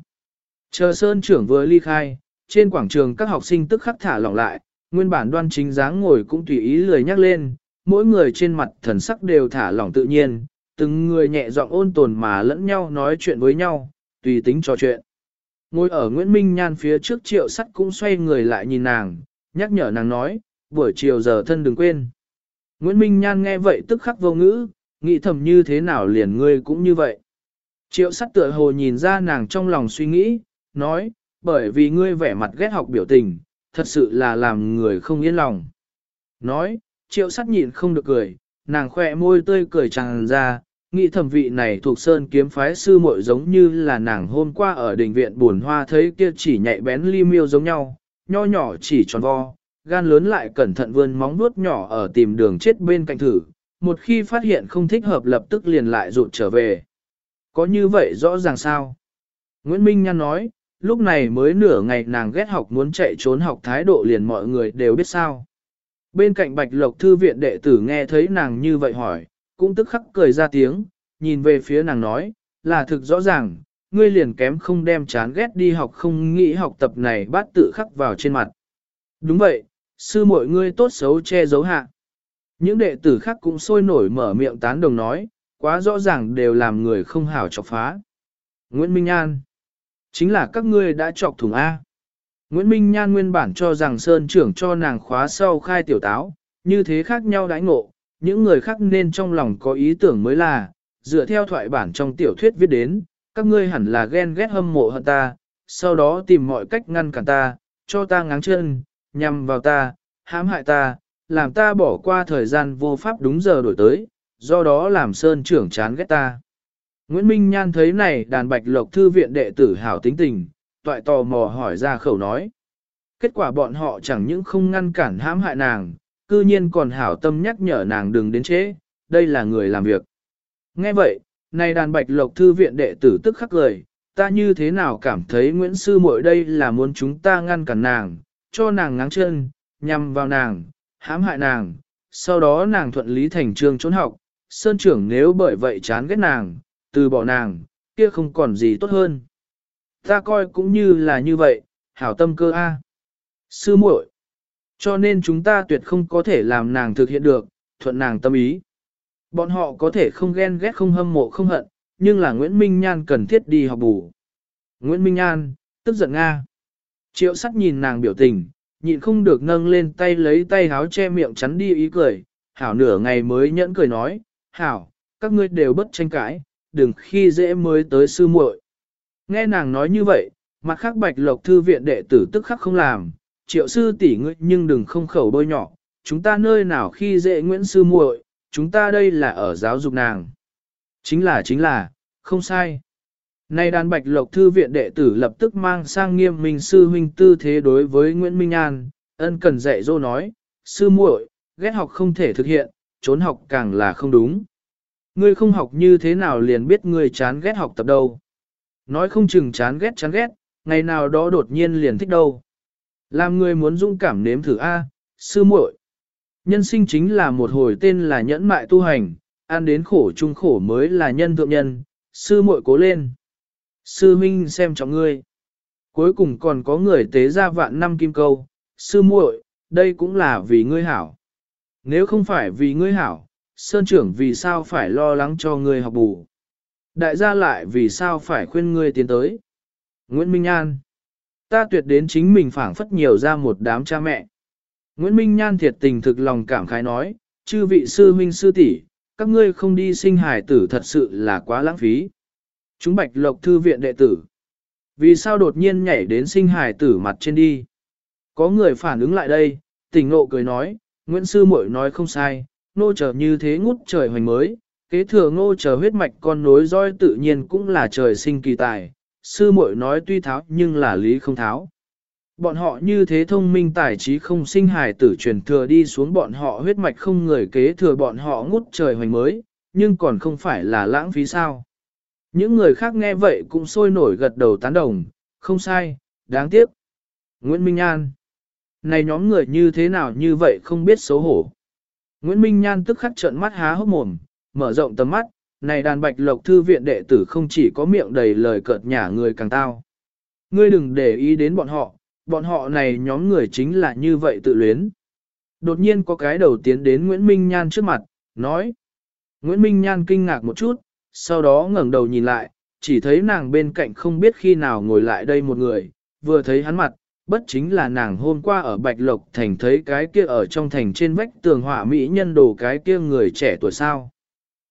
Chờ Sơn trưởng vừa ly khai, trên quảng trường các học sinh tức khắc thả lỏng lại, nguyên bản đoan chính dáng ngồi cũng tùy ý lười nhắc lên, mỗi người trên mặt thần sắc đều thả lỏng tự nhiên, từng người nhẹ giọng ôn tồn mà lẫn nhau nói chuyện với nhau, tùy tính trò chuyện. Ngồi ở Nguyễn Minh Nhan phía trước triệu sắt cũng xoay người lại nhìn nàng, nhắc nhở nàng nói, buổi chiều giờ thân đừng quên. Nguyễn Minh Nhan nghe vậy tức khắc vô ngữ, nghĩ thầm như thế nào liền ngươi cũng như vậy. Triệu sắt tựa hồ nhìn ra nàng trong lòng suy nghĩ, nói, bởi vì ngươi vẻ mặt ghét học biểu tình, thật sự là làm người không yên lòng. Nói, triệu sắt nhịn không được cười, nàng khỏe môi tươi cười tràn ra, nghĩ thẩm vị này thuộc sơn kiếm phái sư muội giống như là nàng hôm qua ở đình viện buồn hoa thấy kia chỉ nhạy bén ly miêu giống nhau, nho nhỏ chỉ tròn vo, gan lớn lại cẩn thận vươn móng vuốt nhỏ ở tìm đường chết bên cạnh thử, một khi phát hiện không thích hợp lập tức liền lại rụt trở về. Có như vậy rõ ràng sao? Nguyễn Minh Nhan nói, lúc này mới nửa ngày nàng ghét học muốn chạy trốn học thái độ liền mọi người đều biết sao. Bên cạnh Bạch Lộc Thư viện đệ tử nghe thấy nàng như vậy hỏi, cũng tức khắc cười ra tiếng, nhìn về phía nàng nói, là thực rõ ràng, ngươi liền kém không đem chán ghét đi học không nghĩ học tập này bắt tự khắc vào trên mặt. Đúng vậy, sư muội ngươi tốt xấu che giấu hạ. Những đệ tử khác cũng sôi nổi mở miệng tán đồng nói, quá rõ ràng đều làm người không hảo chọc phá. Nguyễn Minh An Chính là các ngươi đã chọc thủng A. Nguyễn Minh Nhan nguyên bản cho rằng Sơn trưởng cho nàng khóa sau khai tiểu táo, như thế khác nhau đãi ngộ, những người khác nên trong lòng có ý tưởng mới là, dựa theo thoại bản trong tiểu thuyết viết đến, các ngươi hẳn là ghen ghét hâm mộ hận ta, sau đó tìm mọi cách ngăn cản ta, cho ta ngáng chân, nhằm vào ta, hãm hại ta, làm ta bỏ qua thời gian vô pháp đúng giờ đổi tới, do đó làm Sơn trưởng chán ghét ta. Nguyễn Minh Nhan thấy này đàn bạch lộc thư viện đệ tử hảo tính tình, toại tò mò hỏi ra khẩu nói. Kết quả bọn họ chẳng những không ngăn cản hãm hại nàng, cư nhiên còn hảo tâm nhắc nhở nàng đừng đến chế, đây là người làm việc. Nghe vậy, này đàn bạch lộc thư viện đệ tử tức khắc lời ta như thế nào cảm thấy Nguyễn Sư muội đây là muốn chúng ta ngăn cản nàng, cho nàng ngáng chân, nhằm vào nàng, hãm hại nàng, sau đó nàng thuận lý thành trường trốn học, sơn trưởng nếu bởi vậy chán ghét nàng, từ bỏ nàng, kia không còn gì tốt hơn. Ta coi cũng như là như vậy, hảo tâm cơ A. Sư muội, cho nên chúng ta tuyệt không có thể làm nàng thực hiện được, thuận nàng tâm ý. Bọn họ có thể không ghen ghét không hâm mộ không hận, nhưng là Nguyễn Minh Nhan cần thiết đi học bù. Nguyễn Minh Nhan, tức giận Nga. Triệu sắc nhìn nàng biểu tình, nhịn không được nâng lên tay lấy tay háo che miệng chắn đi ý cười, hảo nửa ngày mới nhẫn cười nói, hảo, các ngươi đều bất tranh cãi, đừng khi dễ mới tới sư muội. Nghe nàng nói như vậy, mặt khác bạch lộc thư viện đệ tử tức khắc không làm, triệu sư tỷ ngươi nhưng đừng không khẩu bôi nhỏ, chúng ta nơi nào khi dễ Nguyễn sư muội, chúng ta đây là ở giáo dục nàng. Chính là chính là, không sai. Nay đàn bạch lộc thư viện đệ tử lập tức mang sang nghiêm minh sư huynh tư thế đối với Nguyễn Minh An, ân cần dạy dỗ nói, sư muội, ghét học không thể thực hiện, trốn học càng là không đúng. Ngươi không học như thế nào liền biết ngươi chán ghét học tập đâu. Nói không chừng chán ghét chán ghét, ngày nào đó đột nhiên liền thích đâu. Làm ngươi muốn dũng cảm nếm thử A, sư muội. Nhân sinh chính là một hồi tên là nhẫn mại tu hành, ăn đến khổ chung khổ mới là nhân thượng nhân, sư muội cố lên. Sư minh xem trọng ngươi. Cuối cùng còn có người tế ra vạn năm kim câu, sư muội, đây cũng là vì ngươi hảo. Nếu không phải vì ngươi hảo, Sơn trưởng vì sao phải lo lắng cho ngươi học bù? Đại gia lại vì sao phải khuyên ngươi tiến tới? Nguyễn Minh An Ta tuyệt đến chính mình phảng phất nhiều ra một đám cha mẹ. Nguyễn Minh Nhan thiệt tình thực lòng cảm khái nói, chư vị sư huynh sư tỷ, các ngươi không đi sinh hài tử thật sự là quá lãng phí. Chúng bạch lộc thư viện đệ tử. Vì sao đột nhiên nhảy đến sinh hài tử mặt trên đi? Có người phản ứng lại đây, tỉnh ngộ cười nói, Nguyễn Sư Mội nói không sai, nô chờ như thế ngút trời hoành mới, kế thừa ngô chờ huyết mạch con nối roi tự nhiên cũng là trời sinh kỳ tài, sư muội nói tuy tháo nhưng là lý không tháo. Bọn họ như thế thông minh tài trí không sinh hài tử truyền thừa đi xuống bọn họ huyết mạch không người kế thừa bọn họ ngút trời hoành mới, nhưng còn không phải là lãng phí sao. Những người khác nghe vậy cũng sôi nổi gật đầu tán đồng, không sai, đáng tiếc. Nguyễn Minh An này nhóm người như thế nào như vậy không biết xấu hổ. Nguyễn Minh Nhan tức khắc trợn mắt há hốc mồm, mở rộng tầm mắt, này đàn bạch lộc thư viện đệ tử không chỉ có miệng đầy lời cợt nhả người càng tao. Ngươi đừng để ý đến bọn họ, bọn họ này nhóm người chính là như vậy tự luyến. Đột nhiên có cái đầu tiến đến Nguyễn Minh Nhan trước mặt, nói. Nguyễn Minh Nhan kinh ngạc một chút, sau đó ngẩng đầu nhìn lại, chỉ thấy nàng bên cạnh không biết khi nào ngồi lại đây một người, vừa thấy hắn mặt, bất chính là nàng hôm qua ở Bạch Lộc Thành thấy cái kia ở trong thành trên vách tường họa mỹ nhân đồ cái kia người trẻ tuổi sao.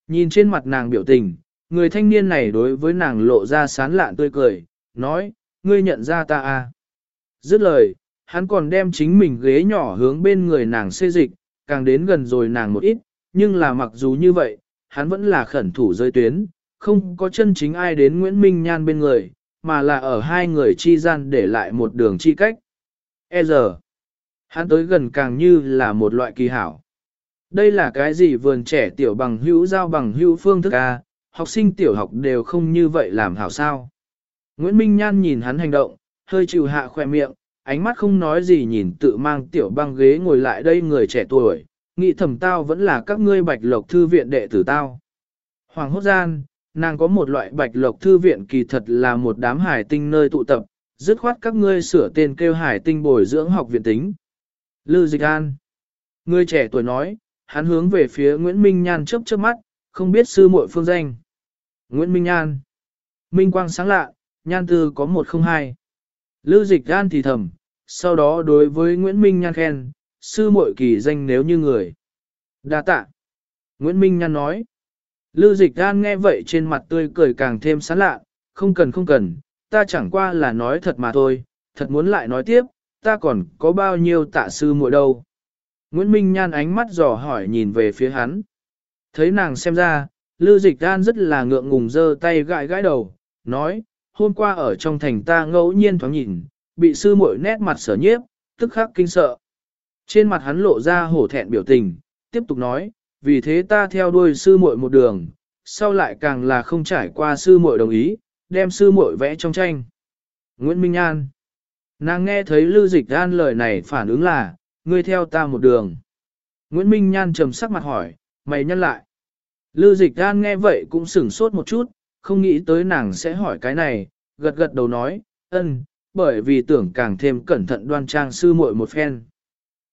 Nhìn trên mặt nàng biểu tình, người thanh niên này đối với nàng lộ ra sán lạn tươi cười, nói, ngươi nhận ra ta à. Dứt lời, hắn còn đem chính mình ghế nhỏ hướng bên người nàng xê dịch, càng đến gần rồi nàng một ít, nhưng là mặc dù như vậy, hắn vẫn là khẩn thủ rơi tuyến, không có chân chính ai đến Nguyễn Minh Nhan bên người, mà là ở hai người chi gian để lại một đường chi cách. E giờ, hắn tới gần càng như là một loại kỳ hảo. Đây là cái gì vườn trẻ tiểu bằng hữu giao bằng hữu phương thức A, học sinh tiểu học đều không như vậy làm hảo sao. Nguyễn Minh Nhan nhìn hắn hành động, hơi chịu hạ khoe miệng, ánh mắt không nói gì nhìn tự mang tiểu băng ghế ngồi lại đây người trẻ tuổi, nghĩ thầm tao vẫn là các ngươi bạch lộc thư viện đệ tử tao. Hoàng hốt gian, nàng có một loại bạch lộc thư viện kỳ thật là một đám hải tinh nơi tụ tập, dứt khoát các ngươi sửa tên kêu hải tinh bồi dưỡng học viện tính. Lư Dịch An Người trẻ tuổi nói, hắn hướng về phía Nguyễn Minh Nhan chớp chớp mắt, không biết sư muội phương danh. Nguyễn Minh Nhan Minh Quang sáng lạ, Nhan Tư có 102. Lư Dịch An thì thầm, sau đó đối với Nguyễn Minh Nhan khen, sư muội kỳ danh nếu như người. Đa tạ. Nguyễn Minh Nhan nói. Lư Dịch gan nghe vậy trên mặt tươi cười càng thêm sán lạ, không cần không cần, ta chẳng qua là nói thật mà thôi, thật muốn lại nói tiếp, ta còn có bao nhiêu tạ sư muội đâu. Nguyễn Minh Nhan ánh mắt dò hỏi nhìn về phía hắn. Thấy nàng xem ra, Lư Dịch An rất là ngượng ngùng giơ tay gãi gãi đầu, nói, hôm qua ở trong thành ta ngẫu nhiên thoáng nhìn, bị sư muội nét mặt sở nhiếp, tức khắc kinh sợ. Trên mặt hắn lộ ra hổ thẹn biểu tình, tiếp tục nói, vì thế ta theo đuôi sư muội một đường, sau lại càng là không trải qua sư muội đồng ý, đem sư muội vẽ trong tranh. Nguyễn Minh An Nàng nghe thấy Lưu Dịch An lời này phản ứng là, ngươi theo ta một đường. Nguyễn Minh Nhan trầm sắc mặt hỏi, mày nhân lại. Lưu Dịch An nghe vậy cũng sửng sốt một chút, không nghĩ tới nàng sẽ hỏi cái này, gật gật đầu nói, ân, bởi vì tưởng càng thêm cẩn thận đoan trang sư muội một phen.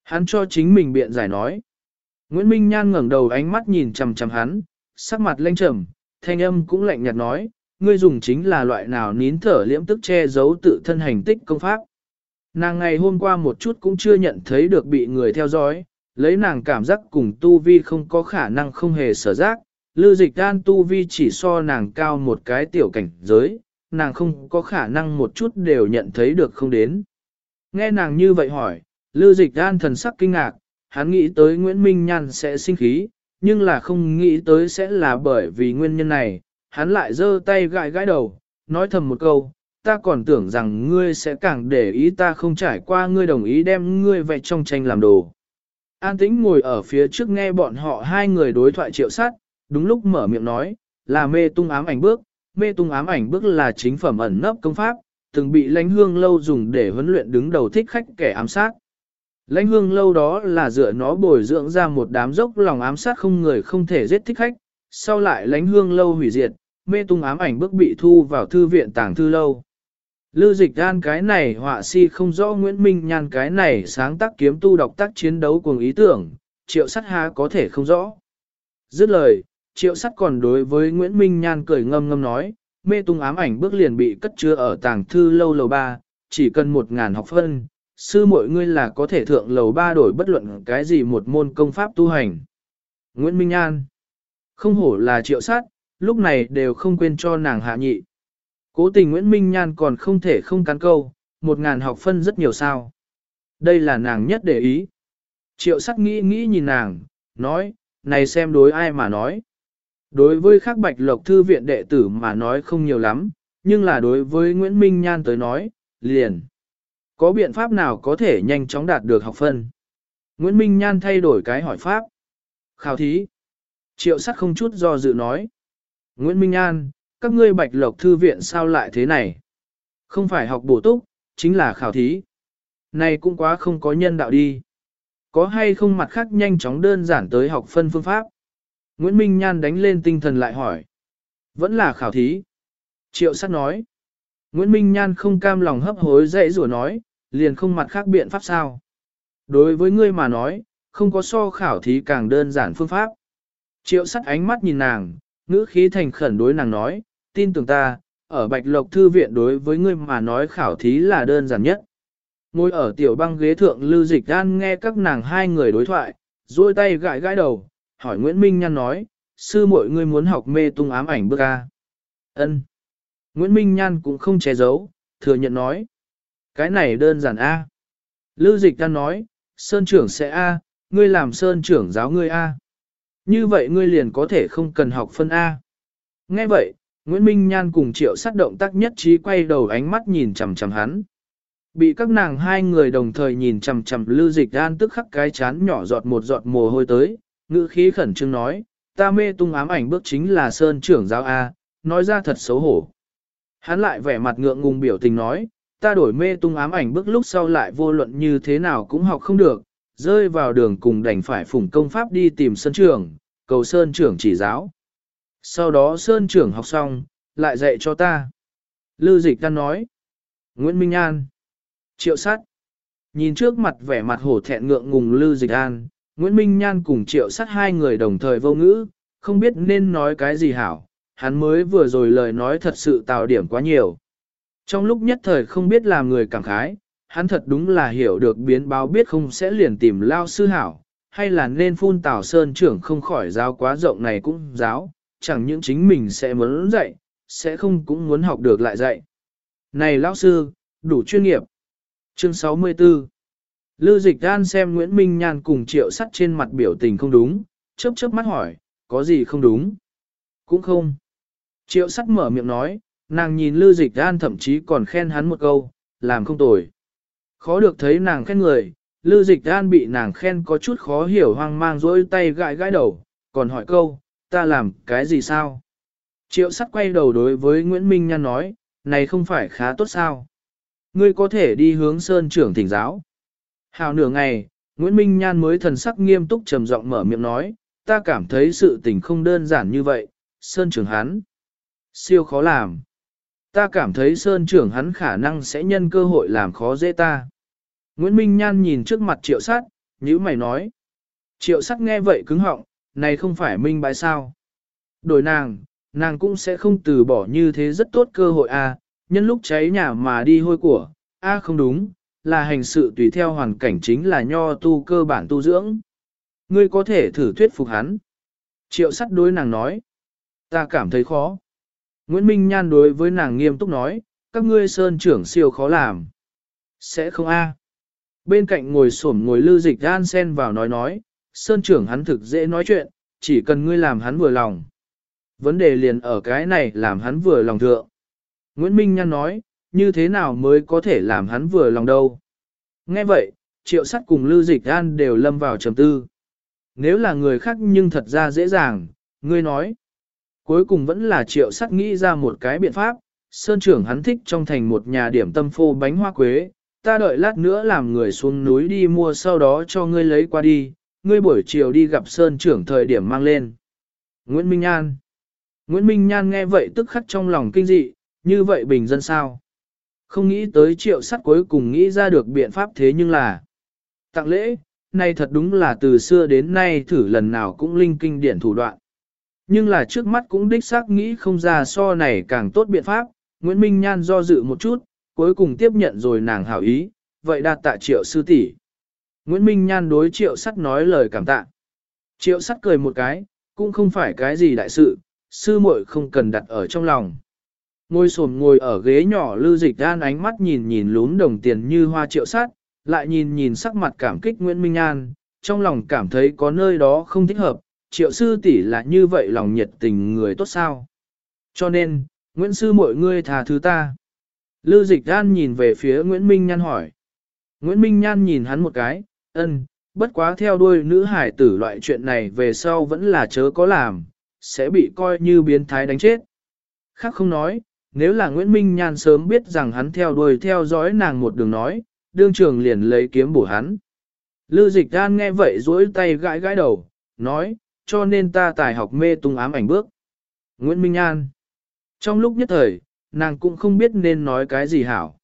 Hắn cho chính mình biện giải nói. Nguyễn Minh Nhan ngẩng đầu ánh mắt nhìn chằm chằm hắn, sắc mặt lênh trầm, thanh âm cũng lạnh nhạt nói, ngươi dùng chính là loại nào nín thở liễm tức che giấu tự thân hành tích công pháp. Nàng ngày hôm qua một chút cũng chưa nhận thấy được bị người theo dõi, lấy nàng cảm giác cùng tu vi không có khả năng không hề sở giác, Lư dịch đan tu vi chỉ so nàng cao một cái tiểu cảnh giới, nàng không có khả năng một chút đều nhận thấy được không đến. Nghe nàng như vậy hỏi, Lư dịch đan thần sắc kinh ngạc, hắn nghĩ tới Nguyễn Minh Nhan sẽ sinh khí, nhưng là không nghĩ tới sẽ là bởi vì nguyên nhân này, hắn lại giơ tay gãi gãi đầu, nói thầm một câu, ta còn tưởng rằng ngươi sẽ càng để ý ta không trải qua ngươi đồng ý đem ngươi vẽ trong tranh làm đồ. An tĩnh ngồi ở phía trước nghe bọn họ hai người đối thoại triệu sát, đúng lúc mở miệng nói, là mê tung ám ảnh bước, mê tung ám ảnh bước là chính phẩm ẩn nấp công pháp, từng bị lãnh hương lâu dùng để huấn luyện đứng đầu thích khách kẻ ám sát. Lãnh hương lâu đó là dựa nó bồi dưỡng ra một đám dốc lòng ám sát không người không thể giết thích khách, sau lại lãnh hương lâu hủy diệt, mê tung ám ảnh bước bị thu vào thư viện tàng thư lâu. Lư dịch gan cái này họa si không rõ Nguyễn Minh Nhan cái này sáng tác kiếm tu đọc tác chiến đấu cùng ý tưởng, triệu sắt há có thể không rõ. Dứt lời, triệu sắt còn đối với Nguyễn Minh Nhan cười ngâm ngâm nói, mê tung ám ảnh bước liền bị cất chứa ở tàng thư lâu lầu ba, chỉ cần một ngàn học phân, sư mọi ngươi là có thể thượng lầu ba đổi bất luận cái gì một môn công pháp tu hành. Nguyễn Minh An Không hổ là triệu sát, lúc này đều không quên cho nàng hạ nhị. Cố tình Nguyễn Minh Nhan còn không thể không cắn câu, một ngàn học phân rất nhiều sao. Đây là nàng nhất để ý. Triệu sắc nghĩ nghĩ nhìn nàng, nói, này xem đối ai mà nói. Đối với khắc bạch lộc thư viện đệ tử mà nói không nhiều lắm, nhưng là đối với Nguyễn Minh Nhan tới nói, liền. Có biện pháp nào có thể nhanh chóng đạt được học phân? Nguyễn Minh Nhan thay đổi cái hỏi pháp. Khảo thí. Triệu sắc không chút do dự nói. Nguyễn Minh Nhan, các ngươi bạch lộc thư viện sao lại thế này? Không phải học bổ túc, chính là khảo thí. Này cũng quá không có nhân đạo đi. Có hay không mặt khác nhanh chóng đơn giản tới học phân phương pháp? Nguyễn Minh Nhan đánh lên tinh thần lại hỏi. Vẫn là khảo thí. Triệu sắc nói. Nguyễn Minh Nhan không cam lòng hấp hối dãy rủa nói, liền không mặt khác biện pháp sao. Đối với ngươi mà nói, không có so khảo thí càng đơn giản phương pháp. Triệu sắt ánh mắt nhìn nàng, ngữ khí thành khẩn đối nàng nói, tin tưởng ta, ở Bạch Lộc Thư Viện đối với ngươi mà nói khảo thí là đơn giản nhất. Ngồi ở tiểu băng ghế thượng lưu dịch đan nghe các nàng hai người đối thoại, duỗi tay gãi gãi đầu, hỏi Nguyễn Minh Nhan nói, sư muội ngươi muốn học mê tung ám ảnh bước ca. ân Nguyễn Minh Nhan cũng không che giấu, thừa nhận nói. Cái này đơn giản A. Lưu dịch đang nói, Sơn trưởng sẽ A, ngươi làm Sơn trưởng giáo ngươi A. Như vậy ngươi liền có thể không cần học phân A. Nghe vậy, Nguyễn Minh Nhan cùng triệu sát động tác nhất trí quay đầu ánh mắt nhìn chằm chằm hắn. Bị các nàng hai người đồng thời nhìn chằm chằm lưu dịch an tức khắc cái chán nhỏ giọt một giọt mồ hôi tới, ngữ khí khẩn trương nói, ta mê tung ám ảnh bước chính là Sơn trưởng giáo A, nói ra thật xấu hổ. Hắn lại vẻ mặt ngượng ngùng biểu tình nói, ta đổi mê tung ám ảnh bước lúc sau lại vô luận như thế nào cũng học không được, rơi vào đường cùng đành phải phủng công pháp đi tìm Sơn trưởng, cầu Sơn trưởng chỉ giáo. Sau đó Sơn trưởng học xong, lại dạy cho ta. Lư dịch ta nói. Nguyễn Minh An. Triệu sát. Nhìn trước mặt vẻ mặt hổ thẹn ngượng ngùng Lư Dịch An, Nguyễn Minh Nhan cùng triệu sát hai người đồng thời vô ngữ, không biết nên nói cái gì hảo, hắn mới vừa rồi lời nói thật sự tạo điểm quá nhiều. Trong lúc nhất thời không biết làm người cảm khái, hắn thật đúng là hiểu được biến báo biết không sẽ liền tìm lao sư hảo, hay là nên phun tào sơn trưởng không khỏi giáo quá rộng này cũng giáo, chẳng những chính mình sẽ muốn dạy, sẽ không cũng muốn học được lại dạy. Này lão sư, đủ chuyên nghiệp. Chương 64 Lư dịch đan xem Nguyễn Minh Nhan cùng triệu sắt trên mặt biểu tình không đúng, chớp chớp mắt hỏi, có gì không đúng? Cũng không. Triệu sắt mở miệng nói, nàng nhìn Lư dịch An thậm chí còn khen hắn một câu, làm không tồi. Khó được thấy nàng khen người, Lư dịch An bị nàng khen có chút khó hiểu hoang mang dỗi tay gãi gãi đầu, còn hỏi câu, ta làm cái gì sao? Triệu sắt quay đầu đối với Nguyễn Minh Nhan nói, này không phải khá tốt sao? Ngươi có thể đi hướng sơn trưởng thỉnh giáo. Hào nửa ngày, Nguyễn Minh Nhan mới thần sắc nghiêm túc trầm giọng mở miệng nói, ta cảm thấy sự tình không đơn giản như vậy, sơn trưởng hắn. Siêu khó làm. Ta cảm thấy sơn trưởng hắn khả năng sẽ nhân cơ hội làm khó dễ ta. Nguyễn Minh Nhan nhìn trước mặt triệu sát, nhữ mày nói. Triệu sát nghe vậy cứng họng, này không phải minh bại sao. Đổi nàng, nàng cũng sẽ không từ bỏ như thế rất tốt cơ hội à, nhân lúc cháy nhà mà đi hôi của, a không đúng, là hành sự tùy theo hoàn cảnh chính là nho tu cơ bản tu dưỡng. Ngươi có thể thử thuyết phục hắn. Triệu sắt đối nàng nói. Ta cảm thấy khó. Nguyễn Minh Nhan đối với nàng nghiêm túc nói, các ngươi sơn trưởng siêu khó làm. Sẽ không a. Bên cạnh ngồi xổm ngồi lư dịch gan sen vào nói nói, sơn trưởng hắn thực dễ nói chuyện, chỉ cần ngươi làm hắn vừa lòng. Vấn đề liền ở cái này làm hắn vừa lòng thượng. Nguyễn Minh Nhan nói, như thế nào mới có thể làm hắn vừa lòng đâu. Nghe vậy, triệu sắt cùng Lưu Dịch An đều lâm vào trầm tư. Nếu là người khác nhưng thật ra dễ dàng, ngươi nói. Cuối cùng vẫn là triệu sắt nghĩ ra một cái biện pháp, sơn trưởng hắn thích trong thành một nhà điểm tâm phô bánh hoa quế, ta đợi lát nữa làm người xuống núi đi mua sau đó cho ngươi lấy qua đi, ngươi buổi chiều đi gặp sơn trưởng thời điểm mang lên. Nguyễn Minh An Nguyễn Minh Nhan nghe vậy tức khắc trong lòng kinh dị, như vậy bình dân sao? Không nghĩ tới triệu sắt cuối cùng nghĩ ra được biện pháp thế nhưng là tặng lễ, này thật đúng là từ xưa đến nay thử lần nào cũng linh kinh điển thủ đoạn. Nhưng là trước mắt cũng đích xác nghĩ không ra so này càng tốt biện pháp, Nguyễn Minh Nhan do dự một chút, cuối cùng tiếp nhận rồi nàng hảo ý, vậy đạt tạ triệu sư tỷ. Nguyễn Minh Nhan đối triệu sắt nói lời cảm tạ. Triệu sắt cười một cái, cũng không phải cái gì đại sự, sư muội không cần đặt ở trong lòng. Ngồi sồn ngồi ở ghế nhỏ lưu dịch đan ánh mắt nhìn nhìn lún đồng tiền như hoa triệu sắt lại nhìn nhìn sắc mặt cảm kích Nguyễn Minh Nhan trong lòng cảm thấy có nơi đó không thích hợp, triệu sư tỷ là như vậy lòng nhiệt tình người tốt sao. Cho nên, Nguyễn sư mọi ngươi thà thứ ta. Lưu dịch đan nhìn về phía Nguyễn Minh Nhan hỏi. Nguyễn Minh Nhan nhìn hắn một cái, ân, bất quá theo đuôi nữ hải tử loại chuyện này về sau vẫn là chớ có làm, sẽ bị coi như biến thái đánh chết. Khác không nói, nếu là Nguyễn Minh Nhan sớm biết rằng hắn theo đuôi theo dõi nàng một đường nói, đương trường liền lấy kiếm bổ hắn. Lư dịch đan nghe vậy duỗi tay gãi gãi đầu, nói, cho nên ta tài học mê tung ám ảnh bước. Nguyễn Minh An Trong lúc nhất thời, nàng cũng không biết nên nói cái gì hảo.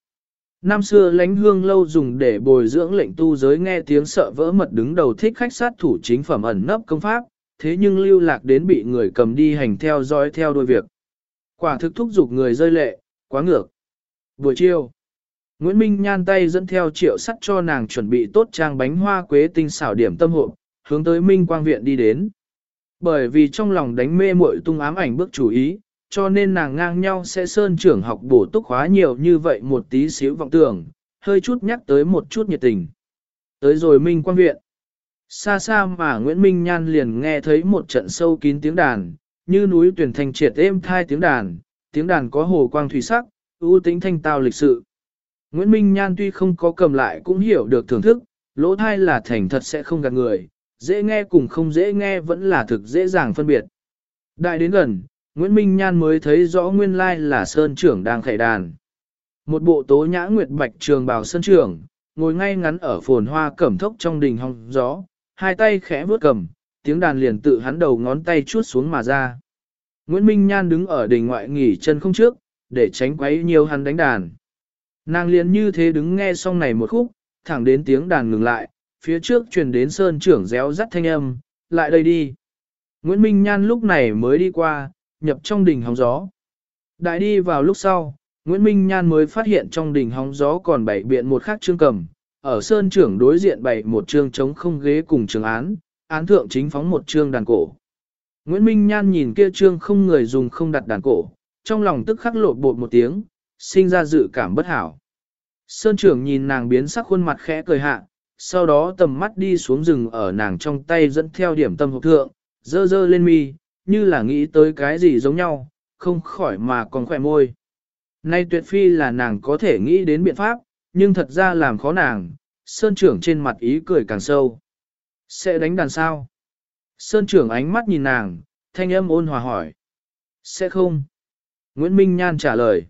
Năm xưa lánh hương lâu dùng để bồi dưỡng lệnh tu giới nghe tiếng sợ vỡ mật đứng đầu thích khách sát thủ chính phẩm ẩn nấp công pháp, thế nhưng lưu lạc đến bị người cầm đi hành theo dõi theo đôi việc. Quả thực thúc giục người rơi lệ, quá ngược. Buổi chiều, Nguyễn Minh nhan tay dẫn theo triệu sắt cho nàng chuẩn bị tốt trang bánh hoa quế tinh xảo điểm tâm hộ, hướng tới Minh Quang Viện đi đến. Bởi vì trong lòng đánh mê muội tung ám ảnh bước chủ ý, cho nên nàng ngang nhau sẽ sơn trưởng học bổ túc khóa nhiều như vậy một tí xíu vọng tưởng, hơi chút nhắc tới một chút nhiệt tình. Tới rồi Minh quan Viện. Xa xa mà Nguyễn Minh Nhan liền nghe thấy một trận sâu kín tiếng đàn, như núi tuyển thành triệt êm thai tiếng đàn, tiếng đàn có hồ quang thủy sắc, ưu tính thanh tao lịch sự. Nguyễn Minh Nhan tuy không có cầm lại cũng hiểu được thưởng thức, lỗ thai là thành thật sẽ không gạt người, dễ nghe cùng không dễ nghe vẫn là thực dễ dàng phân biệt. Đại đến gần, Nguyễn Minh Nhan mới thấy rõ nguyên lai là Sơn trưởng đang khải đàn. Một bộ tố nhã nguyệt bạch trường bào Sơn trưởng, ngồi ngay ngắn ở phồn hoa cẩm thốc trong đình hong gió, hai tay khẽ vuốt cầm, tiếng đàn liền tự hắn đầu ngón tay chuốt xuống mà ra. Nguyễn Minh Nhan đứng ở đình ngoại nghỉ chân không trước, để tránh quấy nhiều hắn đánh đàn. Nàng liền như thế đứng nghe xong này một khúc, thẳng đến tiếng đàn ngừng lại, phía trước truyền đến sơn trưởng réo rắt thanh âm, lại đây đi. Nguyễn Minh Nhan lúc này mới đi qua, nhập trong đỉnh hóng gió. Đại đi vào lúc sau, Nguyễn Minh Nhan mới phát hiện trong đỉnh hóng gió còn bảy biện một khác trương cầm, ở sơn trưởng đối diện bày một trương trống không ghế cùng trường án, án thượng chính phóng một trương đàn cổ. Nguyễn Minh Nhan nhìn kia trương không người dùng không đặt đàn cổ, trong lòng tức khắc lộ bột một tiếng, sinh ra dự cảm bất hảo. Sơn trưởng nhìn nàng biến sắc khuôn mặt khẽ cười hạ, sau đó tầm mắt đi xuống rừng ở nàng trong tay dẫn theo điểm tâm hộp thượng, dơ dơ lên mi, như là nghĩ tới cái gì giống nhau, không khỏi mà còn khỏe môi. Nay tuyệt phi là nàng có thể nghĩ đến biện pháp, nhưng thật ra làm khó nàng, Sơn trưởng trên mặt ý cười càng sâu. Sẽ đánh đàn sao? Sơn trưởng ánh mắt nhìn nàng, thanh âm ôn hòa hỏi. Sẽ không. Nguyễn Minh Nhan trả lời.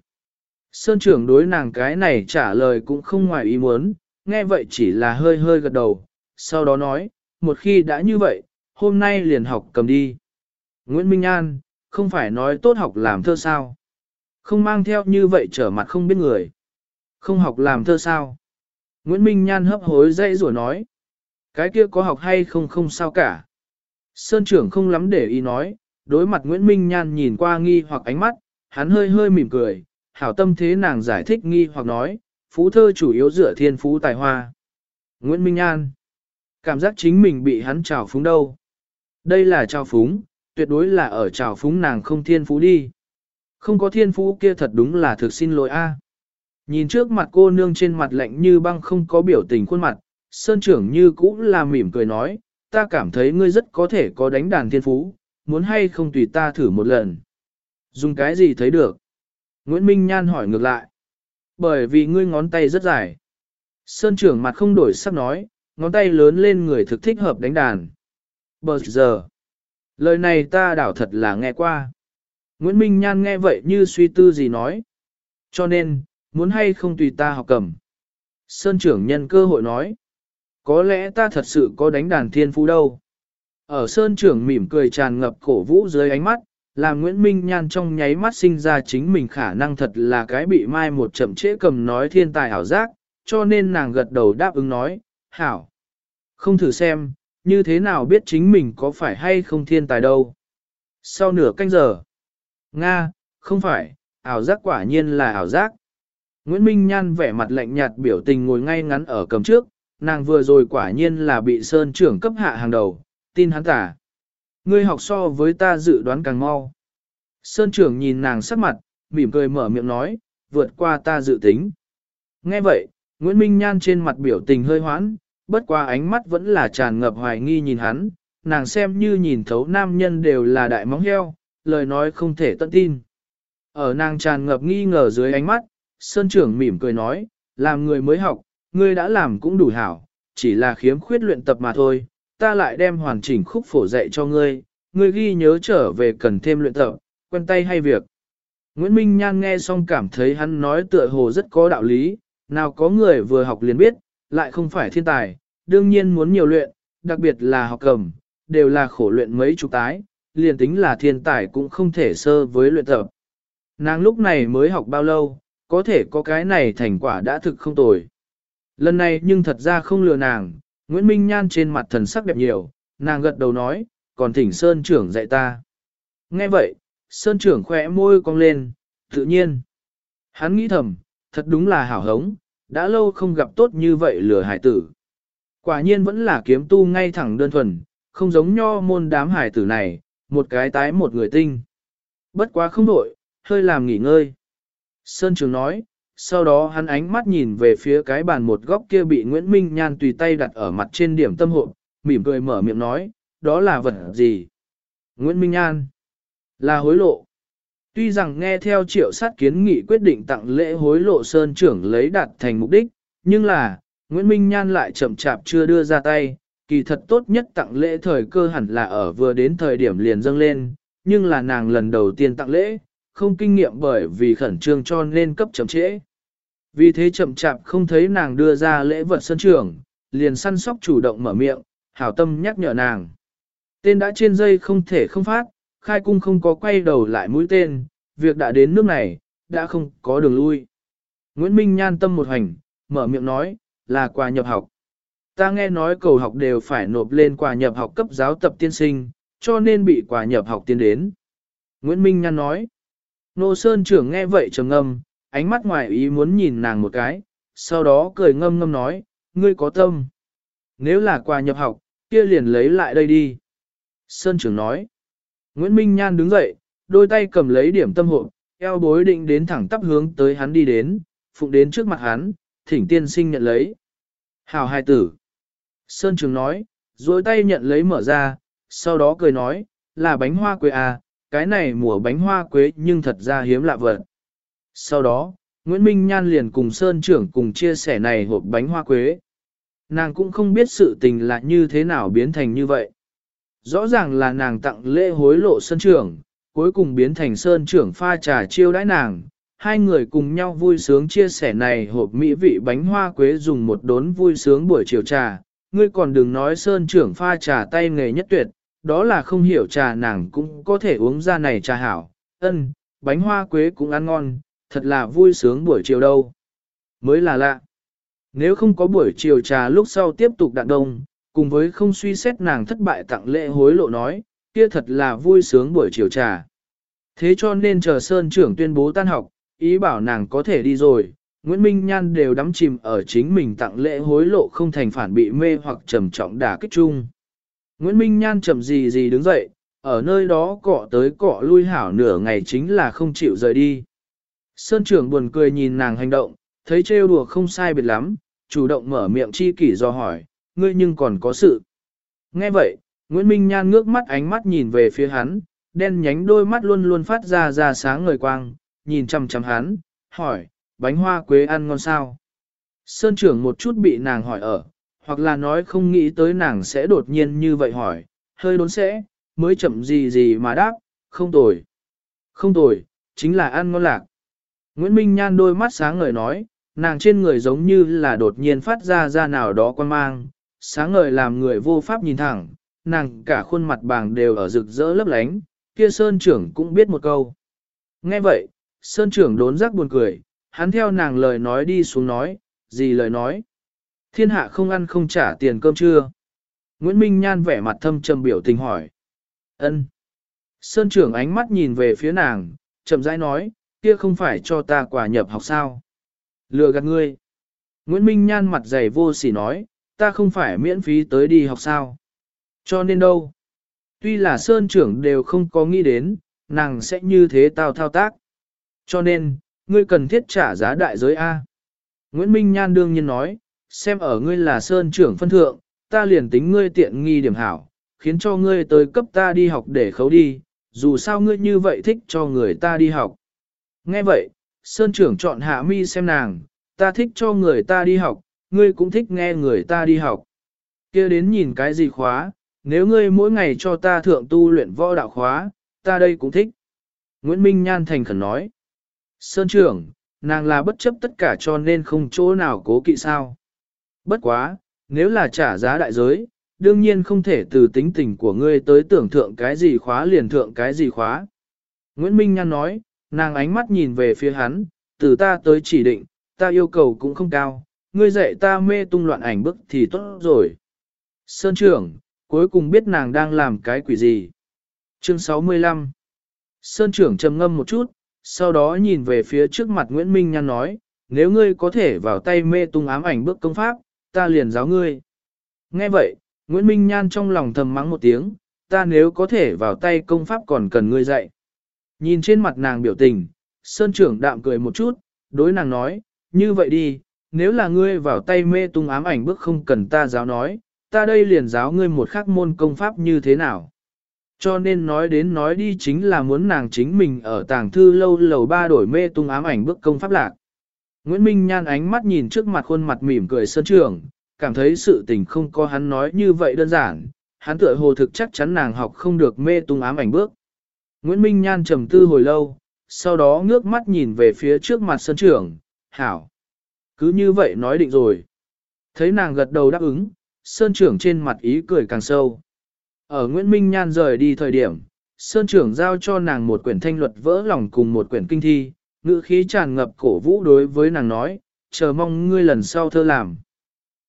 Sơn trưởng đối nàng cái này trả lời cũng không ngoài ý muốn, nghe vậy chỉ là hơi hơi gật đầu, sau đó nói, một khi đã như vậy, hôm nay liền học cầm đi. Nguyễn Minh An, không phải nói tốt học làm thơ sao? Không mang theo như vậy trở mặt không biết người. Không học làm thơ sao? Nguyễn Minh Nhan hấp hối dây rủa nói. Cái kia có học hay không không sao cả. Sơn trưởng không lắm để ý nói, đối mặt Nguyễn Minh Nhan nhìn qua nghi hoặc ánh mắt, hắn hơi hơi mỉm cười, hảo tâm thế nàng giải thích nghi hoặc nói, phú thơ chủ yếu dựa thiên phú tài hoa. Nguyễn Minh An cảm giác chính mình bị hắn trào phúng đâu. Đây là trào phúng, tuyệt đối là ở trào phúng nàng không thiên phú đi. Không có thiên phú kia thật đúng là thực xin lỗi a. Nhìn trước mặt cô nương trên mặt lạnh như băng không có biểu tình khuôn mặt, sơn trưởng như cũ là mỉm cười nói, ta cảm thấy ngươi rất có thể có đánh đàn thiên phú, muốn hay không tùy ta thử một lần. Dùng cái gì thấy được? Nguyễn Minh Nhan hỏi ngược lại. Bởi vì ngươi ngón tay rất dài. Sơn trưởng mặt không đổi sắc nói, ngón tay lớn lên người thực thích hợp đánh đàn. Bờ giờ. Lời này ta đảo thật là nghe qua. Nguyễn Minh Nhan nghe vậy như suy tư gì nói. Cho nên, muốn hay không tùy ta học cầm. Sơn trưởng nhân cơ hội nói. Có lẽ ta thật sự có đánh đàn thiên phú đâu. Ở Sơn trưởng mỉm cười tràn ngập cổ vũ dưới ánh mắt, làm Nguyễn Minh Nhan trong nháy mắt sinh ra chính mình khả năng thật là cái bị mai một chậm trễ cầm nói thiên tài hảo giác, cho nên nàng gật đầu đáp ứng nói, hảo. Không thử xem, như thế nào biết chính mình có phải hay không thiên tài đâu. Sau nửa canh giờ, Nga, không phải, ảo giác quả nhiên là ảo giác. Nguyễn Minh Nhan vẻ mặt lạnh nhạt biểu tình ngồi ngay ngắn ở cầm trước, nàng vừa rồi quả nhiên là bị Sơn trưởng cấp hạ hàng đầu, tin hắn tả. Ngươi học so với ta dự đoán càng mau. Sơn trưởng nhìn nàng sắc mặt, mỉm cười mở miệng nói, vượt qua ta dự tính. Nghe vậy, Nguyễn Minh Nhan trên mặt biểu tình hơi hoãn, bất qua ánh mắt vẫn là tràn ngập hoài nghi nhìn hắn, nàng xem như nhìn thấu nam nhân đều là đại móng heo, lời nói không thể tận tin. Ở nàng tràn ngập nghi ngờ dưới ánh mắt, Sơn trưởng mỉm cười nói, làm người mới học, ngươi đã làm cũng đủ hảo, chỉ là khiếm khuyết luyện tập mà thôi, ta lại đem hoàn chỉnh khúc phổ dạy cho ngươi, ngươi ghi nhớ trở về cần thêm luyện tập, quen tay hay việc. Nguyễn Minh Nhan nghe xong cảm thấy hắn nói tựa hồ rất có đạo lý, nào có người vừa học liền biết, lại không phải thiên tài, đương nhiên muốn nhiều luyện, đặc biệt là học cầm, đều là khổ luyện mấy chục tái, liền tính là thiên tài cũng không thể sơ với luyện tập. Nàng lúc này mới học bao lâu, có thể có cái này thành quả đã thực không tồi. Lần này nhưng thật ra không lừa nàng, Nguyễn Minh Nhan trên mặt thần sắc đẹp nhiều, nàng gật đầu nói, còn thỉnh Sơn trưởng dạy ta. Nghe vậy, Sơn trưởng khỏe môi cong lên, tự nhiên. Hắn nghĩ thầm, thật đúng là hảo hống, đã lâu không gặp tốt như vậy lừa hải tử. Quả nhiên vẫn là kiếm tu ngay thẳng đơn thuần, không giống nho môn đám hải tử này, một cái tái một người tinh. Bất quá không đổi, hơi làm nghỉ ngơi. Sơn Trường nói, sau đó hắn ánh mắt nhìn về phía cái bàn một góc kia bị Nguyễn Minh Nhan tùy tay đặt ở mặt trên điểm tâm hộp, mỉm cười mở miệng nói, đó là vật gì? Nguyễn Minh Nhan là hối lộ. Tuy rằng nghe theo triệu sát kiến nghị quyết định tặng lễ hối lộ Sơn trưởng lấy đạt thành mục đích, nhưng là, Nguyễn Minh Nhan lại chậm chạp chưa đưa ra tay, kỳ thật tốt nhất tặng lễ thời cơ hẳn là ở vừa đến thời điểm liền dâng lên, nhưng là nàng lần đầu tiên tặng lễ, không kinh nghiệm bởi vì khẩn trương cho nên cấp chậm trễ. Vì thế chậm chạp không thấy nàng đưa ra lễ vật sân trường, liền săn sóc chủ động mở miệng, hảo tâm nhắc nhở nàng. Tên đã trên dây không thể không phát, khai cung không có quay đầu lại mũi tên, việc đã đến nước này, đã không có đường lui. Nguyễn Minh nhan tâm một hành, mở miệng nói, là quà nhập học. Ta nghe nói cầu học đều phải nộp lên quà nhập học cấp giáo tập tiên sinh, cho nên bị quà nhập học tiến đến. Nguyễn Minh nhan nói, Nô Sơn trưởng nghe vậy trầm ngâm, ánh mắt ngoài ý muốn nhìn nàng một cái, sau đó cười ngâm ngâm nói, ngươi có tâm. Nếu là quà nhập học, kia liền lấy lại đây đi. Sơn trưởng nói, Nguyễn Minh Nhan đứng dậy, đôi tay cầm lấy điểm tâm hộp, eo bối định đến thẳng tắp hướng tới hắn đi đến, phụng đến trước mặt hắn, thỉnh tiên sinh nhận lấy. Hào hai tử. Sơn trưởng nói, duỗi tay nhận lấy mở ra, sau đó cười nói, là bánh hoa quế à, cái này mùa bánh hoa quế nhưng thật ra hiếm lạ vật. Sau đó, Nguyễn Minh Nhan liền cùng Sơn trưởng cùng chia sẻ này hộp bánh hoa quế. Nàng cũng không biết sự tình là như thế nào biến thành như vậy. Rõ ràng là nàng tặng lễ hối lộ Sơn trưởng, cuối cùng biến thành Sơn trưởng pha trà chiêu đãi nàng. Hai người cùng nhau vui sướng chia sẻ này hộp mỹ vị bánh hoa quế dùng một đốn vui sướng buổi chiều trà. Ngươi còn đừng nói Sơn trưởng pha trà tay nghề nhất tuyệt, đó là không hiểu trà nàng cũng có thể uống ra này trà hảo. Ân, bánh hoa quế cũng ăn ngon, thật là vui sướng buổi chiều đâu. Mới là lạ. Nếu không có buổi chiều trà lúc sau tiếp tục đạn đông, cùng với không suy xét nàng thất bại tặng lễ hối lộ nói, kia thật là vui sướng buổi chiều trà. Thế cho nên chờ Sơn trưởng tuyên bố tan học, ý bảo nàng có thể đi rồi, Nguyễn Minh Nhan đều đắm chìm ở chính mình tặng lễ hối lộ không thành phản bị mê hoặc trầm trọng đả kích chung. Nguyễn Minh Nhan chậm gì gì đứng dậy, ở nơi đó cọ tới cọ lui hảo nửa ngày chính là không chịu rời đi. Sơn trưởng buồn cười nhìn nàng hành động, thấy trêu đùa không sai biệt lắm, chủ động mở miệng chi kỷ do hỏi, ngươi nhưng còn có sự. Nghe vậy, Nguyễn Minh Nhan ngước mắt ánh mắt nhìn về phía hắn, đen nhánh đôi mắt luôn luôn phát ra ra sáng ngời quang, nhìn chăm chăm hắn, hỏi, bánh hoa quế ăn ngon sao? Sơn trưởng một chút bị nàng hỏi ở, hoặc là nói không nghĩ tới nàng sẽ đột nhiên như vậy hỏi, hơi đốn sẽ, mới chậm gì gì mà đáp, không tồi. Không tồi, chính là ăn ngon lạc. Nguyễn Minh Nhan đôi mắt sáng ngời nói, nàng trên người giống như là đột nhiên phát ra ra nào đó quan mang, sáng ngời làm người vô pháp nhìn thẳng, nàng cả khuôn mặt bàng đều ở rực rỡ lấp lánh, kia Sơn trưởng cũng biết một câu. Nghe vậy, Sơn trưởng đốn giác buồn cười, hắn theo nàng lời nói đi xuống nói, gì lời nói. Thiên hạ không ăn không trả tiền cơm trưa. Nguyễn Minh Nhan vẻ mặt thâm trầm biểu tình hỏi. ân. Sơn trưởng ánh mắt nhìn về phía nàng, chậm rãi nói, kia không phải cho ta quà nhập học sao. Lừa gạt ngươi. Nguyễn Minh Nhan mặt dày vô sỉ nói, ta không phải miễn phí tới đi học sao. Cho nên đâu. Tuy là Sơn trưởng đều không có nghĩ đến, nàng sẽ như thế tao thao tác. Cho nên, ngươi cần thiết trả giá đại giới A. Nguyễn Minh Nhan đương nhiên nói, xem ở ngươi là sơn trưởng phân thượng, ta liền tính ngươi tiện nghi điểm hảo, khiến cho ngươi tới cấp ta đi học để khấu đi, dù sao ngươi như vậy thích cho người ta đi học. Nghe vậy, sơn trưởng chọn hạ mi xem nàng, ta thích cho người ta đi học, ngươi cũng thích nghe người ta đi học. kia đến nhìn cái gì khóa, nếu ngươi mỗi ngày cho ta thượng tu luyện võ đạo khóa, ta đây cũng thích. Nguyễn Minh Nhan thành khẩn nói. Sơn trưởng, nàng là bất chấp tất cả cho nên không chỗ nào cố kỵ sao. Bất quá, nếu là trả giá đại giới, đương nhiên không thể từ tính tình của ngươi tới tưởng thượng cái gì khóa liền thượng cái gì khóa. Nguyễn Minh Nhan nói, nàng ánh mắt nhìn về phía hắn, từ ta tới chỉ định, ta yêu cầu cũng không cao, ngươi dạy ta mê tung loạn ảnh bức thì tốt rồi. Sơn trưởng, cuối cùng biết nàng đang làm cái quỷ gì. Chương 65 Sơn trưởng trầm ngâm một chút, sau đó nhìn về phía trước mặt Nguyễn Minh Nhan nói, nếu ngươi có thể vào tay mê tung ám ảnh bước công pháp, ta liền giáo ngươi. Nghe vậy, Nguyễn Minh Nhan trong lòng thầm mắng một tiếng, ta nếu có thể vào tay công pháp còn cần ngươi dạy. Nhìn trên mặt nàng biểu tình, Sơn trưởng đạm cười một chút, đối nàng nói, như vậy đi, nếu là ngươi vào tay mê tung ám ảnh bước không cần ta giáo nói, ta đây liền giáo ngươi một khắc môn công pháp như thế nào. Cho nên nói đến nói đi chính là muốn nàng chính mình ở tàng thư lâu lầu ba đổi mê tung ám ảnh bước công pháp lạc. Nguyễn Minh nhan ánh mắt nhìn trước mặt khuôn mặt mỉm cười sơn trưởng, cảm thấy sự tình không có hắn nói như vậy đơn giản, hắn tựa hồ thực chắc chắn nàng học không được mê tung ám ảnh bước. Nguyễn Minh Nhan trầm tư hồi lâu, sau đó ngước mắt nhìn về phía trước mặt sân trưởng, hảo. Cứ như vậy nói định rồi. Thấy nàng gật đầu đáp ứng, sơn trưởng trên mặt ý cười càng sâu. Ở Nguyễn Minh Nhan rời đi thời điểm, sơn trưởng giao cho nàng một quyển thanh luật vỡ lòng cùng một quyển kinh thi, ngữ khí tràn ngập cổ vũ đối với nàng nói, chờ mong ngươi lần sau thơ làm.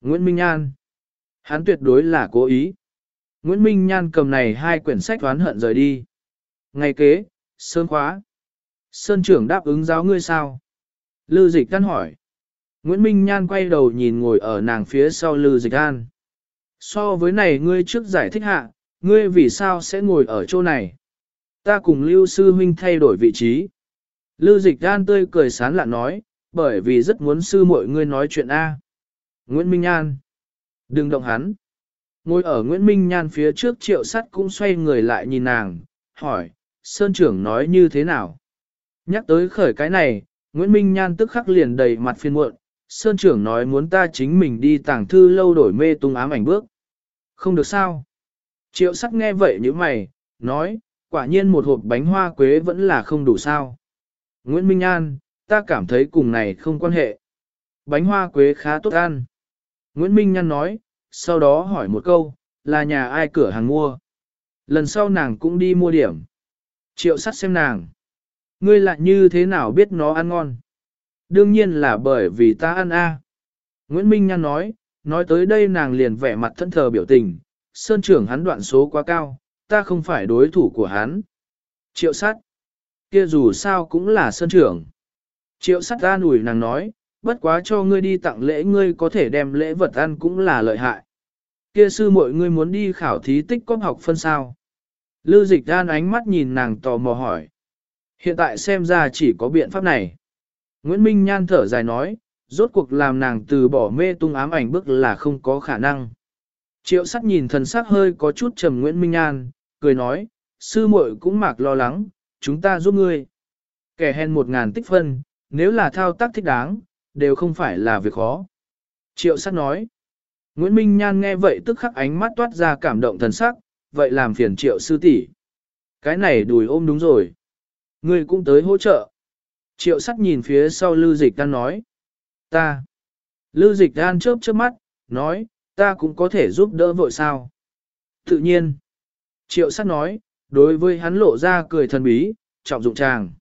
Nguyễn Minh Nhan. Hắn tuyệt đối là cố ý. Nguyễn Minh Nhan cầm này hai quyển sách oán hận rời đi. Ngày kế, Sơn khóa. Sơn trưởng đáp ứng giáo ngươi sao? Lư dịch căn hỏi. Nguyễn Minh Nhan quay đầu nhìn ngồi ở nàng phía sau Lư dịch an. So với này ngươi trước giải thích hạ, ngươi vì sao sẽ ngồi ở chỗ này? Ta cùng Lưu Sư Huynh thay đổi vị trí. Lư dịch an tươi cười sán lạ nói, bởi vì rất muốn sư muội ngươi nói chuyện A. Nguyễn Minh Nhan. Đừng động hắn. Ngồi ở Nguyễn Minh Nhan phía trước triệu sắt cũng xoay người lại nhìn nàng, hỏi, Sơn trưởng nói như thế nào? Nhắc tới khởi cái này, Nguyễn Minh Nhan tức khắc liền đầy mặt phiền muộn, Sơn trưởng nói muốn ta chính mình đi tàng thư lâu đổi mê tung ám ảnh bước. Không được sao? Triệu sắc nghe vậy như mày, nói, quả nhiên một hộp bánh hoa quế vẫn là không đủ sao. Nguyễn Minh Nhan, ta cảm thấy cùng này không quan hệ. Bánh hoa quế khá tốt ăn. Nguyễn Minh Nhan nói, sau đó hỏi một câu, là nhà ai cửa hàng mua. Lần sau nàng cũng đi mua điểm. Triệu sắt xem nàng. Ngươi lại như thế nào biết nó ăn ngon? Đương nhiên là bởi vì ta ăn a. Nguyễn Minh Nhan nói, nói tới đây nàng liền vẻ mặt thân thờ biểu tình, sơn trưởng hắn đoạn số quá cao, ta không phải đối thủ của hắn. Triệu sắt, kia dù sao cũng là sơn trưởng. Triệu sắt ta nủi nàng nói, bất quá cho ngươi đi tặng lễ ngươi có thể đem lễ vật ăn cũng là lợi hại. Kia sư muội ngươi muốn đi khảo thí tích có học phân sao? Lư dịch đan ánh mắt nhìn nàng tò mò hỏi. Hiện tại xem ra chỉ có biện pháp này. Nguyễn Minh Nhan thở dài nói, rốt cuộc làm nàng từ bỏ mê tung ám ảnh bức là không có khả năng. Triệu sắt nhìn thần sắc hơi có chút trầm Nguyễn Minh Nhan, cười nói, sư muội cũng mạc lo lắng, chúng ta giúp ngươi. Kẻ hèn một ngàn tích phân, nếu là thao tác thích đáng, đều không phải là việc khó. Triệu sắt nói, Nguyễn Minh Nhan nghe vậy tức khắc ánh mắt toát ra cảm động thần sắc, vậy làm phiền triệu sư tỷ. Cái này đùi ôm đúng rồi. Ngươi cũng tới hỗ trợ. Triệu sắt nhìn phía sau Lư Dịch Đan nói. Ta. Lư Dịch Đan chớp chớp mắt, nói, ta cũng có thể giúp đỡ vội sao. Tự nhiên. Triệu sắt nói, đối với hắn lộ ra cười thần bí, trọng dụng chàng.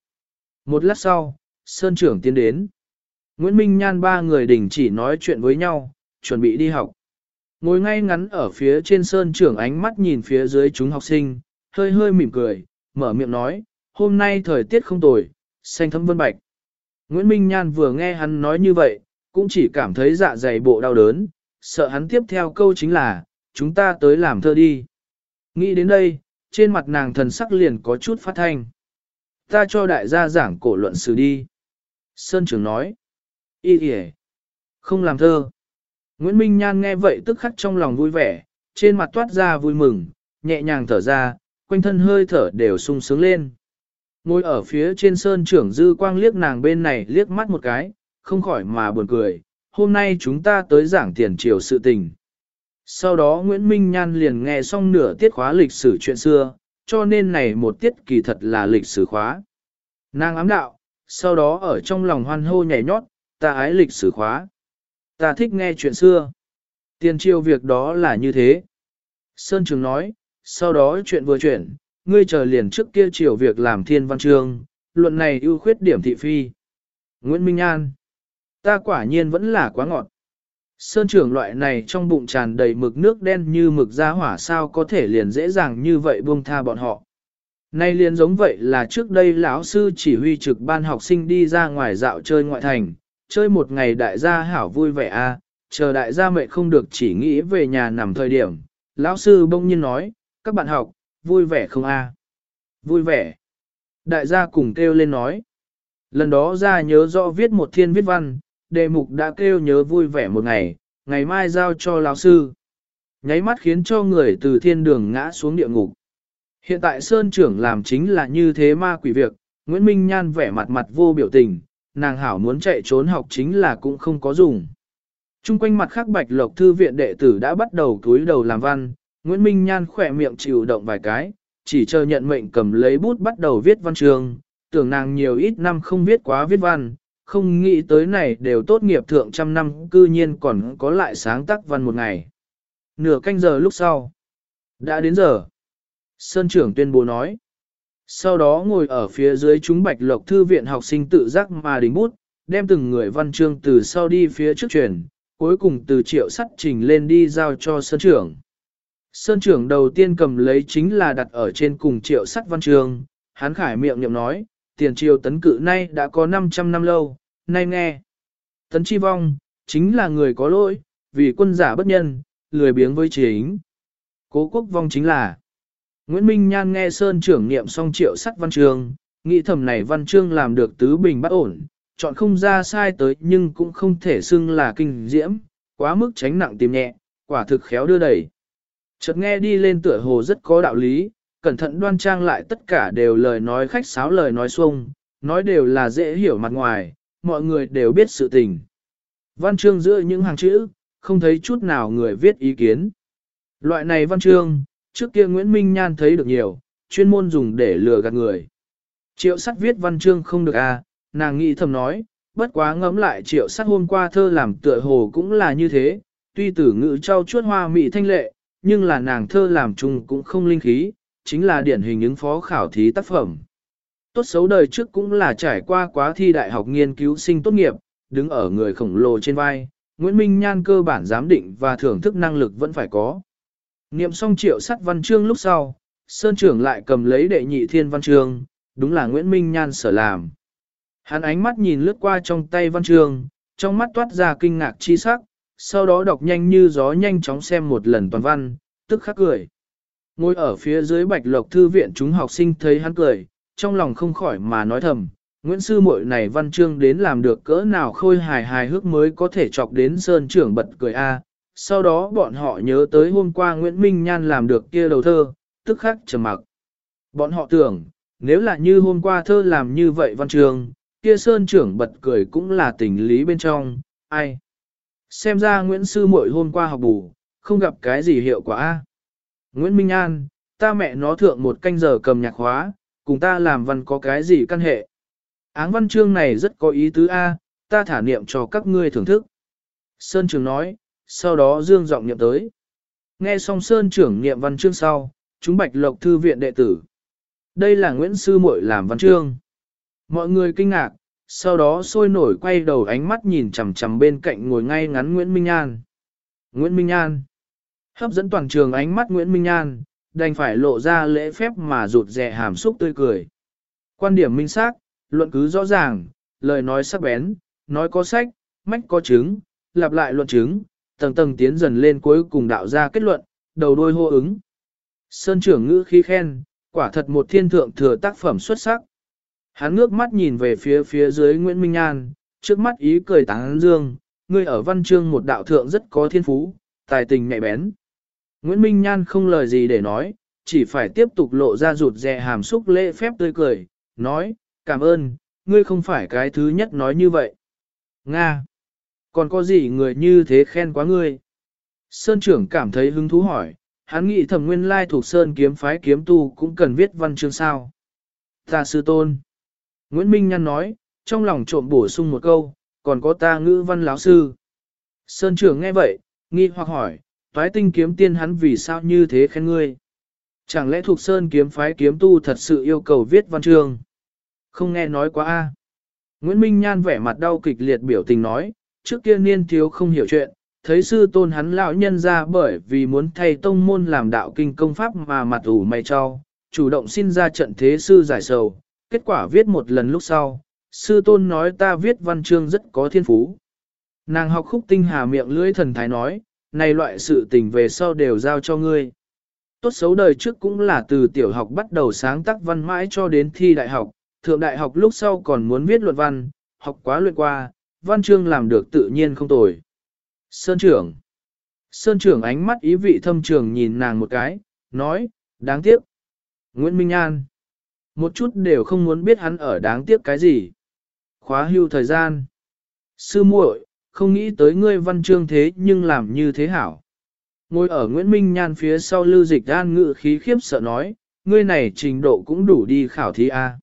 Một lát sau, Sơn trưởng tiến đến. Nguyễn Minh Nhan ba người đình chỉ nói chuyện với nhau, chuẩn bị đi học. Ngồi ngay ngắn ở phía trên Sơn trưởng ánh mắt nhìn phía dưới chúng học sinh, hơi hơi mỉm cười, mở miệng nói, hôm nay thời tiết không tồi, xanh thấm vân bạch. Nguyễn Minh Nhan vừa nghe hắn nói như vậy, cũng chỉ cảm thấy dạ dày bộ đau đớn, sợ hắn tiếp theo câu chính là, chúng ta tới làm thơ đi. Nghĩ đến đây, trên mặt nàng thần sắc liền có chút phát thanh. Ta cho đại gia giảng cổ luận sử đi. Sơn trưởng nói. Ý kìa. Không làm thơ. Nguyễn Minh Nhan nghe vậy tức khắc trong lòng vui vẻ, trên mặt toát ra vui mừng, nhẹ nhàng thở ra, quanh thân hơi thở đều sung sướng lên. Ngồi ở phía trên sơn trưởng dư quang liếc nàng bên này liếc mắt một cái, không khỏi mà buồn cười, hôm nay chúng ta tới giảng tiền triều sự tình. Sau đó Nguyễn Minh Nhan liền nghe xong nửa tiết khóa lịch sử chuyện xưa, cho nên này một tiết kỳ thật là lịch sử khóa. Nàng ám đạo, sau đó ở trong lòng hoan hô nhảy nhót, ta ái lịch sử khóa. Ta thích nghe chuyện xưa. Tiền triều việc đó là như thế. Sơn Trường nói, sau đó chuyện vừa chuyển, ngươi chờ liền trước kia triều việc làm thiên văn trường, luận này ưu khuyết điểm thị phi. Nguyễn Minh An, ta quả nhiên vẫn là quá ngọt. Sơn trưởng loại này trong bụng tràn đầy mực nước đen như mực ra hỏa sao có thể liền dễ dàng như vậy buông tha bọn họ. Nay liền giống vậy là trước đây lão sư chỉ huy trực ban học sinh đi ra ngoài dạo chơi ngoại thành, chơi một ngày đại gia hảo vui vẻ a, chờ đại gia mẹ không được chỉ nghĩ về nhà nằm thời điểm. Lão sư bỗng nhiên nói, các bạn học, vui vẻ không a? Vui vẻ. Đại gia cùng kêu lên nói. Lần đó ra nhớ rõ viết một thiên viết văn, đề mục đã kêu nhớ vui vẻ một ngày, ngày mai giao cho lão sư. Nháy mắt khiến cho người từ thiên đường ngã xuống địa ngục. Hiện tại Sơn trưởng làm chính là như thế ma quỷ việc, Nguyễn Minh Nhan vẻ mặt mặt vô biểu tình, nàng hảo muốn chạy trốn học chính là cũng không có dùng. Trung quanh mặt khắc bạch lộc thư viện đệ tử đã bắt đầu túi đầu làm văn, Nguyễn Minh Nhan khỏe miệng chịu động vài cái, chỉ chờ nhận mệnh cầm lấy bút bắt đầu viết văn trường, tưởng nàng nhiều ít năm không viết quá viết văn, không nghĩ tới này đều tốt nghiệp thượng trăm năm cư nhiên còn có lại sáng tác văn một ngày. Nửa canh giờ lúc sau. Đã đến giờ. Sơn trưởng tuyên bố nói. Sau đó ngồi ở phía dưới chúng bạch lộc thư viện học sinh tự giác mà đính bút, đem từng người văn chương từ sau đi phía trước truyền, cuối cùng từ triệu sắt trình lên đi giao cho Sơn trưởng. Sơn trưởng đầu tiên cầm lấy chính là đặt ở trên cùng triệu sắt văn chương, Hán khải miệng nhậm nói, tiền triều tấn cự nay đã có 500 năm lâu, nay nghe. Tấn chi vong, chính là người có lỗi, vì quân giả bất nhân, lười biếng với chính. Cố quốc vong chính là Nguyễn Minh Nhan nghe Sơn trưởng niệm xong triệu sắt văn chương, nghĩ thầm này văn chương làm được tứ bình bắt ổn, chọn không ra sai tới nhưng cũng không thể xưng là kinh diễm, quá mức tránh nặng tìm nhẹ, quả thực khéo đưa đẩy. Chợt nghe đi lên tựa hồ rất có đạo lý, cẩn thận đoan trang lại tất cả đều lời nói khách sáo lời nói xuông, nói đều là dễ hiểu mặt ngoài, mọi người đều biết sự tình. Văn chương giữa những hàng chữ, không thấy chút nào người viết ý kiến. Loại này văn chương, trước kia Nguyễn Minh Nhan thấy được nhiều, chuyên môn dùng để lừa gạt người. Triệu sắt viết văn chương không được à, nàng nghĩ thầm nói, bất quá ngẫm lại triệu sắt hôm qua thơ làm tựa hồ cũng là như thế, tuy tử ngữ trao chuốt hoa mị thanh lệ, nhưng là nàng thơ làm chung cũng không linh khí, chính là điển hình những phó khảo thí tác phẩm. Tốt xấu đời trước cũng là trải qua quá thi đại học nghiên cứu sinh tốt nghiệp, đứng ở người khổng lồ trên vai, Nguyễn Minh Nhan cơ bản giám định và thưởng thức năng lực vẫn phải có. Niệm xong triệu sắt văn chương lúc sau, Sơn trưởng lại cầm lấy đệ nhị thiên văn chương, đúng là Nguyễn Minh Nhan sở làm. Hắn ánh mắt nhìn lướt qua trong tay văn chương, trong mắt toát ra kinh ngạc chi sắc, sau đó đọc nhanh như gió nhanh chóng xem một lần toàn văn, tức khắc cười. Ngồi ở phía dưới bạch lộc thư viện chúng học sinh thấy hắn cười, trong lòng không khỏi mà nói thầm, Nguyễn Sư muội này văn chương đến làm được cỡ nào khôi hài hài hước mới có thể chọc đến Sơn trưởng bật cười a. Sau đó bọn họ nhớ tới hôm qua Nguyễn Minh Nhan làm được kia đầu thơ, tức khắc trầm mặc. Bọn họ tưởng, nếu là như hôm qua thơ làm như vậy văn trường kia Sơn trưởng bật cười cũng là tình lý bên trong, ai. Xem ra Nguyễn Sư muội hôm qua học bù, không gặp cái gì hiệu quả. Nguyễn Minh An, ta mẹ nó thượng một canh giờ cầm nhạc hóa, cùng ta làm văn có cái gì căn hệ. Áng văn chương này rất có ý tứ A, ta thả niệm cho các ngươi thưởng thức. Sơn Trường nói, sau đó dương giọng niệm tới. Nghe xong Sơn trưởng niệm văn chương sau, chúng bạch lộc thư viện đệ tử. Đây là Nguyễn Sư muội làm văn chương. Mọi người kinh ngạc, sau đó sôi nổi quay đầu ánh mắt nhìn chằm chằm bên cạnh ngồi ngay ngắn Nguyễn Minh An. Nguyễn Minh An. Hấp dẫn toàn trường ánh mắt Nguyễn Minh An, đành phải lộ ra lễ phép mà rụt rè hàm xúc tươi cười. Quan điểm minh xác, luận cứ rõ ràng, lời nói sắc bén, nói có sách, mách có chứng, lặp lại luận chứng, tầng tầng tiến dần lên cuối cùng đạo ra kết luận, đầu đôi hô ứng. Sơn trưởng ngữ khí khen, quả thật một thiên thượng thừa tác phẩm xuất sắc. Hắn ngước mắt nhìn về phía phía dưới Nguyễn Minh An, trước mắt ý cười tán dương, ngươi ở văn chương một đạo thượng rất có thiên phú, tài tình nhạy bén. Nguyễn Minh Nhan không lời gì để nói, chỉ phải tiếp tục lộ ra rụt rè hàm xúc lễ phép tươi cười, nói, cảm ơn, ngươi không phải cái thứ nhất nói như vậy. Nga! Còn có gì người như thế khen quá ngươi? Sơn trưởng cảm thấy hứng thú hỏi, hắn nghĩ thẩm nguyên lai thuộc Sơn kiếm phái kiếm tu cũng cần viết văn chương sao. Ta sư tôn. Nguyễn Minh Nhan nói, trong lòng trộm bổ sung một câu, còn có ta ngữ văn lão sư. Sơn trưởng nghe vậy, nghi hoặc hỏi, toái tinh kiếm tiên hắn vì sao như thế khen ngươi? Chẳng lẽ thuộc Sơn kiếm phái kiếm tu thật sự yêu cầu viết văn chương? Không nghe nói quá a. Nguyễn Minh Nhan vẻ mặt đau kịch liệt biểu tình nói, trước kia niên thiếu không hiểu chuyện, thấy sư tôn hắn lão nhân ra bởi vì muốn thay tông môn làm đạo kinh công pháp mà mặt ủ mày cho, chủ động xin ra trận thế sư giải sầu, kết quả viết một lần lúc sau, sư tôn nói ta viết văn chương rất có thiên phú. Nàng học khúc tinh hà miệng lưỡi thần thái nói, này loại sự tình về sau đều giao cho ngươi. Tốt xấu đời trước cũng là từ tiểu học bắt đầu sáng tác văn mãi cho đến thi đại học, thượng đại học lúc sau còn muốn viết luận văn, học quá luyện qua, văn chương làm được tự nhiên không tồi. Sơn trưởng Sơn trưởng ánh mắt ý vị thâm trường nhìn nàng một cái, nói, đáng tiếc. Nguyễn Minh An Một chút đều không muốn biết hắn ở đáng tiếc cái gì. Khóa hưu thời gian. Sư muội, không nghĩ tới ngươi văn chương thế nhưng làm như thế hảo. Ngồi ở Nguyễn Minh Nhan phía sau lưu dịch an ngự khí khiếp sợ nói, ngươi này trình độ cũng đủ đi khảo thí A.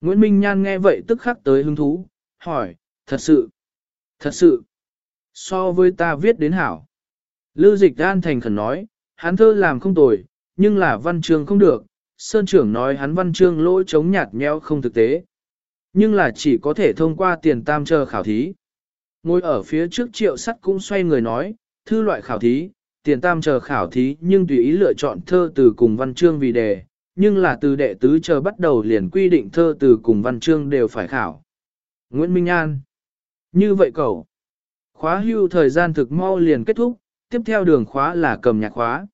Nguyễn Minh Nhan nghe vậy tức khắc tới hứng thú, hỏi, thật sự, thật sự, so với ta viết đến hảo. Lưu dịch an thành khẩn nói, hắn thơ làm không tồi, nhưng là văn chương không được, Sơn trưởng nói hắn văn chương lỗi chống nhạt nhẽo không thực tế. Nhưng là chỉ có thể thông qua tiền tam chờ khảo thí. Ngồi ở phía trước triệu sắt cũng xoay người nói, thư loại khảo thí, tiền tam chờ khảo thí nhưng tùy ý lựa chọn thơ từ cùng văn chương vì đề, nhưng là từ đệ tứ chờ bắt đầu liền quy định thơ từ cùng văn chương đều phải khảo. Nguyễn Minh An như vậy cậu, khóa hưu thời gian thực mau liền kết thúc, tiếp theo đường khóa là cầm nhạc khóa.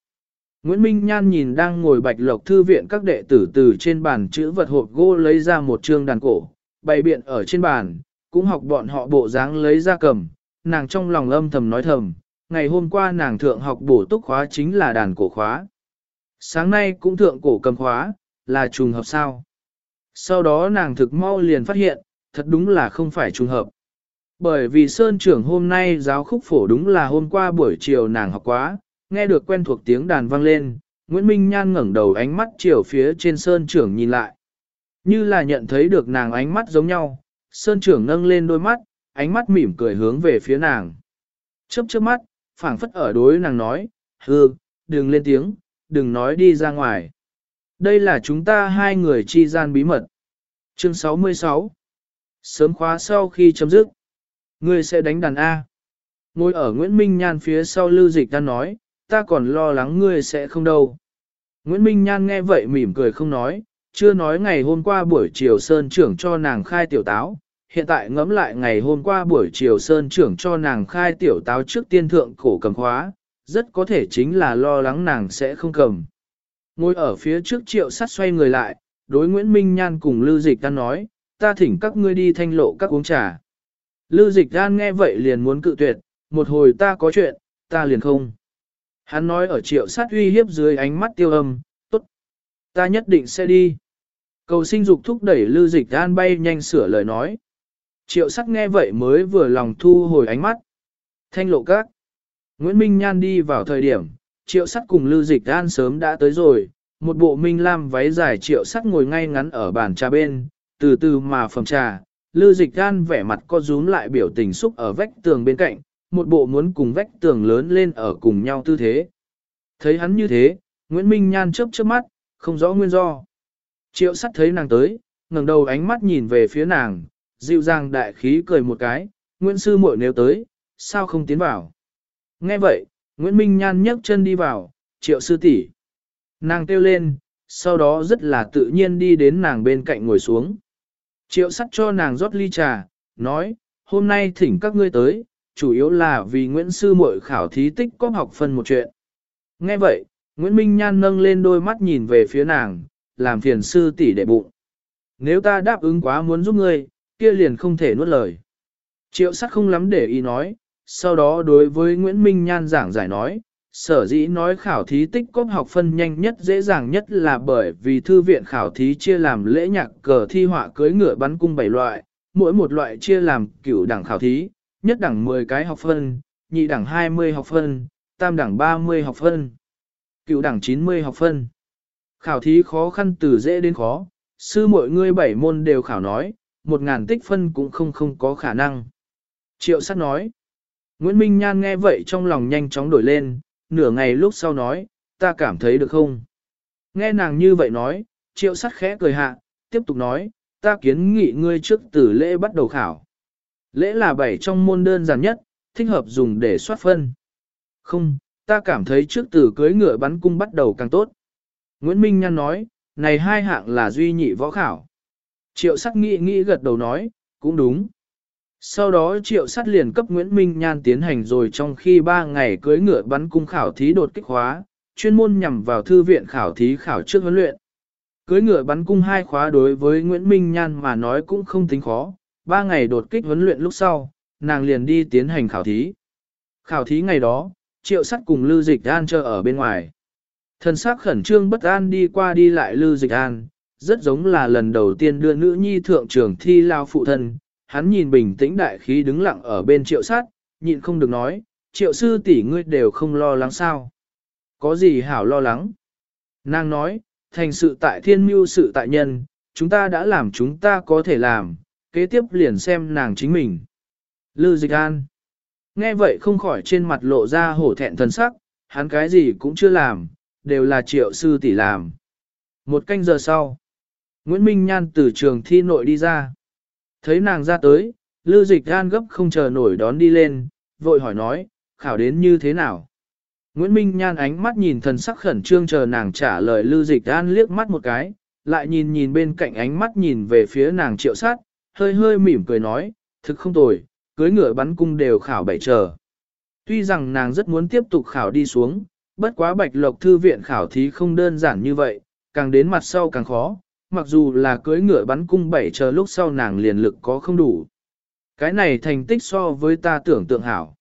Nguyễn Minh Nhan nhìn đang ngồi bạch lộc thư viện các đệ tử từ trên bàn chữ vật hộp gỗ lấy ra một chương đàn cổ, bày biện ở trên bàn, cũng học bọn họ bộ dáng lấy ra cầm, nàng trong lòng âm thầm nói thầm, ngày hôm qua nàng thượng học bổ túc khóa chính là đàn cổ khóa. Sáng nay cũng thượng cổ cầm khóa, là trùng hợp sao. Sau đó nàng thực mau liền phát hiện, thật đúng là không phải trùng hợp. Bởi vì Sơn trưởng hôm nay giáo khúc phổ đúng là hôm qua buổi chiều nàng học quá, nghe được quen thuộc tiếng đàn vang lên, Nguyễn Minh Nhan ngẩng đầu ánh mắt chiều phía trên Sơn trưởng nhìn lại. Như là nhận thấy được nàng ánh mắt giống nhau, Sơn trưởng nâng lên đôi mắt, ánh mắt mỉm cười hướng về phía nàng. Chớp chớp mắt, phảng phất ở đối nàng nói, hư, đừng lên tiếng, đừng nói đi ra ngoài. Đây là chúng ta hai người chi gian bí mật. Chương 66 Sớm khóa sau khi chấm dứt, ngươi sẽ đánh đàn A. Ngồi ở Nguyễn Minh Nhan phía sau lưu dịch ta nói, ta còn lo lắng ngươi sẽ không đâu. Nguyễn Minh Nhan nghe vậy mỉm cười không nói, chưa nói ngày hôm qua buổi chiều Sơn trưởng cho nàng khai tiểu táo, hiện tại ngẫm lại ngày hôm qua buổi chiều Sơn trưởng cho nàng khai tiểu táo trước tiên thượng cổ cầm khóa, rất có thể chính là lo lắng nàng sẽ không cầm. Ngồi ở phía trước triệu sắt xoay người lại, đối Nguyễn Minh Nhan cùng Lưu Dịch đang nói, ta thỉnh các ngươi đi thanh lộ các uống trà. Lưu Dịch Đan nghe vậy liền muốn cự tuyệt, một hồi ta có chuyện, ta liền không. Hắn nói ở triệu sát uy hiếp dưới ánh mắt tiêu âm, tốt, ta nhất định sẽ đi. Cầu sinh dục thúc đẩy Lưu Dịch Đan bay nhanh sửa lời nói. Triệu sát nghe vậy mới vừa lòng thu hồi ánh mắt. Thanh lộ các. Nguyễn Minh Nhan đi vào thời điểm, triệu sắt cùng Lưu Dịch An sớm đã tới rồi, một bộ minh lam váy dài triệu sắt ngồi ngay ngắn ở bàn trà bên, từ từ mà phẩm trà, Lưu Dịch gan vẻ mặt co rúm lại biểu tình xúc ở vách tường bên cạnh, một bộ muốn cùng vách tường lớn lên ở cùng nhau tư thế. Thấy hắn như thế, Nguyễn Minh Nhan chớp chớp mắt, không rõ nguyên do. Triệu sắt thấy nàng tới, ngẩng đầu ánh mắt nhìn về phía nàng, dịu dàng đại khí cười một cái, Nguyễn Sư muội nếu tới, sao không tiến vào. Nghe vậy, Nguyễn Minh Nhan nhấc chân đi vào, triệu sư tỷ. Nàng kêu lên, sau đó rất là tự nhiên đi đến nàng bên cạnh ngồi xuống. Triệu sắt cho nàng rót ly trà, nói, hôm nay thỉnh các ngươi tới, chủ yếu là vì Nguyễn Sư muội khảo thí tích có học phân một chuyện. Nghe vậy, Nguyễn Minh Nhan nâng lên đôi mắt nhìn về phía nàng, làm phiền sư tỷ đệ bụng. Nếu ta đáp ứng quá muốn giúp ngươi, kia liền không thể nuốt lời. Triệu sắc không lắm để ý nói, sau đó đối với Nguyễn Minh Nhan giảng giải nói, sở dĩ nói khảo thí tích cóp học phân nhanh nhất dễ dàng nhất là bởi vì thư viện khảo thí chia làm lễ nhạc cờ thi họa cưới ngựa bắn cung bảy loại, mỗi một loại chia làm cửu đẳng khảo thí, nhất đẳng 10 cái học phân, nhị đẳng 20 học phân, tam đẳng 30 học phân, cửu đẳng 90 học phân. Khảo thí khó khăn từ dễ đến khó, sư mọi ngươi bảy môn đều khảo nói, một ngàn tích phân cũng không không có khả năng. Triệu sát nói, Nguyễn Minh Nhan nghe vậy trong lòng nhanh chóng đổi lên, nửa ngày lúc sau nói, ta cảm thấy được không? Nghe nàng như vậy nói, triệu sắt khẽ cười hạ, tiếp tục nói, ta kiến nghị ngươi trước từ lễ bắt đầu khảo. Lễ là bảy trong môn đơn giản nhất, thích hợp dùng để soát phân. Không, ta cảm thấy trước từ cưới ngựa bắn cung bắt đầu càng tốt. Nguyễn Minh Nhan nói, này hai hạng là duy nhị võ khảo. Triệu sắc nghĩ nghĩ gật đầu nói, cũng đúng. Sau đó triệu sát liền cấp Nguyễn Minh Nhan tiến hành rồi trong khi 3 ngày cưới ngựa bắn cung khảo thí đột kích khóa, chuyên môn nhằm vào thư viện khảo thí khảo trước huấn luyện. Cưới ngựa bắn cung hai khóa đối với Nguyễn Minh Nhan mà nói cũng không tính khó, 3 ngày đột kích huấn luyện lúc sau, nàng liền đi tiến hành khảo thí. Khảo thí ngày đó, triệu sắt cùng Lưu Dịch An chờ ở bên ngoài. Thần sắc khẩn trương bất an đi qua đi lại Lưu Dịch An, rất giống là lần đầu tiên đưa nữ nhi thượng trường thi lao phụ thân, hắn nhìn bình tĩnh đại khí đứng lặng ở bên triệu sát, nhịn không được nói, triệu sư tỷ ngươi đều không lo lắng sao. Có gì hảo lo lắng? Nàng nói, thành sự tại thiên mưu sự tại nhân, chúng ta đã làm chúng ta có thể làm, kế tiếp liền xem nàng chính mình. Lư Dịch An Nghe vậy không khỏi trên mặt lộ ra hổ thẹn thần sắc, hắn cái gì cũng chưa làm, đều là triệu sư tỷ làm. Một canh giờ sau, Nguyễn Minh Nhan từ trường thi nội đi ra. Thấy nàng ra tới, Lưu Dịch gan gấp không chờ nổi đón đi lên, vội hỏi nói, khảo đến như thế nào? Nguyễn Minh Nhan ánh mắt nhìn thần sắc khẩn trương chờ nàng trả lời Lưu Dịch gan liếc mắt một cái, lại nhìn nhìn bên cạnh ánh mắt nhìn về phía nàng triệu sát, hơi hơi mỉm cười nói, thực không tồi, cưới ngựa bắn cung đều khảo bảy chờ. Tuy rằng nàng rất muốn tiếp tục khảo đi xuống, bất quá bạch lộc thư viện khảo thí không đơn giản như vậy, càng đến mặt sau càng khó, mặc dù là cưới ngựa bắn cung bảy chờ lúc sau nàng liền lực có không đủ. Cái này thành tích so với ta tưởng tượng hảo.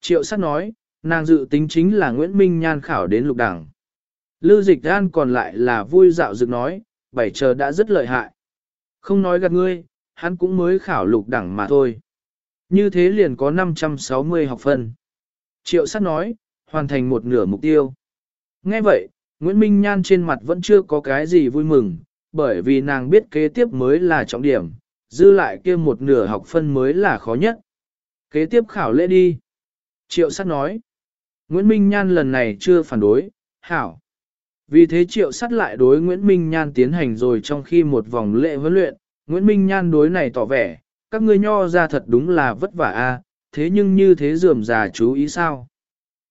Triệu sát nói, nàng dự tính chính là Nguyễn Minh Nhan khảo đến lục đẳng. Lưu dịch an còn lại là vui dạo dựng nói, bảy chờ đã rất lợi hại. Không nói gạt ngươi, hắn cũng mới khảo lục đẳng mà thôi. Như thế liền có 560 học phân. Triệu sát nói, hoàn thành một nửa mục tiêu. Nghe vậy, Nguyễn Minh Nhan trên mặt vẫn chưa có cái gì vui mừng, bởi vì nàng biết kế tiếp mới là trọng điểm, dư lại kia một nửa học phân mới là khó nhất. Kế tiếp khảo lễ đi. Triệu sắt nói. Nguyễn Minh Nhan lần này chưa phản đối, hảo. Vì thế triệu sắt lại đối Nguyễn Minh Nhan tiến hành rồi trong khi một vòng lễ huấn luyện, Nguyễn Minh Nhan đối này tỏ vẻ, các ngươi nho ra thật đúng là vất vả a, thế nhưng như thế dườm già chú ý sao.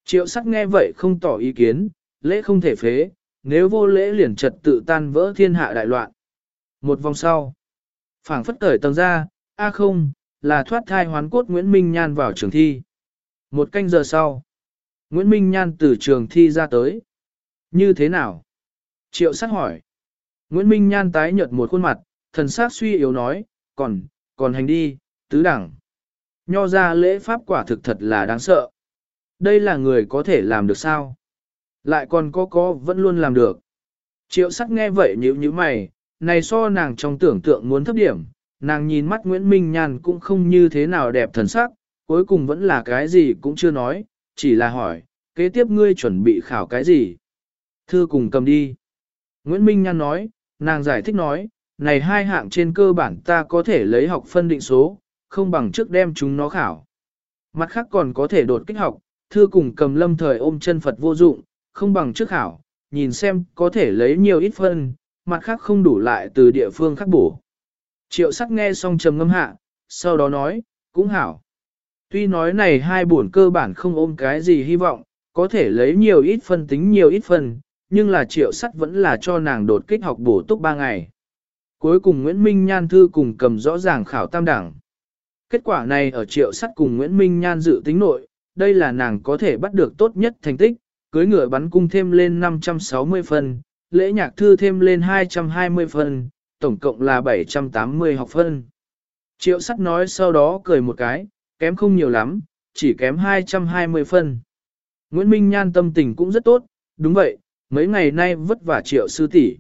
Triệu sắt nghe vậy không tỏ ý kiến, lễ không thể phế, nếu vô lễ liền trật tự tan vỡ thiên hạ đại loạn. Một vòng sau, phảng phất tởi tầng ra, a không, là thoát thai hoán cốt Nguyễn Minh Nhan vào trường thi. Một canh giờ sau, Nguyễn Minh Nhan từ trường thi ra tới. Như thế nào? Triệu sát hỏi. Nguyễn Minh Nhan tái nhợt một khuôn mặt, thần sắc suy yếu nói, còn, còn hành đi, tứ đẳng. Nho ra lễ pháp quả thực thật là đáng sợ. Đây là người có thể làm được sao? Lại còn có có vẫn luôn làm được. Triệu sắc nghe vậy nhíu như mày, này so nàng trong tưởng tượng muốn thấp điểm, nàng nhìn mắt Nguyễn Minh nhàn cũng không như thế nào đẹp thần sắc, cuối cùng vẫn là cái gì cũng chưa nói, chỉ là hỏi, kế tiếp ngươi chuẩn bị khảo cái gì? Thư cùng cầm đi. Nguyễn Minh nhàn nói, nàng giải thích nói, này hai hạng trên cơ bản ta có thể lấy học phân định số, không bằng trước đem chúng nó khảo. Mặt khác còn có thể đột kích học, thư cùng cầm lâm thời ôm chân Phật vô dụng, không bằng trước khảo, nhìn xem có thể lấy nhiều ít phân, mặt khác không đủ lại từ địa phương khác bổ. Triệu sắc nghe xong trầm ngâm hạ, sau đó nói, cũng hảo. Tuy nói này hai buồn cơ bản không ôm cái gì hy vọng, có thể lấy nhiều ít phân tính nhiều ít phân, nhưng là triệu sắt vẫn là cho nàng đột kích học bổ túc 3 ngày. Cuối cùng Nguyễn Minh Nhan thư cùng cầm rõ ràng khảo tam đẳng. Kết quả này ở triệu sắt cùng Nguyễn Minh Nhan dự tính nội, đây là nàng có thể bắt được tốt nhất thành tích, cưới ngựa bắn cung thêm lên 560 phân, lễ nhạc thư thêm lên 220 phân, tổng cộng là 780 học phân. Triệu sắt nói sau đó cười một cái, kém không nhiều lắm, chỉ kém 220 phân. Nguyễn Minh Nhan tâm tình cũng rất tốt, đúng vậy, mấy ngày nay vất vả triệu sư tỷ.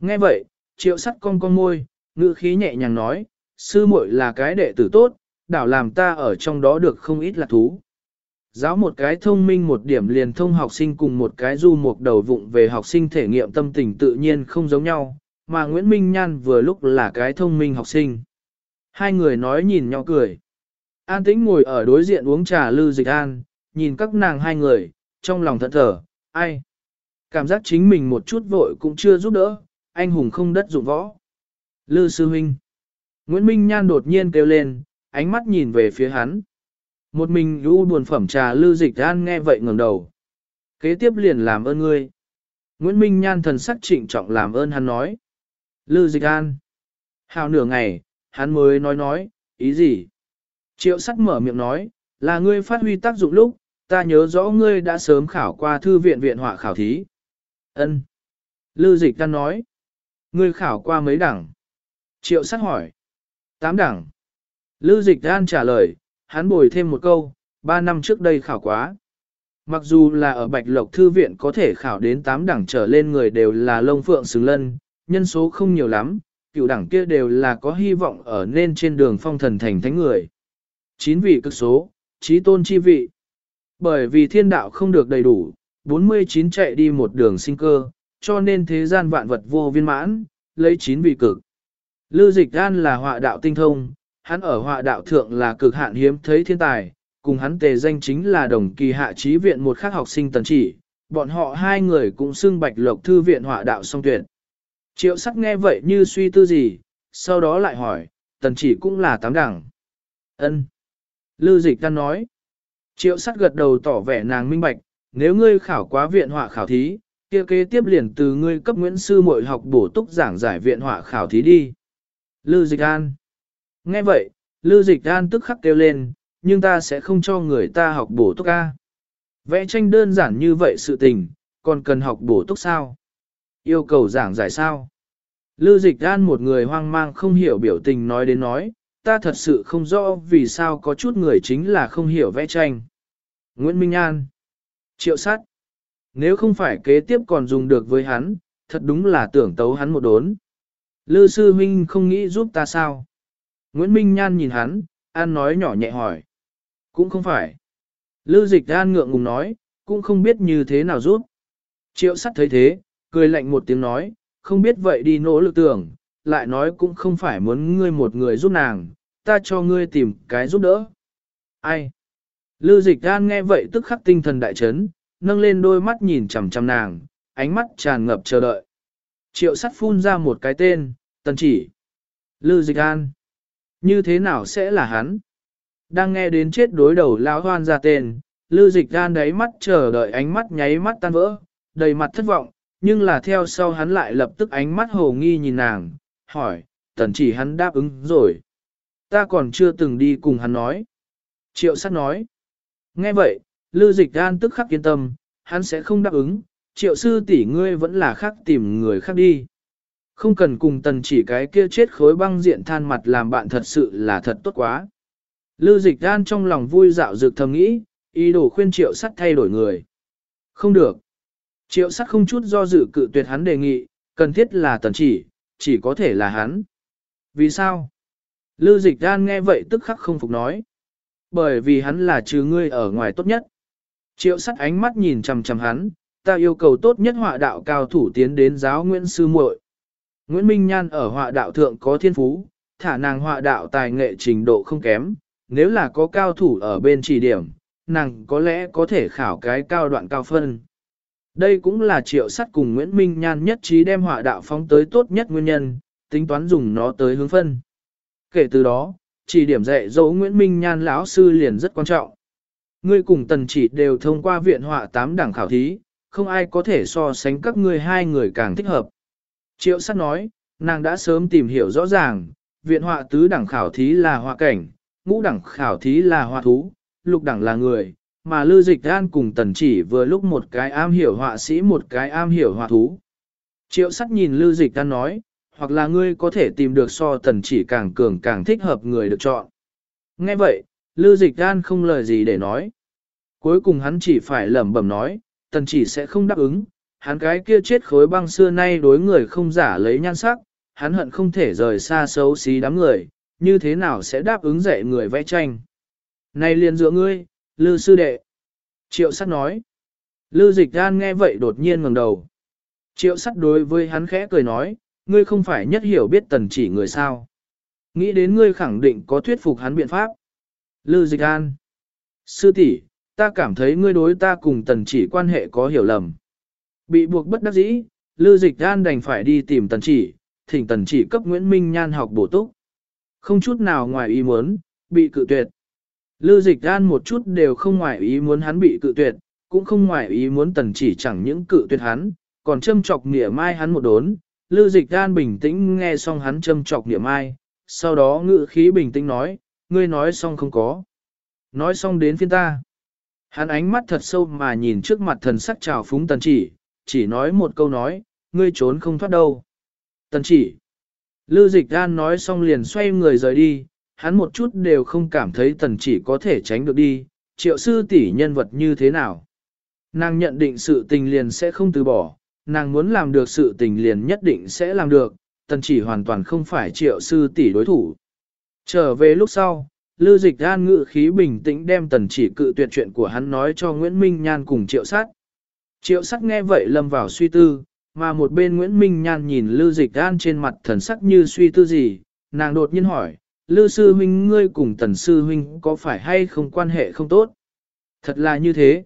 Nghe vậy, triệu sắt cong cong môi, ngữ khí nhẹ nhàng nói, sư muội là cái đệ tử tốt, đảo làm ta ở trong đó được không ít là thú. Giáo một cái thông minh một điểm liền thông học sinh cùng một cái du một đầu vụng về học sinh thể nghiệm tâm tình tự nhiên không giống nhau, mà Nguyễn Minh Nhan vừa lúc là cái thông minh học sinh. Hai người nói nhìn nhau cười. An tĩnh ngồi ở đối diện uống trà lư dịch an, nhìn các nàng hai người, trong lòng thận thở, ai? Cảm giác chính mình một chút vội cũng chưa giúp đỡ, anh hùng không đất dụng võ. Lư sư huynh. Nguyễn Minh Nhan đột nhiên kêu lên, ánh mắt nhìn về phía hắn. Một mình u buồn phẩm trà lư dịch an nghe vậy ngẩng đầu. Kế tiếp liền làm ơn ngươi. Nguyễn Minh Nhan thần sắc trịnh trọng làm ơn hắn nói. Lư dịch an. Hào nửa ngày, hắn mới nói nói, ý gì? Triệu sắc mở miệng nói, là ngươi phát huy tác dụng lúc, ta nhớ rõ ngươi đã sớm khảo qua thư viện viện họa khảo thí. Ân. Lư dịch an nói, ngươi khảo qua mấy đẳng? Triệu sắc hỏi. Tám đẳng. Lư dịch an trả lời, hắn bồi thêm một câu, ba năm trước đây khảo quá. Mặc dù là ở Bạch Lộc Thư viện có thể khảo đến 8 đẳng trở lên người đều là lông phượng xứng lân, nhân số không nhiều lắm, cựu đẳng kia đều là có hy vọng ở nên trên đường phong thần thành thánh người. Chín vị cực số, trí tôn chi vị. Bởi vì thiên đạo không được đầy đủ, 49 chạy đi một đường sinh cơ, cho nên thế gian vạn vật vô viên mãn, lấy chín vị cực. Lưu Dịch An là họa đạo tinh thông, hắn ở họa đạo thượng là cực hạn hiếm thấy thiên tài, cùng hắn tề danh chính là đồng kỳ hạ trí viện một khác học sinh tần chỉ, bọn họ hai người cũng xưng bạch lộc thư viện họa đạo song tuyển. Triệu sắc nghe vậy như suy tư gì, sau đó lại hỏi, tần chỉ cũng là tám đẳng. ân lư dịch căn nói. Triệu sắc gật đầu tỏ vẻ nàng minh bạch, nếu ngươi khảo quá viện họa khảo thí, kia kế tiếp liền từ ngươi cấp Nguyễn Sư muội học bổ túc giảng giải viện họa khảo thí đi. lư dịch an. Nghe vậy, Lưu dịch an tức khắc kêu lên, nhưng ta sẽ không cho người ta học bổ túc ca. Vẽ tranh đơn giản như vậy sự tình, còn cần học bổ túc sao? Yêu cầu giảng giải sao? Lưu dịch an một người hoang mang không hiểu biểu tình nói đến nói, ta thật sự không rõ vì sao có chút người chính là không hiểu vẽ tranh. Nguyễn Minh An Triệu sát Nếu không phải kế tiếp còn dùng được với hắn, thật đúng là tưởng tấu hắn một đốn. Lư sư huynh không nghĩ giúp ta sao? Nguyễn Minh Nhan nhìn hắn, An nói nhỏ nhẹ hỏi. Cũng không phải. Lư dịch An ngượng ngùng nói, cũng không biết như thế nào giúp. Triệu sắt thấy thế, cười lạnh một tiếng nói, không biết vậy đi nỗ lực tưởng, lại nói cũng không phải muốn ngươi một người giúp nàng, ta cho ngươi tìm cái giúp đỡ. Ai? Lư dịch An nghe vậy tức khắc tinh thần đại chấn, nâng lên đôi mắt nhìn chằm chằm nàng, ánh mắt tràn ngập chờ đợi. Triệu sắt phun ra một cái tên, tần chỉ. Lư dịch an. Như thế nào sẽ là hắn? Đang nghe đến chết đối đầu lão hoan ra tên, Lư dịch gan đáy mắt chờ đợi ánh mắt nháy mắt tan vỡ, đầy mặt thất vọng, nhưng là theo sau hắn lại lập tức ánh mắt hồ nghi nhìn nàng, hỏi, tần chỉ hắn đáp ứng rồi. Ta còn chưa từng đi cùng hắn nói. Triệu sát nói. Nghe vậy, Lư dịch gan tức khắc yên tâm, hắn sẽ không đáp ứng, triệu sư tỷ ngươi vẫn là khác tìm người khác đi. Không cần cùng tần chỉ cái kia chết khối băng diện than mặt làm bạn thật sự là thật tốt quá. Lư dịch đan trong lòng vui dạo dược thầm nghĩ, ý đồ khuyên triệu sắt thay đổi người. Không được. Triệu sắt không chút do dự cự tuyệt hắn đề nghị, cần thiết là tần chỉ, chỉ có thể là hắn. Vì sao? Lư dịch đan nghe vậy tức khắc không phục nói. Bởi vì hắn là trừ ngươi ở ngoài tốt nhất. Triệu sắt ánh mắt nhìn chằm chằm hắn, ta yêu cầu tốt nhất họa đạo cao thủ tiến đến giáo Nguyễn Sư muội. Nguyễn Minh Nhan ở họa đạo thượng có thiên phú, thả nàng họa đạo tài nghệ trình độ không kém, nếu là có cao thủ ở bên chỉ điểm, nàng có lẽ có thể khảo cái cao đoạn cao phân. Đây cũng là triệu sắt cùng Nguyễn Minh Nhan nhất trí đem họa đạo phóng tới tốt nhất nguyên nhân, tính toán dùng nó tới hướng phân. Kể từ đó, chỉ điểm dạy dỗ Nguyễn Minh Nhan lão sư liền rất quan trọng. Ngươi cùng tần chỉ đều thông qua viện họa 8 đẳng khảo thí, không ai có thể so sánh các ngươi hai người càng thích hợp. Triệu sát nói, nàng đã sớm tìm hiểu rõ ràng, viện họa tứ đẳng khảo thí là họa cảnh, ngũ đẳng khảo thí là họa thú, lục đẳng là người, mà Lư Dịch An cùng Tần Chỉ vừa lúc một cái am hiểu họa sĩ một cái am hiểu họa thú. Triệu sắt nhìn Lư Dịch An nói, hoặc là ngươi có thể tìm được so Tần Chỉ càng cường càng thích hợp người được chọn. Nghe vậy, Lư Dịch An không lời gì để nói. Cuối cùng hắn chỉ phải lẩm bẩm nói, Tần Chỉ sẽ không đáp ứng, hắn cái kia chết khối băng xưa nay đối người không giả lấy nhan sắc, hắn hận không thể rời xa xấu xí đám người, như thế nào sẽ đáp ứng dạy người vẽ tranh. Này liền giữa ngươi, Lư sư đệ. Triệu sắt nói. Lư dịch gan nghe vậy đột nhiên ngẩng đầu. Triệu sắt đối với hắn khẽ cười nói, ngươi không phải nhất hiểu biết tần chỉ người sao. Nghĩ đến ngươi khẳng định có thuyết phục hắn biện pháp. Lư dịch an. Sư tỷ, ta cảm thấy ngươi đối ta cùng tần chỉ quan hệ có hiểu lầm. Bị buộc bất đắc dĩ, Lư Dịch An đành phải đi tìm tần chỉ, thỉnh tần chỉ cấp Nguyễn Minh Nhan học bổ túc. Không chút nào ngoài ý muốn, bị cự tuyệt. Lư Dịch An một chút đều không ngoài ý muốn hắn bị cự tuyệt, cũng không ngoài ý muốn tần chỉ chẳng những cự tuyệt hắn, còn châm chọc nghĩa mai hắn một đốn. Lư Dịch An bình tĩnh nghe xong hắn châm chọc nghĩa mai, sau đó ngự khí bình tĩnh nói, ngươi nói xong không có. Nói xong đến phiên ta. Hắn ánh mắt thật sâu mà nhìn trước mặt thần sắc trào phúng tần chỉ, chỉ nói một câu nói, ngươi trốn không thoát đâu. Tần chỉ. Lư dịch gan nói xong liền xoay người rời đi, hắn một chút đều không cảm thấy tần chỉ có thể tránh được đi, triệu sư tỷ nhân vật như thế nào. Nàng nhận định sự tình liền sẽ không từ bỏ, nàng muốn làm được sự tình liền nhất định sẽ làm được, tần chỉ hoàn toàn không phải triệu sư tỷ đối thủ. Trở về lúc sau, Lư Dịch An ngự khí bình tĩnh đem tần chỉ cự tuyệt chuyện của hắn nói cho Nguyễn Minh Nhan cùng triệu sát. Triệu sắc nghe vậy lâm vào suy tư, mà một bên Nguyễn Minh Nhan nhìn Lư Dịch An trên mặt thần sắc như suy tư gì, nàng đột nhiên hỏi, Lư Sư Huynh ngươi cùng Tần Sư Huynh có phải hay không quan hệ không tốt? Thật là như thế.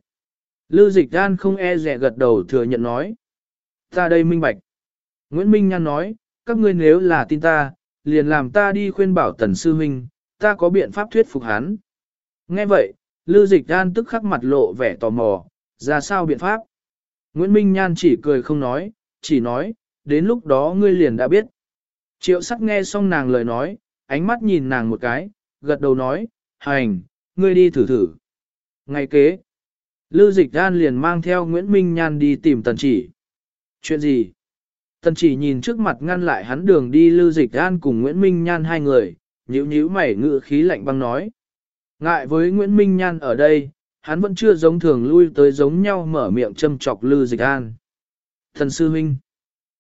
Lư Dịch An không e rẻ gật đầu thừa nhận nói. Ta đây minh bạch. Nguyễn Minh Nhan nói, các ngươi nếu là tin ta, liền làm ta đi khuyên bảo Tần Sư Huynh, ta có biện pháp thuyết phục hắn. Nghe vậy, Lư Dịch An tức khắc mặt lộ vẻ tò mò, ra sao biện pháp? Nguyễn Minh Nhan chỉ cười không nói, chỉ nói, đến lúc đó ngươi liền đã biết. Triệu sắc nghe xong nàng lời nói, ánh mắt nhìn nàng một cái, gật đầu nói, hành, ngươi đi thử thử. Ngày kế, Lư Dịch An liền mang theo Nguyễn Minh Nhan đi tìm Tần Chỉ. Chuyện gì? Tần Chỉ nhìn trước mặt ngăn lại hắn đường đi Lư Dịch An cùng Nguyễn Minh Nhan hai người, nhíu nhíu mày ngự khí lạnh băng nói. Ngại với Nguyễn Minh Nhan ở đây, hắn vẫn chưa giống thường lui tới giống nhau mở miệng châm chọc Lư Dịch An. Thần sư huynh.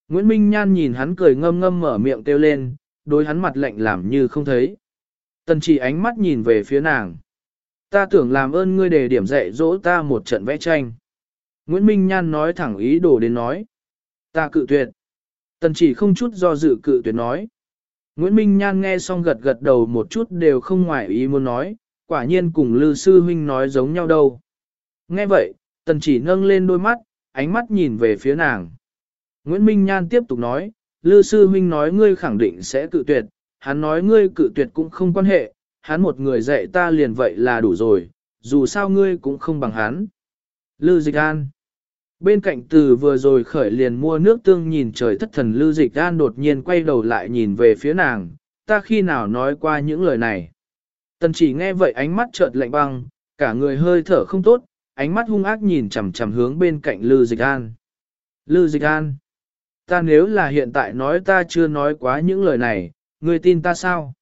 Nguyễn Minh Nhan nhìn hắn cười ngâm ngâm mở miệng kêu lên, đối hắn mặt lạnh làm như không thấy. Tần chỉ ánh mắt nhìn về phía nàng. Ta tưởng làm ơn ngươi để điểm dạy dỗ ta một trận vẽ tranh. Nguyễn Minh Nhan nói thẳng ý đồ đến nói. Ta cự tuyệt. Tần chỉ không chút do dự cự tuyệt nói. Nguyễn Minh Nhan nghe xong gật gật đầu một chút đều không ngoài ý muốn nói, quả nhiên cùng Lư Sư Huynh nói giống nhau đâu. Nghe vậy, tần chỉ nâng lên đôi mắt, ánh mắt nhìn về phía nàng. Nguyễn Minh Nhan tiếp tục nói, Lư Sư Huynh nói ngươi khẳng định sẽ cự tuyệt, hắn nói ngươi cự tuyệt cũng không quan hệ, hắn một người dạy ta liền vậy là đủ rồi, dù sao ngươi cũng không bằng hắn. Lư Dịch An Bên cạnh từ vừa rồi khởi liền mua nước tương nhìn trời thất thần Lư Dịch An đột nhiên quay đầu lại nhìn về phía nàng, ta khi nào nói qua những lời này. Tần chỉ nghe vậy ánh mắt chợt lạnh băng, cả người hơi thở không tốt, ánh mắt hung ác nhìn chằm chằm hướng bên cạnh Lư Dịch An. Lư Dịch An, ta nếu là hiện tại nói ta chưa nói quá những lời này, ngươi tin ta sao?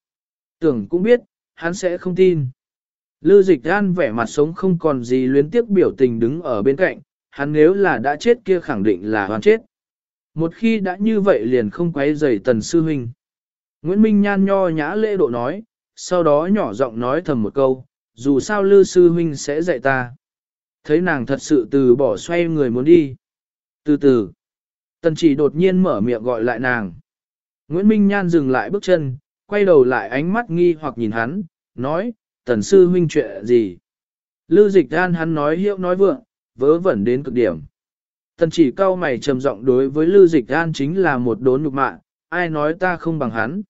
Tưởng cũng biết, hắn sẽ không tin. Lư Dịch An vẻ mặt sống không còn gì luyến tiếc biểu tình đứng ở bên cạnh, hắn nếu là đã chết kia khẳng định là hoàn chết. Một khi đã như vậy liền không quấy rầy tần sư huynh. Nguyễn Minh Nhan nho nhã lễ độ nói, sau đó nhỏ giọng nói thầm một câu, dù sao Lư sư huynh sẽ dạy ta. Thấy nàng thật sự từ bỏ xoay người muốn đi. Từ từ, tần chỉ đột nhiên mở miệng gọi lại nàng. Nguyễn Minh Nhan dừng lại bước chân, quay đầu lại ánh mắt nghi hoặc nhìn hắn, nói, tần sư huynh chuyện gì? Lư dịch an hắn nói hiệu nói vượng, vớ vẩn đến cực điểm. Tần chỉ cao mày trầm giọng đối với Lư Dịch An chính là một đốn nhục mạ, ai nói ta không bằng hắn.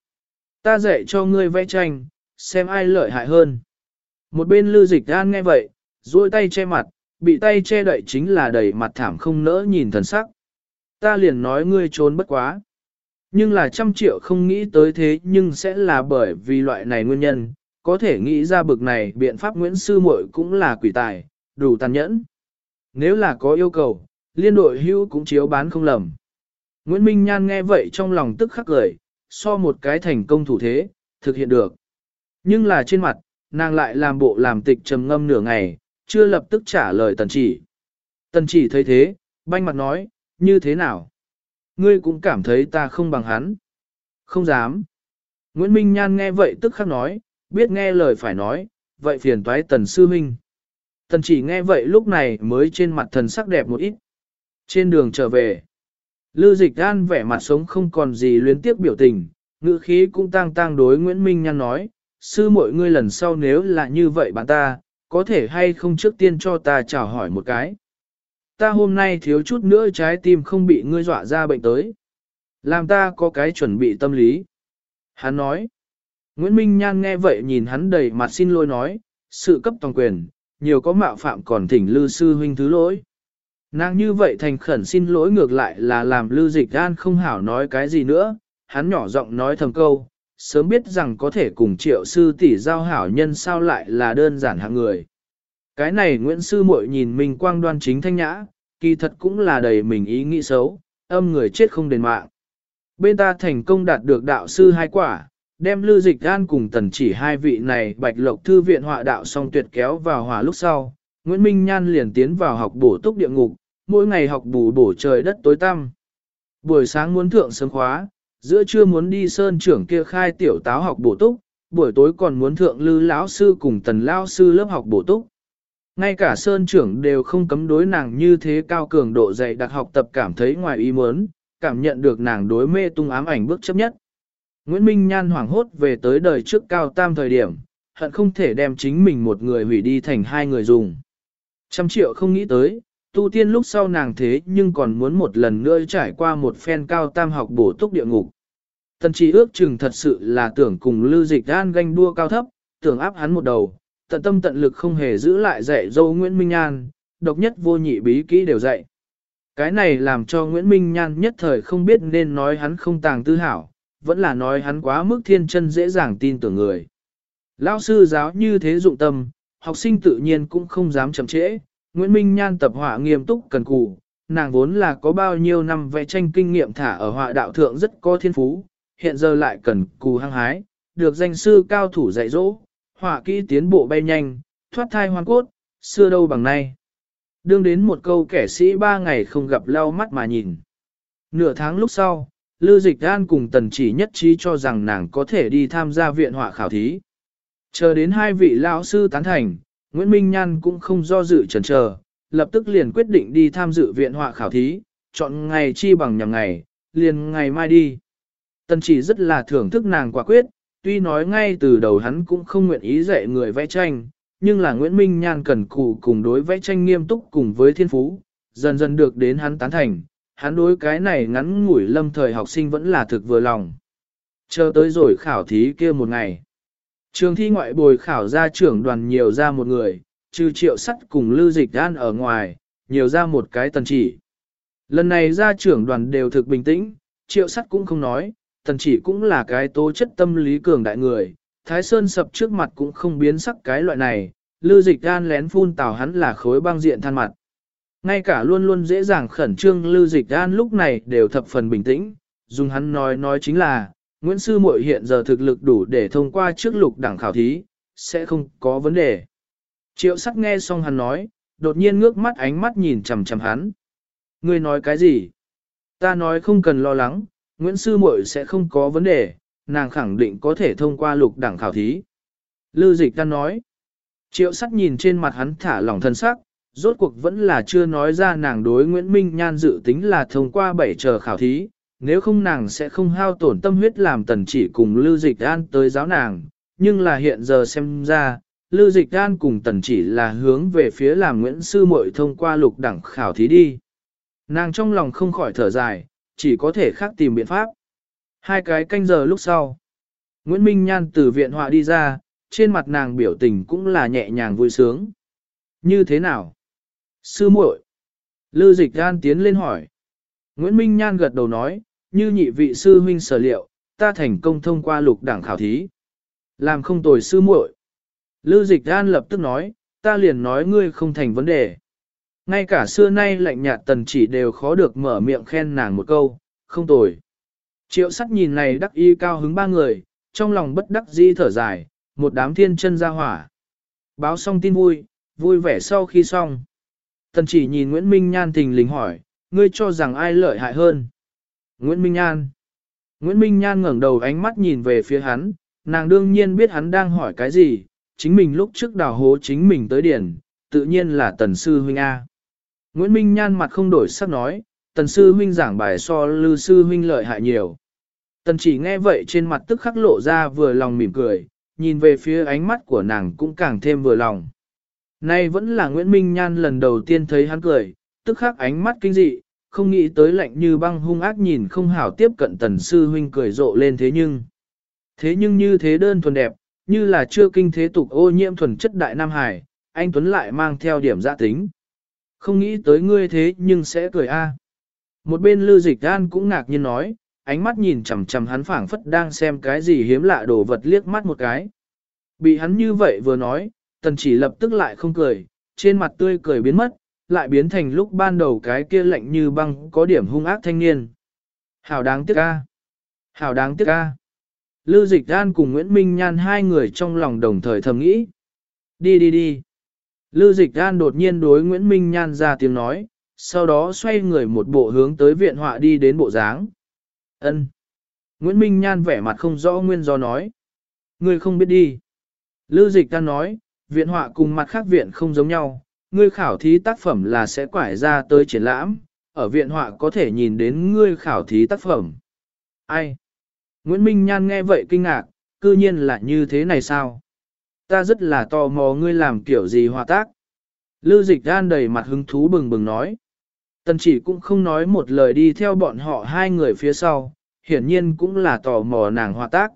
Ta dạy cho ngươi vẽ tranh, xem ai lợi hại hơn. Một bên lưu Dịch An nghe vậy, duỗi tay che mặt, bị tay che đậy chính là đầy mặt thảm không nỡ nhìn thần sắc. Ta liền nói ngươi trốn bất quá. Nhưng là trăm triệu không nghĩ tới thế nhưng sẽ là bởi vì loại này nguyên nhân, có thể nghĩ ra bực này biện pháp Nguyễn Sư muội cũng là quỷ tài, đủ tàn nhẫn. Nếu là có yêu cầu, liên đội hưu cũng chiếu bán không lầm. Nguyễn Minh Nhan nghe vậy trong lòng tức khắc cười, so một cái thành công thủ thế, thực hiện được. Nhưng là trên mặt, nàng lại làm bộ làm tịch trầm ngâm nửa ngày, chưa lập tức trả lời tần chỉ. Tần chỉ thấy thế, banh mặt nói, như thế nào? Ngươi cũng cảm thấy ta không bằng hắn. Không dám. Nguyễn Minh Nhan nghe vậy tức khắc nói, biết nghe lời phải nói, vậy phiền toái tần sư minh. Tần chỉ nghe vậy lúc này mới trên mặt thần sắc đẹp một ít. Trên đường trở về, Lư Dịch An vẻ mặt sống không còn gì luyến tiếp biểu tình, ngữ khí cũng tang tang đối Nguyễn Minh Nhan nói, sư mọi ngươi lần sau nếu là như vậy bạn ta, có thể hay không trước tiên cho ta chào hỏi một cái. Ta hôm nay thiếu chút nữa trái tim không bị ngươi dọa ra bệnh tới. Làm ta có cái chuẩn bị tâm lý. Hắn nói. Nguyễn Minh Nhan nghe vậy nhìn hắn đầy mặt xin lỗi nói, sự cấp toàn quyền, nhiều có mạo phạm còn thỉnh lư sư huynh thứ lỗi. Nàng như vậy thành khẩn xin lỗi ngược lại là làm lư dịch gan không hảo nói cái gì nữa, hắn nhỏ giọng nói thầm câu, sớm biết rằng có thể cùng triệu sư tỷ giao hảo nhân sao lại là đơn giản hạng người. Cái này Nguyễn Sư muội nhìn mình quang đoan chính thanh nhã, kỳ thật cũng là đầy mình ý nghĩ xấu, âm người chết không đền mạng. Bên ta thành công đạt được đạo sư hai quả, đem lưu dịch gan cùng tần chỉ hai vị này bạch lộc thư viện họa đạo song tuyệt kéo vào hòa lúc sau. Nguyễn Minh Nhan liền tiến vào học bổ túc địa ngục, mỗi ngày học bù bổ trời đất tối tăm. Buổi sáng muốn thượng sớm khóa, giữa trưa muốn đi sơn trưởng kia khai tiểu táo học bổ túc, buổi tối còn muốn thượng lư lão sư cùng tần lão sư lớp học bổ túc. Ngay cả sơn trưởng đều không cấm đối nàng như thế cao cường độ dạy đặc học tập cảm thấy ngoài ý muốn, cảm nhận được nàng đối mê tung ám ảnh bước chấp nhất. Nguyễn Minh Nhan hoảng hốt về tới đời trước cao tam thời điểm, hận không thể đem chính mình một người hủy đi thành hai người dùng. Trăm triệu không nghĩ tới, tu tiên lúc sau nàng thế nhưng còn muốn một lần nữa trải qua một phen cao tam học bổ túc địa ngục. Tần chỉ ước chừng thật sự là tưởng cùng lưu dịch an ganh đua cao thấp, tưởng áp hắn một đầu, tận tâm tận lực không hề giữ lại dạy dâu Nguyễn Minh Nhan, độc nhất vô nhị bí kỹ đều dạy. Cái này làm cho Nguyễn Minh Nhan nhất thời không biết nên nói hắn không tàng tư hảo, vẫn là nói hắn quá mức thiên chân dễ dàng tin tưởng người. Lão sư giáo như thế dụng tâm, học sinh tự nhiên cũng không dám chậm trễ, Nguyễn Minh Nhan tập họa nghiêm túc cần cù, nàng vốn là có bao nhiêu năm vẽ tranh kinh nghiệm thả ở họa đạo thượng rất có thiên phú, hiện giờ lại cần cù hăng hái, được danh sư cao thủ dạy dỗ, họa kỹ tiến bộ bay nhanh, thoát thai hoàn cốt, xưa đâu bằng nay. Đương đến một câu kẻ sĩ ba ngày không gặp lau mắt mà nhìn. Nửa tháng lúc sau, Lư Dịch An cùng Tần chỉ nhất trí cho rằng nàng có thể đi tham gia viện họa khảo thí. Chờ đến hai vị lão sư tán thành, Nguyễn Minh Nhan cũng không do dự chần chờ, lập tức liền quyết định đi tham dự viện họa khảo thí, chọn ngày chi bằng nhằm ngày, liền ngày mai đi. Tần chỉ rất là thưởng thức nàng quả quyết, tuy nói ngay từ đầu hắn cũng không nguyện ý dạy người vẽ tranh, nhưng là Nguyễn Minh Nhan cần cù cùng đối vẽ tranh nghiêm túc cùng với thiên phú, dần dần được đến hắn tán thành, hắn đối cái này ngắn ngủi lâm thời học sinh vẫn là thực vừa lòng. Chờ tới rồi khảo thí kia một ngày. Trường thi ngoại bồi khảo ra trưởng đoàn nhiều ra một người, trừ triệu sắt cùng lưu dịch đan ở ngoài, nhiều ra một cái tần chỉ. Lần này ra trưởng đoàn đều thực bình tĩnh, triệu sắt cũng không nói, tần chỉ cũng là cái tố chất tâm lý cường đại người, thái sơn sập trước mặt cũng không biến sắc cái loại này, lưu dịch đan lén phun tào hắn là khối băng diện than mặt. Ngay cả luôn luôn dễ dàng khẩn trương lưu dịch đan lúc này đều thập phần bình tĩnh, dùng hắn nói nói chính là, Nguyễn Sư Muội hiện giờ thực lực đủ để thông qua trước lục đẳng khảo thí, sẽ không có vấn đề. Triệu sắc nghe xong hắn nói, đột nhiên ngước mắt ánh mắt nhìn chằm chằm hắn. Ngươi nói cái gì? Ta nói không cần lo lắng, Nguyễn Sư Muội sẽ không có vấn đề, nàng khẳng định có thể thông qua lục đẳng khảo thí. Lư dịch ta nói. Triệu sắc nhìn trên mặt hắn thả lỏng thân sắc, rốt cuộc vẫn là chưa nói ra nàng đối Nguyễn Minh Nhan dự tính là thông qua bảy chờ khảo thí, nếu không nàng sẽ không hao tổn tâm huyết làm tần chỉ cùng Lưu Dịch An tới giáo nàng, nhưng là hiện giờ xem ra, Lưu Dịch An cùng tần chỉ là hướng về phía làm Nguyễn Sư Mội thông qua lục đẳng khảo thí đi. Nàng trong lòng không khỏi thở dài, chỉ có thể khác tìm biện pháp. Hai cái canh giờ lúc sau, Nguyễn Minh Nhan từ viện họa đi ra, trên mặt nàng biểu tình cũng là nhẹ nhàng vui sướng. Như thế nào? Sư muội. Lư Dịch An tiến lên hỏi. Nguyễn Minh Nhan gật đầu nói, như nhị vị sư huynh sở liệu, ta thành công thông qua lục đảng khảo thí. Làm không tồi sư muội. Lưu dịch an lập tức nói, ta liền nói ngươi không thành vấn đề. Ngay cả xưa nay lạnh nhạt tần chỉ đều khó được mở miệng khen nàng một câu, không tồi. Triệu sắt nhìn này đắc y cao hứng ba người, trong lòng bất đắc dĩ thở dài, một đám thiên chân ra hỏa. Báo xong tin vui, vui vẻ sau khi xong. Tần chỉ nhìn Nguyễn Minh Nhan tình lính hỏi, ngươi cho rằng ai lợi hại hơn. Nguyễn Minh Nhan Nguyễn Minh Nhan ngẩng đầu ánh mắt nhìn về phía hắn, nàng đương nhiên biết hắn đang hỏi cái gì, chính mình lúc trước đào hố chính mình tới điển, tự nhiên là tần sư huynh A. Nguyễn Minh Nhan mặt không đổi sắc nói, tần sư huynh giảng bài so lư sư huynh lợi hại nhiều. Tần chỉ nghe vậy trên mặt tức khắc lộ ra vừa lòng mỉm cười, nhìn về phía ánh mắt của nàng cũng càng thêm vừa lòng. Nay vẫn là Nguyễn Minh Nhan lần đầu tiên thấy hắn cười, tức khắc ánh mắt kinh dị, không nghĩ tới lạnh như băng hung ác nhìn không hảo tiếp cận tần sư huynh cười rộ lên thế nhưng. Thế nhưng như thế đơn thuần đẹp, như là chưa kinh thế tục ô nhiễm thuần chất đại Nam Hải, anh Tuấn lại mang theo điểm dạ tính. Không nghĩ tới ngươi thế nhưng sẽ cười a. Một bên lư dịch an cũng ngạc nhiên nói, ánh mắt nhìn chằm chằm hắn phảng phất đang xem cái gì hiếm lạ đồ vật liếc mắt một cái. Bị hắn như vậy vừa nói, tần chỉ lập tức lại không cười, trên mặt tươi cười biến mất, lại biến thành lúc ban đầu cái kia lạnh như băng có điểm hung ác thanh niên. Hảo đáng tiếc ca. Hảo đáng tiếc ca. Lư Dịch An cùng Nguyễn Minh Nhan hai người trong lòng đồng thời thầm nghĩ. Đi đi đi. Lư Dịch An đột nhiên đối Nguyễn Minh Nhan ra tiếng nói, sau đó xoay người một bộ hướng tới viện họa đi đến bộ dáng. Ân. Nguyễn Minh Nhan vẻ mặt không rõ nguyên do nói. Ngươi không biết đi. Lư dịch ta nói, viện họa cùng mặt khác viện không giống nhau, ngươi khảo thí tác phẩm là sẽ quải ra tới triển lãm, ở viện họa có thể nhìn đến ngươi khảo thí tác phẩm. Ai? Nguyễn Minh Nhan nghe vậy kinh ngạc, cư nhiên là như thế này sao? Ta rất là tò mò ngươi làm kiểu gì họa tác. Lưu dịch gan đầy mặt hứng thú bừng bừng nói. Tần chỉ cũng không nói một lời đi theo bọn họ hai người phía sau, hiển nhiên cũng là tò mò nàng họa tác.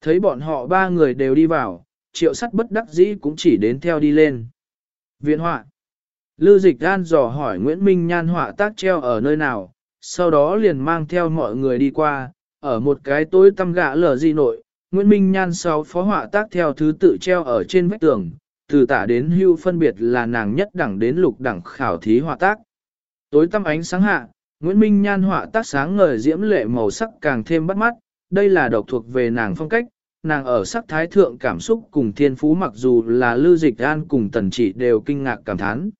Thấy bọn họ ba người đều đi vào, triệu sắt bất đắc dĩ cũng chỉ đến theo đi lên. Viện họa. Lưu dịch gan dò hỏi Nguyễn Minh Nhan họa tác treo ở nơi nào, sau đó liền mang theo mọi người đi qua, ở một cái tối tăm gã lở di nội, Nguyễn Minh Nhan sau phó họa tác theo thứ tự treo ở trên vách tường, từ tả đến hưu phân biệt là nàng nhất đẳng đến lục đẳng khảo thí họa tác. Tối tăm ánh sáng hạ, Nguyễn Minh Nhan họa tác sáng ngời diễm lệ màu sắc càng thêm bắt mắt, đây là độc thuộc về nàng phong cách, nàng ở sắc thái thượng cảm xúc cùng thiên phú mặc dù là lưu dịch an cùng tần chỉ đều kinh ngạc cảm thán.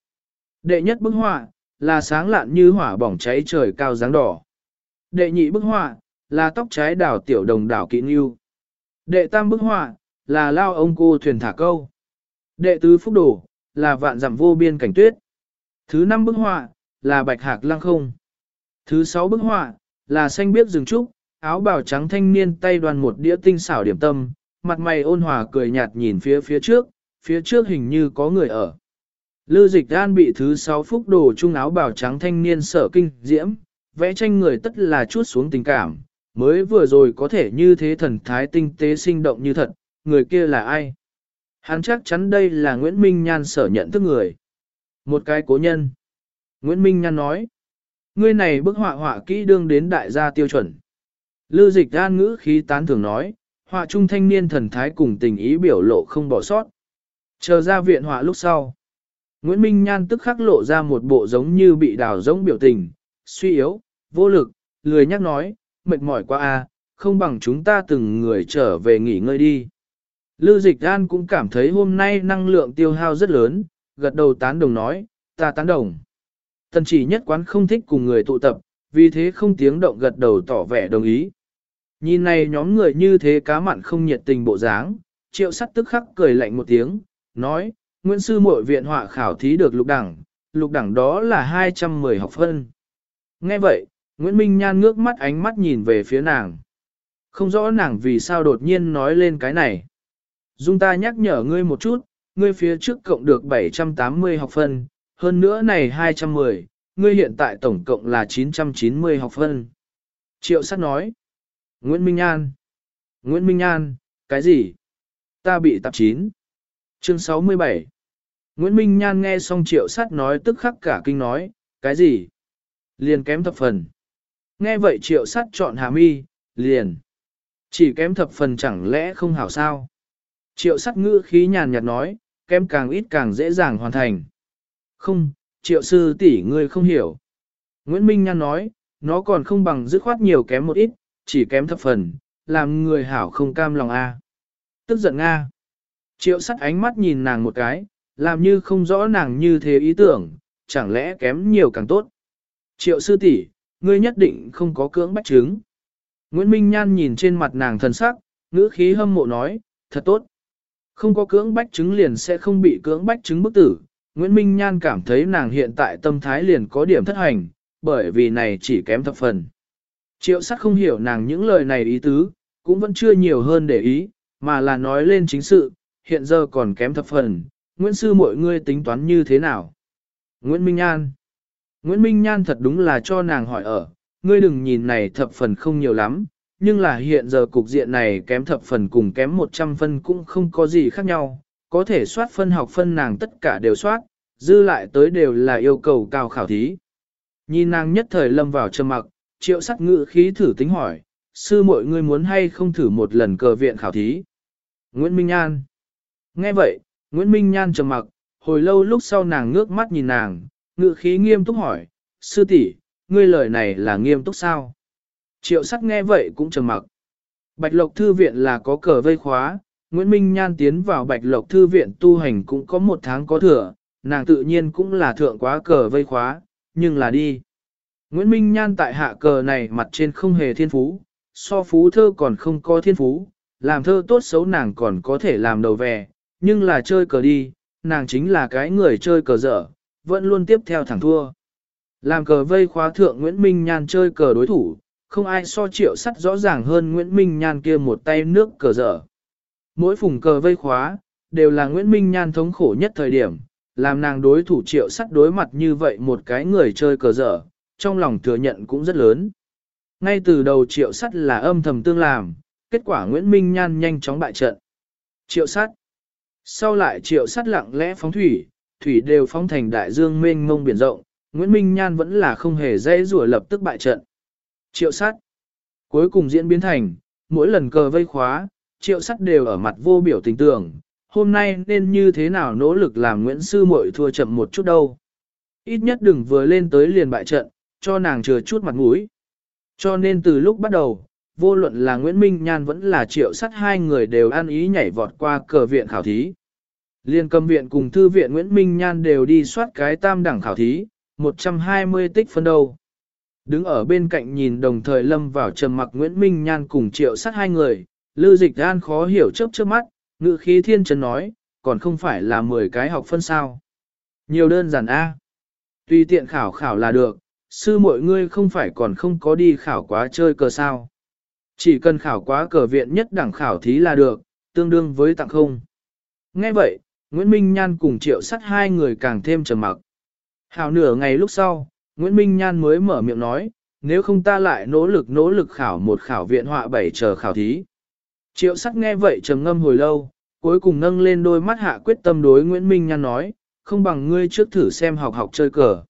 Đệ nhất bức họa, là sáng lạn như hỏa bỏng cháy trời cao dáng đỏ. Đệ nhị bức họa, là tóc trái đảo tiểu đồng đảo kỹ nghiêu. Đệ tam bức họa, là lao ông cô thuyền thả câu. Đệ tứ phúc đổ, là vạn dặm vô biên cảnh tuyết. Thứ năm bức họa, là bạch hạc lăng không. Thứ sáu bức họa, là xanh biếc rừng trúc, áo bào trắng thanh niên tay đoàn một đĩa tinh xảo điểm tâm, mặt mày ôn hòa cười nhạt nhìn phía phía trước, phía trước hình như có người ở. Lư dịch đan bị thứ sáu phúc đồ trung áo bào trắng thanh niên sở kinh diễm, vẽ tranh người tất là chút xuống tình cảm, mới vừa rồi có thể như thế thần thái tinh tế sinh động như thật, người kia là ai? Hắn chắc chắn đây là Nguyễn Minh Nhan sở nhận thức người. Một cái cố nhân. Nguyễn Minh Nhan nói, ngươi này bức họa họa kỹ đương đến đại gia tiêu chuẩn. Lư dịch an ngữ khí tán thường nói, họa trung thanh niên thần thái cùng tình ý biểu lộ không bỏ sót. Chờ ra viện họa lúc sau. Nguyễn Minh Nhan tức khắc lộ ra một bộ giống như bị đào giống biểu tình, suy yếu, vô lực, lười nhắc nói, mệt mỏi quá a, không bằng chúng ta từng người trở về nghỉ ngơi đi. Lư Dịch An cũng cảm thấy hôm nay năng lượng tiêu hao rất lớn, gật đầu tán đồng nói, ta tán đồng. Tần chỉ nhất quán không thích cùng người tụ tập, vì thế không tiếng động gật đầu tỏ vẻ đồng ý. Nhìn này nhóm người như thế cá mặn không nhiệt tình bộ dáng, triệu sắt tức khắc cười lạnh một tiếng, nói, Nguyễn Sư Mội viện họa khảo thí được lục đẳng, lục đẳng đó là 210 học phân. Nghe vậy, Nguyễn Minh Nhan ngước mắt ánh mắt nhìn về phía nàng. Không rõ nàng vì sao đột nhiên nói lên cái này. Dung ta nhắc nhở ngươi một chút, ngươi phía trước cộng được 780 học phân, hơn nữa này 210, ngươi hiện tại tổng cộng là 990 học phân. Triệu sát nói. Nguyễn Minh An, Nguyễn Minh An, cái gì? Ta bị tạp chín. Chương 67. Nguyễn Minh Nhan nghe xong triệu sát nói tức khắc cả kinh nói, cái gì? Liền kém thập phần. Nghe vậy triệu sát chọn hà mi, liền. Chỉ kém thập phần chẳng lẽ không hảo sao? Triệu sát ngữ khí nhàn nhạt nói, kém càng ít càng dễ dàng hoàn thành. Không, triệu sư tỷ ngươi không hiểu. Nguyễn Minh Nhan nói, nó còn không bằng dứt khoát nhiều kém một ít, chỉ kém thập phần, làm người hảo không cam lòng a. Tức giận Nga. Triệu sắt ánh mắt nhìn nàng một cái, làm như không rõ nàng như thế ý tưởng, chẳng lẽ kém nhiều càng tốt. Triệu sư tỷ, ngươi nhất định không có cưỡng bách chứng. Nguyễn Minh Nhan nhìn trên mặt nàng thần sắc, ngữ khí hâm mộ nói, thật tốt. Không có cưỡng bách chứng liền sẽ không bị cưỡng bách chứng bức tử. Nguyễn Minh Nhan cảm thấy nàng hiện tại tâm thái liền có điểm thất hành, bởi vì này chỉ kém thập phần. Triệu sắc không hiểu nàng những lời này ý tứ, cũng vẫn chưa nhiều hơn để ý, mà là nói lên chính sự, hiện giờ còn kém thập phần, Nguyễn Sư mọi ngươi tính toán như thế nào? Nguyễn Minh Nhan Nguyễn Minh Nhan thật đúng là cho nàng hỏi ở, ngươi đừng nhìn này thập phần không nhiều lắm, nhưng là hiện giờ cục diện này kém thập phần cùng kém 100 phân cũng không có gì khác nhau, có thể soát phân học phân nàng tất cả đều soát, dư lại tới đều là yêu cầu cao khảo thí. Nhìn nàng nhất thời lâm vào trầm mặc, triệu sắc ngự khí thử tính hỏi, sư mọi ngươi muốn hay không thử một lần cờ viện khảo thí. Nguyễn Minh Nhan Nghe vậy, Nguyễn Minh Nhan trầm mặc, hồi lâu lúc sau nàng ngước mắt nhìn nàng, ngự khí nghiêm túc hỏi, sư tỷ, ngươi lời này là nghiêm túc sao? Triệu sắc nghe vậy cũng trầm mặc. Bạch Lộc Thư Viện là có cờ vây khóa, Nguyễn Minh Nhan tiến vào Bạch Lộc Thư Viện tu hành cũng có một tháng có thừa, nàng tự nhiên cũng là thượng quá cờ vây khóa, nhưng là đi. Nguyễn Minh Nhan tại hạ cờ này mặt trên không hề thiên phú, so phú thơ còn không có thiên phú, làm thơ tốt xấu nàng còn có thể làm đầu về, nhưng là chơi cờ đi, nàng chính là cái người chơi cờ dở, vẫn luôn tiếp theo thẳng thua. Làm cờ vây khóa thượng Nguyễn Minh Nhan chơi cờ đối thủ, không ai so triệu sắt rõ ràng hơn Nguyễn Minh Nhan kia một tay nước cờ dở. Mỗi phùng cờ vây khóa, đều là Nguyễn Minh Nhan thống khổ nhất thời điểm, làm nàng đối thủ triệu sắt đối mặt như vậy một cái người chơi cờ dở, trong lòng thừa nhận cũng rất lớn. Ngay từ đầu triệu sắt là âm thầm tương làm, kết quả Nguyễn Minh Nhan nhanh chóng bại trận. Triệu sắt. Sau lại triệu sắt lặng lẽ phóng thủy, thủy đều phóng thành đại dương mênh mông biển rộng, Nguyễn Minh Nhan vẫn là không hề dễ rủa lập tức bại trận. Triệu sắt. Cuối cùng diễn biến thành, mỗi lần cờ vây khóa, triệu sắt đều ở mặt vô biểu tình tưởng, hôm nay nên như thế nào nỗ lực làm Nguyễn Sư muội thua chậm một chút đâu. Ít nhất đừng vừa lên tới liền bại trận, cho nàng chừa chút mặt mũi. Cho nên từ lúc bắt đầu, vô luận là Nguyễn Minh Nhan vẫn là triệu sắt hai người đều ăn ý nhảy vọt qua cờ viện khảo thí. Liên cầm viện cùng thư viện Nguyễn Minh Nhan đều đi soát cái tam đẳng khảo thí, 120 tích phân đầu. Đứng ở bên cạnh nhìn đồng thời lâm vào trầm mặc Nguyễn Minh Nhan cùng triệu Sắt hai người, Lư Dịch An khó hiểu chớp trước mắt, ngự khí thiên trần nói, còn không phải là 10 cái học phân sao. Nhiều đơn giản A. Tùy tiện khảo khảo là được, sư mọi ngươi không phải còn không có đi khảo quá chơi cờ sao. Chỉ cần khảo quá cờ viện nhất đẳng khảo thí là được, tương đương với tặng không. Nghe vậy, Nguyễn Minh Nhan cùng triệu sắt hai người càng thêm trầm mặc. Hào nửa ngày lúc sau, Nguyễn Minh Nhan mới mở miệng nói, nếu không ta lại nỗ lực nỗ lực khảo một khảo viện họa bảy chờ khảo thí. Triệu Sắt nghe vậy trầm ngâm hồi lâu, cuối cùng nâng lên đôi mắt hạ quyết tâm đối Nguyễn Minh Nhan nói, không bằng ngươi trước thử xem học học chơi cờ.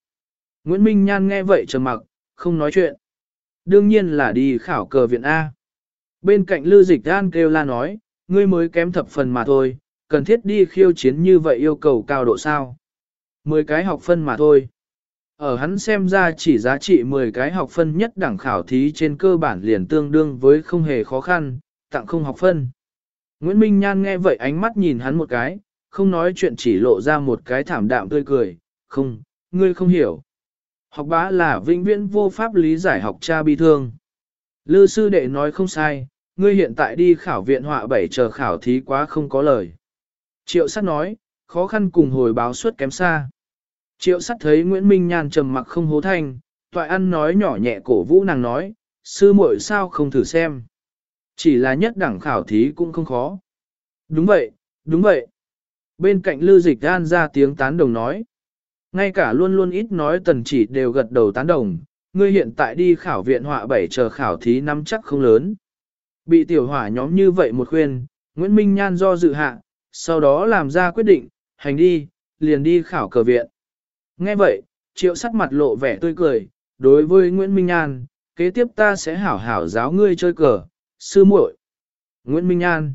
Nguyễn Minh Nhan nghe vậy trầm mặc, không nói chuyện. Đương nhiên là đi khảo cờ viện A. Bên cạnh Lư Dịch An kêu la nói, ngươi mới kém thập phần mà thôi, cần thiết đi khiêu chiến như vậy yêu cầu cao độ sao. Mười cái học phân mà thôi. Ở hắn xem ra chỉ giá trị 10 cái học phân nhất đẳng khảo thí trên cơ bản liền tương đương với không hề khó khăn, tặng không học phân. Nguyễn Minh Nhan nghe vậy ánh mắt nhìn hắn một cái, không nói chuyện chỉ lộ ra một cái thảm đạm tươi cười, không, ngươi không hiểu. Học bá là vĩnh viễn vô pháp lý giải học cha bi thương. Lư sư đệ nói không sai, ngươi hiện tại đi khảo viện họa bảy chờ khảo thí quá không có lời. Triệu sắt nói, khó khăn cùng hồi báo suất kém xa. Triệu sắt thấy Nguyễn Minh Nhan trầm mặc không hố thanh, toại ăn nói nhỏ nhẹ cổ vũ nàng nói, sư muội sao không thử xem. Chỉ là nhất đẳng khảo thí cũng không khó. Đúng vậy, đúng vậy. Bên cạnh Lư dịch an ra tiếng tán đồng nói. Ngay cả luôn luôn ít nói tần chỉ đều gật đầu tán đồng, ngươi hiện tại đi khảo viện họa bảy chờ khảo thí năm chắc không lớn. Bị tiểu hỏa nhóm như vậy một khuyên, Nguyễn Minh Nhan do dự hạ, sau đó làm ra quyết định, hành đi, liền đi khảo cờ viện. Nghe vậy, triệu sắc mặt lộ vẻ tươi cười, đối với Nguyễn Minh Nhan, kế tiếp ta sẽ hảo hảo giáo ngươi chơi cờ, sư muội. Nguyễn Minh Nhan,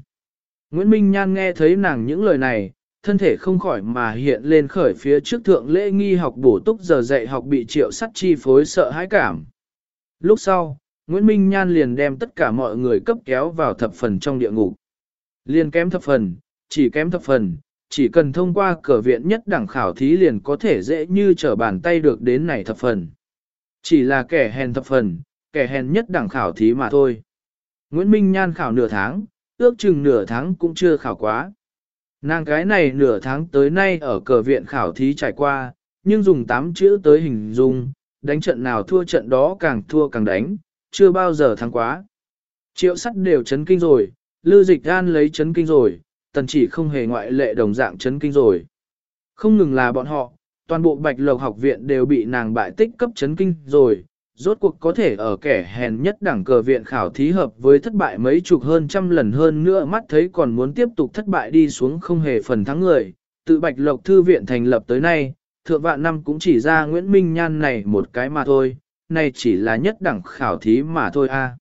Nguyễn Minh Nhan nghe thấy nàng những lời này, thân thể không khỏi mà hiện lên khởi phía trước thượng lễ nghi học bổ túc giờ dạy học bị triệu sắt chi phối sợ hãi cảm. Lúc sau, Nguyễn Minh Nhan liền đem tất cả mọi người cấp kéo vào thập phần trong địa ngục. Liền kém thập phần, chỉ kém thập phần, chỉ cần thông qua cửa viện nhất đẳng khảo thí liền có thể dễ như trở bàn tay được đến này thập phần. Chỉ là kẻ hèn thập phần, kẻ hèn nhất đẳng khảo thí mà thôi. Nguyễn Minh Nhan khảo nửa tháng, ước chừng nửa tháng cũng chưa khảo quá. Nàng cái này nửa tháng tới nay ở cờ viện khảo thí trải qua, nhưng dùng 8 chữ tới hình dung, đánh trận nào thua trận đó càng thua càng đánh, chưa bao giờ thắng quá. Triệu sắt đều chấn kinh rồi, Lưu Dịch Gan lấy chấn kinh rồi, tần chỉ không hề ngoại lệ đồng dạng chấn kinh rồi. Không ngừng là bọn họ, toàn bộ bạch lộc học viện đều bị nàng bại tích cấp chấn kinh rồi, rốt cuộc có thể ở kẻ hèn nhất đẳng cờ viện khảo thí hợp với thất bại mấy chục hơn trăm lần hơn nữa mắt thấy còn muốn tiếp tục thất bại đi xuống không hề phần thắng người. Tự bạch lộc thư viện thành lập tới nay, thượng vạn năm cũng chỉ ra Nguyễn Minh Nhan này một cái mà thôi, này chỉ là nhất đẳng khảo thí mà thôi a.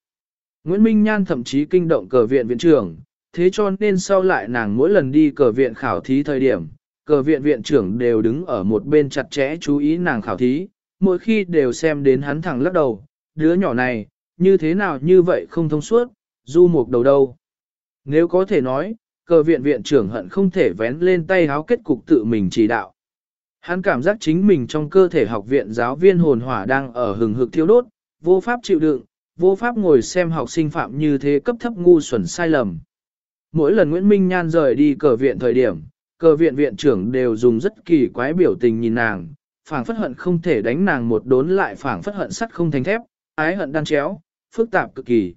Nguyễn Minh Nhan thậm chí kinh động cờ viện viện trưởng, thế cho nên sau lại nàng mỗi lần đi cờ viện khảo thí thời điểm, cờ viện viện trưởng đều đứng ở một bên chặt chẽ chú ý nàng khảo thí, mỗi khi đều xem đến hắn thẳng lắc đầu, đứa nhỏ này, như thế nào như vậy không thông suốt, du mục đầu đâu. Nếu có thể nói, cờ viện viện trưởng hận không thể vén lên tay háo kết cục tự mình chỉ đạo. Hắn cảm giác chính mình trong cơ thể học viện giáo viên hồn hỏa đang ở hừng hực thiêu đốt, vô pháp chịu đựng, vô pháp ngồi xem học sinh phạm như thế cấp thấp ngu xuẩn sai lầm. mỗi lần Nguyễn Minh Nhan rời đi cờ viện thời điểm, cờ viện viện trưởng đều dùng rất kỳ quái biểu tình nhìn nàng, phảng phất hận không thể đánh nàng một đốn lại phảng phất hận sắt không thành thép, ái hận đan chéo, phức tạp cực kỳ.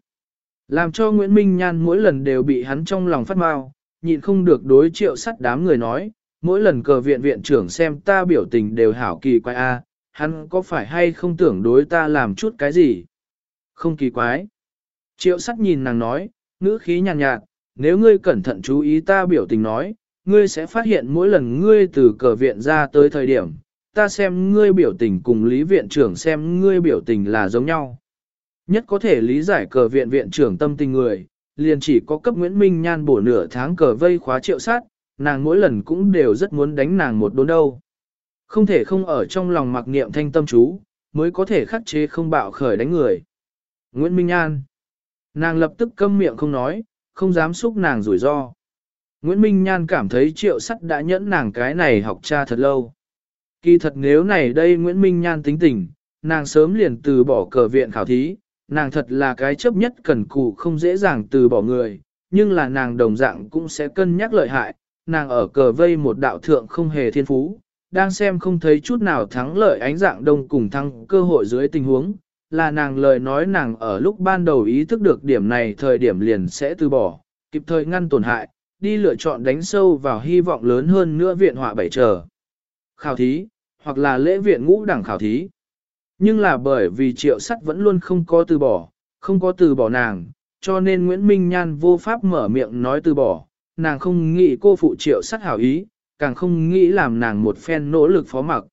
Làm cho Nguyễn Minh Nhan mỗi lần đều bị hắn trong lòng phát mau, nhịn không được đối triệu sắt đám người nói, mỗi lần cờ viện viện trưởng xem ta biểu tình đều hảo kỳ quái a, hắn có phải hay không tưởng đối ta làm chút cái gì? Không kỳ quái. Triệu sắt nhìn nàng nói, ngữ khí nhàn nhạt, nhạt, nếu ngươi cẩn thận chú ý ta biểu tình nói, ngươi sẽ phát hiện mỗi lần ngươi từ cờ viện ra tới thời điểm, ta xem ngươi biểu tình cùng lý viện trưởng xem ngươi biểu tình là giống nhau. Nhất có thể lý giải cờ viện viện trưởng tâm tình người, liền chỉ có cấp Nguyễn Minh Nhan bổ nửa tháng cờ vây khóa triệu sát, nàng mỗi lần cũng đều rất muốn đánh nàng một đốn đâu. Không thể không ở trong lòng mặc niệm thanh tâm chú, mới có thể khắc chế không bạo khởi đánh người. Nguyễn Minh Nhan Nàng lập tức câm miệng không nói, không dám xúc nàng rủi ro. Nguyễn Minh Nhan cảm thấy triệu sắt đã nhẫn nàng cái này học cha thật lâu. Kỳ thật nếu này đây Nguyễn Minh Nhan tính tình, nàng sớm liền từ bỏ cờ viện khảo thí, nàng thật là cái chấp nhất cần cù không dễ dàng từ bỏ người, nhưng là nàng đồng dạng cũng sẽ cân nhắc lợi hại, nàng ở cờ vây một đạo thượng không hề thiên phú, đang xem không thấy chút nào thắng lợi ánh dạng đông cùng thăng cơ hội dưới tình huống, là nàng lời nói nàng ở lúc ban đầu ý thức được điểm này thời điểm liền sẽ từ bỏ, kịp thời ngăn tổn hại, đi lựa chọn đánh sâu vào hy vọng lớn hơn nữa viện họa bảy trở. Khảo thí, hoặc là lễ viện ngũ đẳng khảo thí. Nhưng là bởi vì triệu sắt vẫn luôn không có từ bỏ, không có từ bỏ nàng, cho nên Nguyễn Minh Nhan vô pháp mở miệng nói từ bỏ, nàng không nghĩ cô phụ triệu sắt hảo ý, càng không nghĩ làm nàng một phen nỗ lực phó mặc.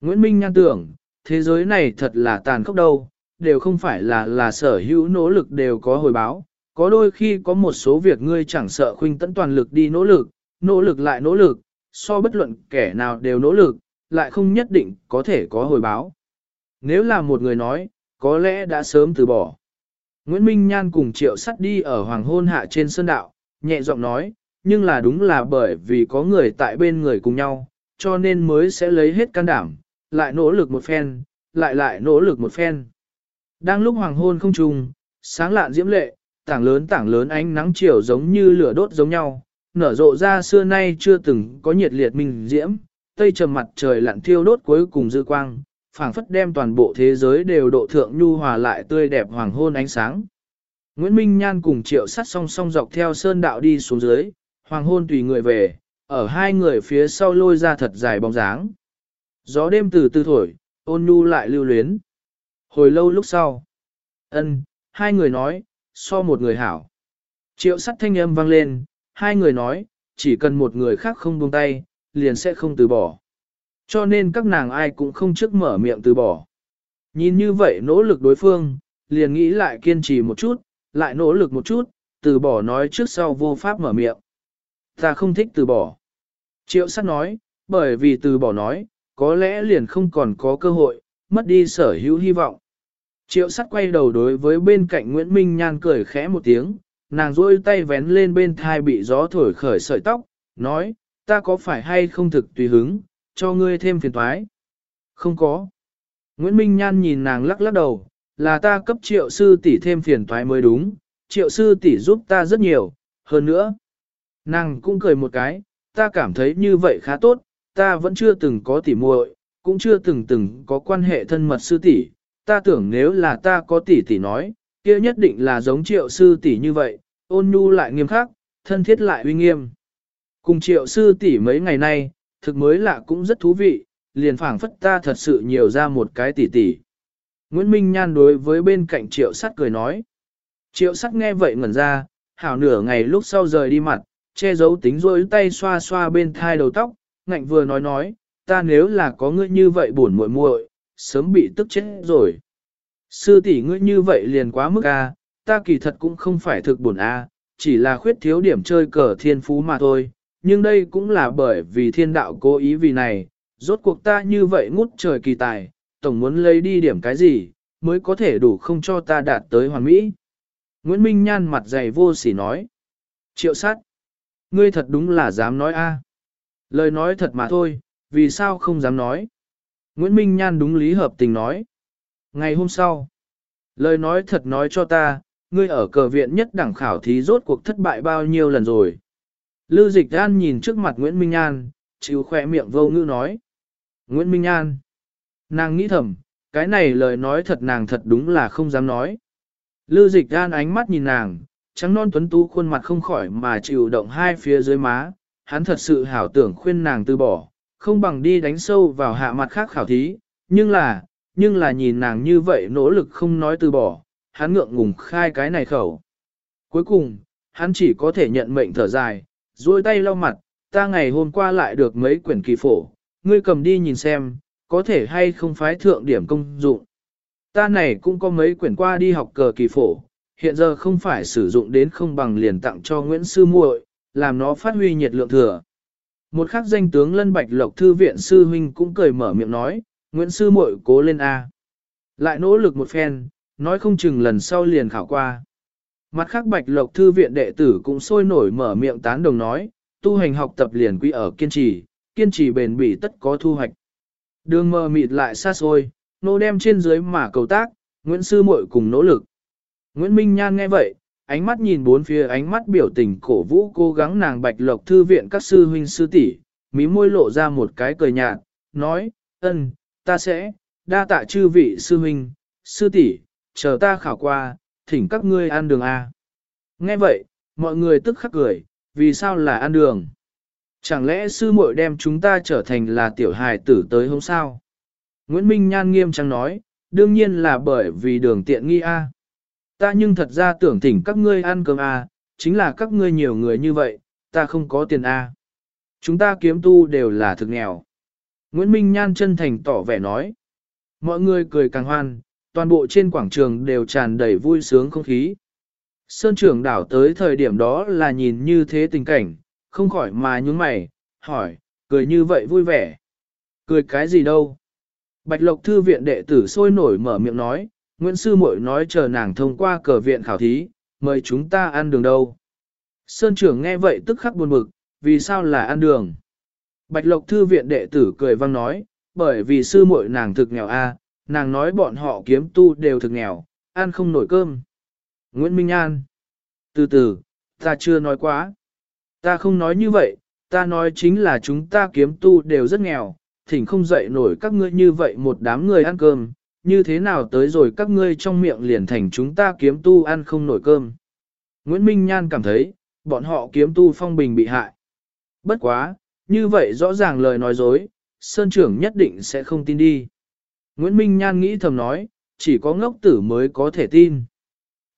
Nguyễn Minh Nhan tưởng, thế giới này thật là tàn khốc đâu, đều không phải là là sở hữu nỗ lực đều có hồi báo, có đôi khi có một số việc ngươi chẳng sợ khuynh tận toàn lực đi nỗ lực, nỗ lực lại nỗ lực, so bất luận kẻ nào đều nỗ lực, lại không nhất định có thể có hồi báo. Nếu là một người nói, có lẽ đã sớm từ bỏ. Nguyễn Minh Nhan cùng triệu sắt đi ở hoàng hôn hạ trên sơn đạo, nhẹ giọng nói, nhưng là đúng là bởi vì có người tại bên người cùng nhau, cho nên mới sẽ lấy hết can đảm, lại nỗ lực một phen, lại lại nỗ lực một phen. Đang lúc hoàng hôn không trùng, sáng lạn diễm lệ, tảng lớn tảng lớn ánh nắng chiều giống như lửa đốt giống nhau, nở rộ ra xưa nay chưa từng có nhiệt liệt minh diễm, tây trầm mặt trời lặn thiêu đốt cuối cùng dư quang, phảng phất đem toàn bộ thế giới đều độ thượng nhu hòa lại tươi đẹp hoàng hôn ánh sáng. Nguyễn Minh Nhan cùng triệu sắt song song dọc theo sơn đạo đi xuống dưới, hoàng hôn tùy người về, ở hai người phía sau lôi ra thật dài bóng dáng. Gió đêm từ từ thổi, ôn nhu lại lưu luyến. Hồi lâu lúc sau, ân, hai người nói, so một người hảo. Triệu sắt thanh âm vang lên, hai người nói, chỉ cần một người khác không buông tay, liền sẽ không từ bỏ. Cho nên các nàng ai cũng không trước mở miệng từ bỏ. Nhìn như vậy nỗ lực đối phương, liền nghĩ lại kiên trì một chút, lại nỗ lực một chút, từ bỏ nói trước sau vô pháp mở miệng. Ta không thích từ bỏ. Triệu sắt nói, bởi vì từ bỏ nói, có lẽ liền không còn có cơ hội, mất đi sở hữu hy vọng. Triệu sắt quay đầu đối với bên cạnh Nguyễn Minh Nhan cười khẽ một tiếng, nàng rôi tay vén lên bên thai bị gió thổi khởi sợi tóc, nói, ta có phải hay không thực tùy hứng, cho ngươi thêm phiền toái? Không có. Nguyễn Minh Nhan nhìn nàng lắc lắc đầu, là ta cấp triệu sư tỷ thêm phiền toái mới đúng, triệu sư tỷ giúp ta rất nhiều, hơn nữa. Nàng cũng cười một cái, ta cảm thấy như vậy khá tốt, ta vẫn chưa từng có tỉ muội, cũng chưa từng từng có quan hệ thân mật sư tỷ. ta tưởng nếu là ta có tỷ tỷ nói, kia nhất định là giống triệu sư tỷ như vậy, ôn nhu lại nghiêm khắc, thân thiết lại uy nghiêm. Cùng triệu sư tỷ mấy ngày nay, thực mới lạ cũng rất thú vị, liền phảng phất ta thật sự nhiều ra một cái tỷ tỷ. Nguyễn Minh Nhan đối với bên cạnh triệu sắt cười nói. Triệu sắt nghe vậy ngẩn ra, hảo nửa ngày lúc sau rời đi mặt, che giấu tính rối tay xoa xoa bên thai đầu tóc, ngạnh vừa nói nói, ta nếu là có ngươi như vậy buồn muội muội, sớm bị tức chết rồi. Sư tỷ ngươi như vậy liền quá mức a, ta kỳ thật cũng không phải thực buồn a, chỉ là khuyết thiếu điểm chơi cờ thiên phú mà thôi, nhưng đây cũng là bởi vì thiên đạo cố ý vì này, rốt cuộc ta như vậy ngút trời kỳ tài, tổng muốn lấy đi điểm cái gì, mới có thể đủ không cho ta đạt tới hoàn mỹ. Nguyễn Minh Nhan mặt dày vô sỉ nói. Triệu sát. Ngươi thật đúng là dám nói a. Lời nói thật mà thôi, vì sao không dám nói. Nguyễn Minh Nhan đúng lý hợp tình nói. Ngày hôm sau, lời nói thật nói cho ta, ngươi ở cờ viện nhất đẳng khảo thí rốt cuộc thất bại bao nhiêu lần rồi. Lưu dịch an nhìn trước mặt Nguyễn Minh An, chịu khỏe miệng vô ngữ nói. Nguyễn Minh An. Nàng nghĩ thầm, cái này lời nói thật nàng thật đúng là không dám nói. Lưu dịch an ánh mắt nhìn nàng, trắng non tuấn tú khuôn mặt không khỏi mà chịu động hai phía dưới má, hắn thật sự hảo tưởng khuyên nàng từ bỏ, không bằng đi đánh sâu vào hạ mặt khác khảo thí, nhưng là, nhưng là nhìn nàng như vậy nỗ lực không nói từ bỏ, hắn ngượng ngùng khai cái này khẩu. Cuối cùng, hắn chỉ có thể nhận mệnh thở dài, duỗi tay lau mặt, ta ngày hôm qua lại được mấy quyển kỳ phổ, ngươi cầm đi nhìn xem, có thể hay không phái thượng điểm công dụng. Ta này cũng có mấy quyển qua đi học cờ kỳ phổ, hiện giờ không phải sử dụng đến không bằng liền tặng cho Nguyễn Sư muội, làm nó phát huy nhiệt lượng thừa. Một khắc danh tướng Lân Bạch Lộc Thư viện Sư Huynh cũng cười mở miệng nói, Nguyễn Sư muội cố lên A. Lại nỗ lực một phen, nói không chừng lần sau liền khảo qua. Mặt khác Bạch Lộc Thư viện đệ tử cũng sôi nổi mở miệng tán đồng nói, tu hành học tập liền quy ở kiên trì, kiên trì bền bỉ tất có thu hoạch. Đường mờ mịt lại xa xôi, nô đem trên dưới mà cầu tác, Nguyễn Sư muội cùng nỗ lực. Nguyễn Minh Nhan nghe vậy, ánh mắt nhìn bốn phía ánh mắt biểu tình cổ vũ cố gắng nàng bạch lộc thư viện các sư huynh sư tỷ, mí môi lộ ra một cái cười nhạt, nói, ân, ta sẽ, đa tạ chư vị sư huynh, sư tỷ, chờ ta khảo qua, thỉnh các ngươi ăn đường A. Nghe vậy, mọi người tức khắc cười, vì sao là ăn đường? Chẳng lẽ sư muội đem chúng ta trở thành là tiểu hài tử tới hôm sao? Nguyễn Minh Nhan nghiêm trang nói, đương nhiên là bởi vì đường tiện nghi A. Ta nhưng thật ra tưởng thỉnh các ngươi ăn cơm A, chính là các ngươi nhiều người như vậy, ta không có tiền A. Chúng ta kiếm tu đều là thực nghèo. Nguyễn Minh Nhan chân thành tỏ vẻ nói. Mọi người cười càng hoan, toàn bộ trên quảng trường đều tràn đầy vui sướng không khí. Sơn trưởng đảo tới thời điểm đó là nhìn như thế tình cảnh, không khỏi mà nhúng mày, hỏi, cười như vậy vui vẻ. Cười cái gì đâu? Bạch Lộc Thư viện đệ tử sôi nổi mở miệng nói, Nguyễn Sư Mội nói chờ nàng thông qua cờ viện khảo thí, mời chúng ta ăn đường đâu. Sơn trưởng nghe vậy tức khắc buồn bực, vì sao là ăn đường? Bạch Lộc Thư viện đệ tử cười vang nói, bởi vì sư muội nàng thực nghèo a, nàng nói bọn họ kiếm tu đều thực nghèo, ăn không nổi cơm. Nguyễn Minh An. Từ từ, ta chưa nói quá. Ta không nói như vậy, ta nói chính là chúng ta kiếm tu đều rất nghèo, thỉnh không dậy nổi các ngươi như vậy một đám người ăn cơm, như thế nào tới rồi các ngươi trong miệng liền thành chúng ta kiếm tu ăn không nổi cơm. Nguyễn Minh Nhan cảm thấy, bọn họ kiếm tu phong bình bị hại. Bất quá, như vậy rõ ràng lời nói dối, Sơn trưởng nhất định sẽ không tin đi. Nguyễn Minh Nhan nghĩ thầm nói, chỉ có ngốc tử mới có thể tin.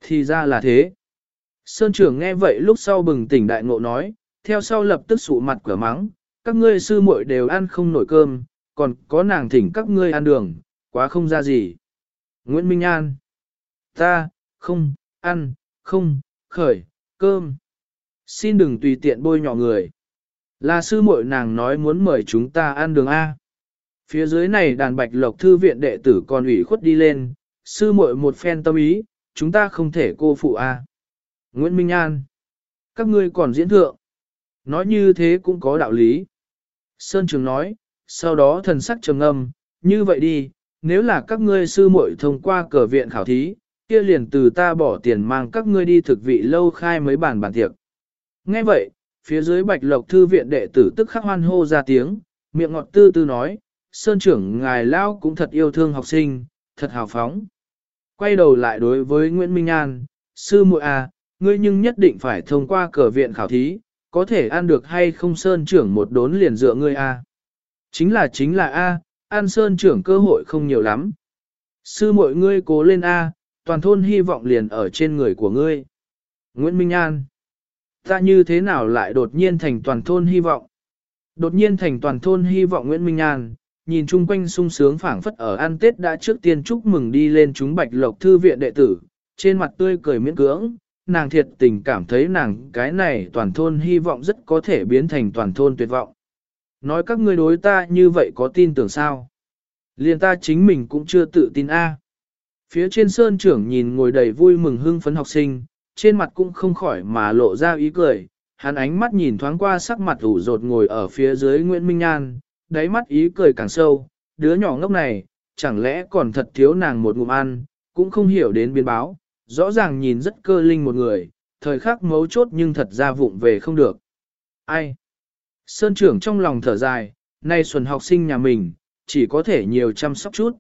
Thì ra là thế. Sơn trưởng nghe vậy lúc sau bừng tỉnh đại ngộ nói, theo sau lập tức sụ mặt cửa mắng, các ngươi sư muội đều ăn không nổi cơm, còn có nàng thỉnh các ngươi ăn đường, quá không ra gì. Nguyễn Minh An, ta, không, ăn, không, khởi, cơm. Xin đừng tùy tiện bôi nhỏ người. Là sư muội nàng nói muốn mời chúng ta ăn đường A. Phía dưới này đàn bạch lộc thư viện đệ tử còn ủy khuất đi lên, sư muội một phen tâm ý, chúng ta không thể cô phụ A. Nguyễn Minh An, các ngươi còn diễn thượng. Nói như thế cũng có đạo lý. Sơn Trường nói, sau đó thần sắc trầm ngâm, như vậy đi, nếu là các ngươi sư muội thông qua cờ viện khảo thí, kia liền từ ta bỏ tiền mang các ngươi đi thực vị lâu khai mấy bản bản tiệc. Nghe vậy, phía dưới bạch lộc thư viện đệ tử tức khắc hoan hô ra tiếng, miệng ngọt tư tư nói, Sơn trưởng ngài lao cũng thật yêu thương học sinh, thật hào phóng. Quay đầu lại đối với Nguyễn Minh An, sư muội à, ngươi nhưng nhất định phải thông qua cờ viện khảo thí, có thể ăn được hay không Sơn trưởng một đốn liền dựa ngươi a. À. Chính là chính là a, ăn Sơn trưởng cơ hội không nhiều lắm. Sư muội ngươi cố lên a, toàn thôn hy vọng liền ở trên người của ngươi. Nguyễn Minh An, ta như thế nào lại đột nhiên thành toàn thôn hy vọng? Đột nhiên thành toàn thôn hy vọng Nguyễn Minh An, nhìn chung quanh sung sướng phảng phất ở ăn Tết đã trước tiên chúc mừng đi lên chúng bạch lộc thư viện đệ tử, trên mặt tươi cười miễn cưỡng, nàng thiệt tình cảm thấy nàng cái này toàn thôn hy vọng rất có thể biến thành toàn thôn tuyệt vọng. Nói các ngươi đối ta như vậy có tin tưởng sao? Liền ta chính mình cũng chưa tự tin a. Phía trên sơn trưởng nhìn ngồi đầy vui mừng hưng phấn học sinh, trên mặt cũng không khỏi mà lộ ra ý cười, hắn ánh mắt nhìn thoáng qua sắc mặt ủ rột ngồi ở phía dưới Nguyễn Minh Nhan, đáy mắt ý cười càng sâu, đứa nhỏ ngốc này, chẳng lẽ còn thật thiếu nàng một ngụm ăn, cũng không hiểu đến biến báo, rõ ràng nhìn rất cơ linh một người, thời khắc mấu chốt nhưng thật ra vụng về không được. Ai? Sơn trưởng trong lòng thở dài, nay xuân học sinh nhà mình, chỉ có thể nhiều chăm sóc chút.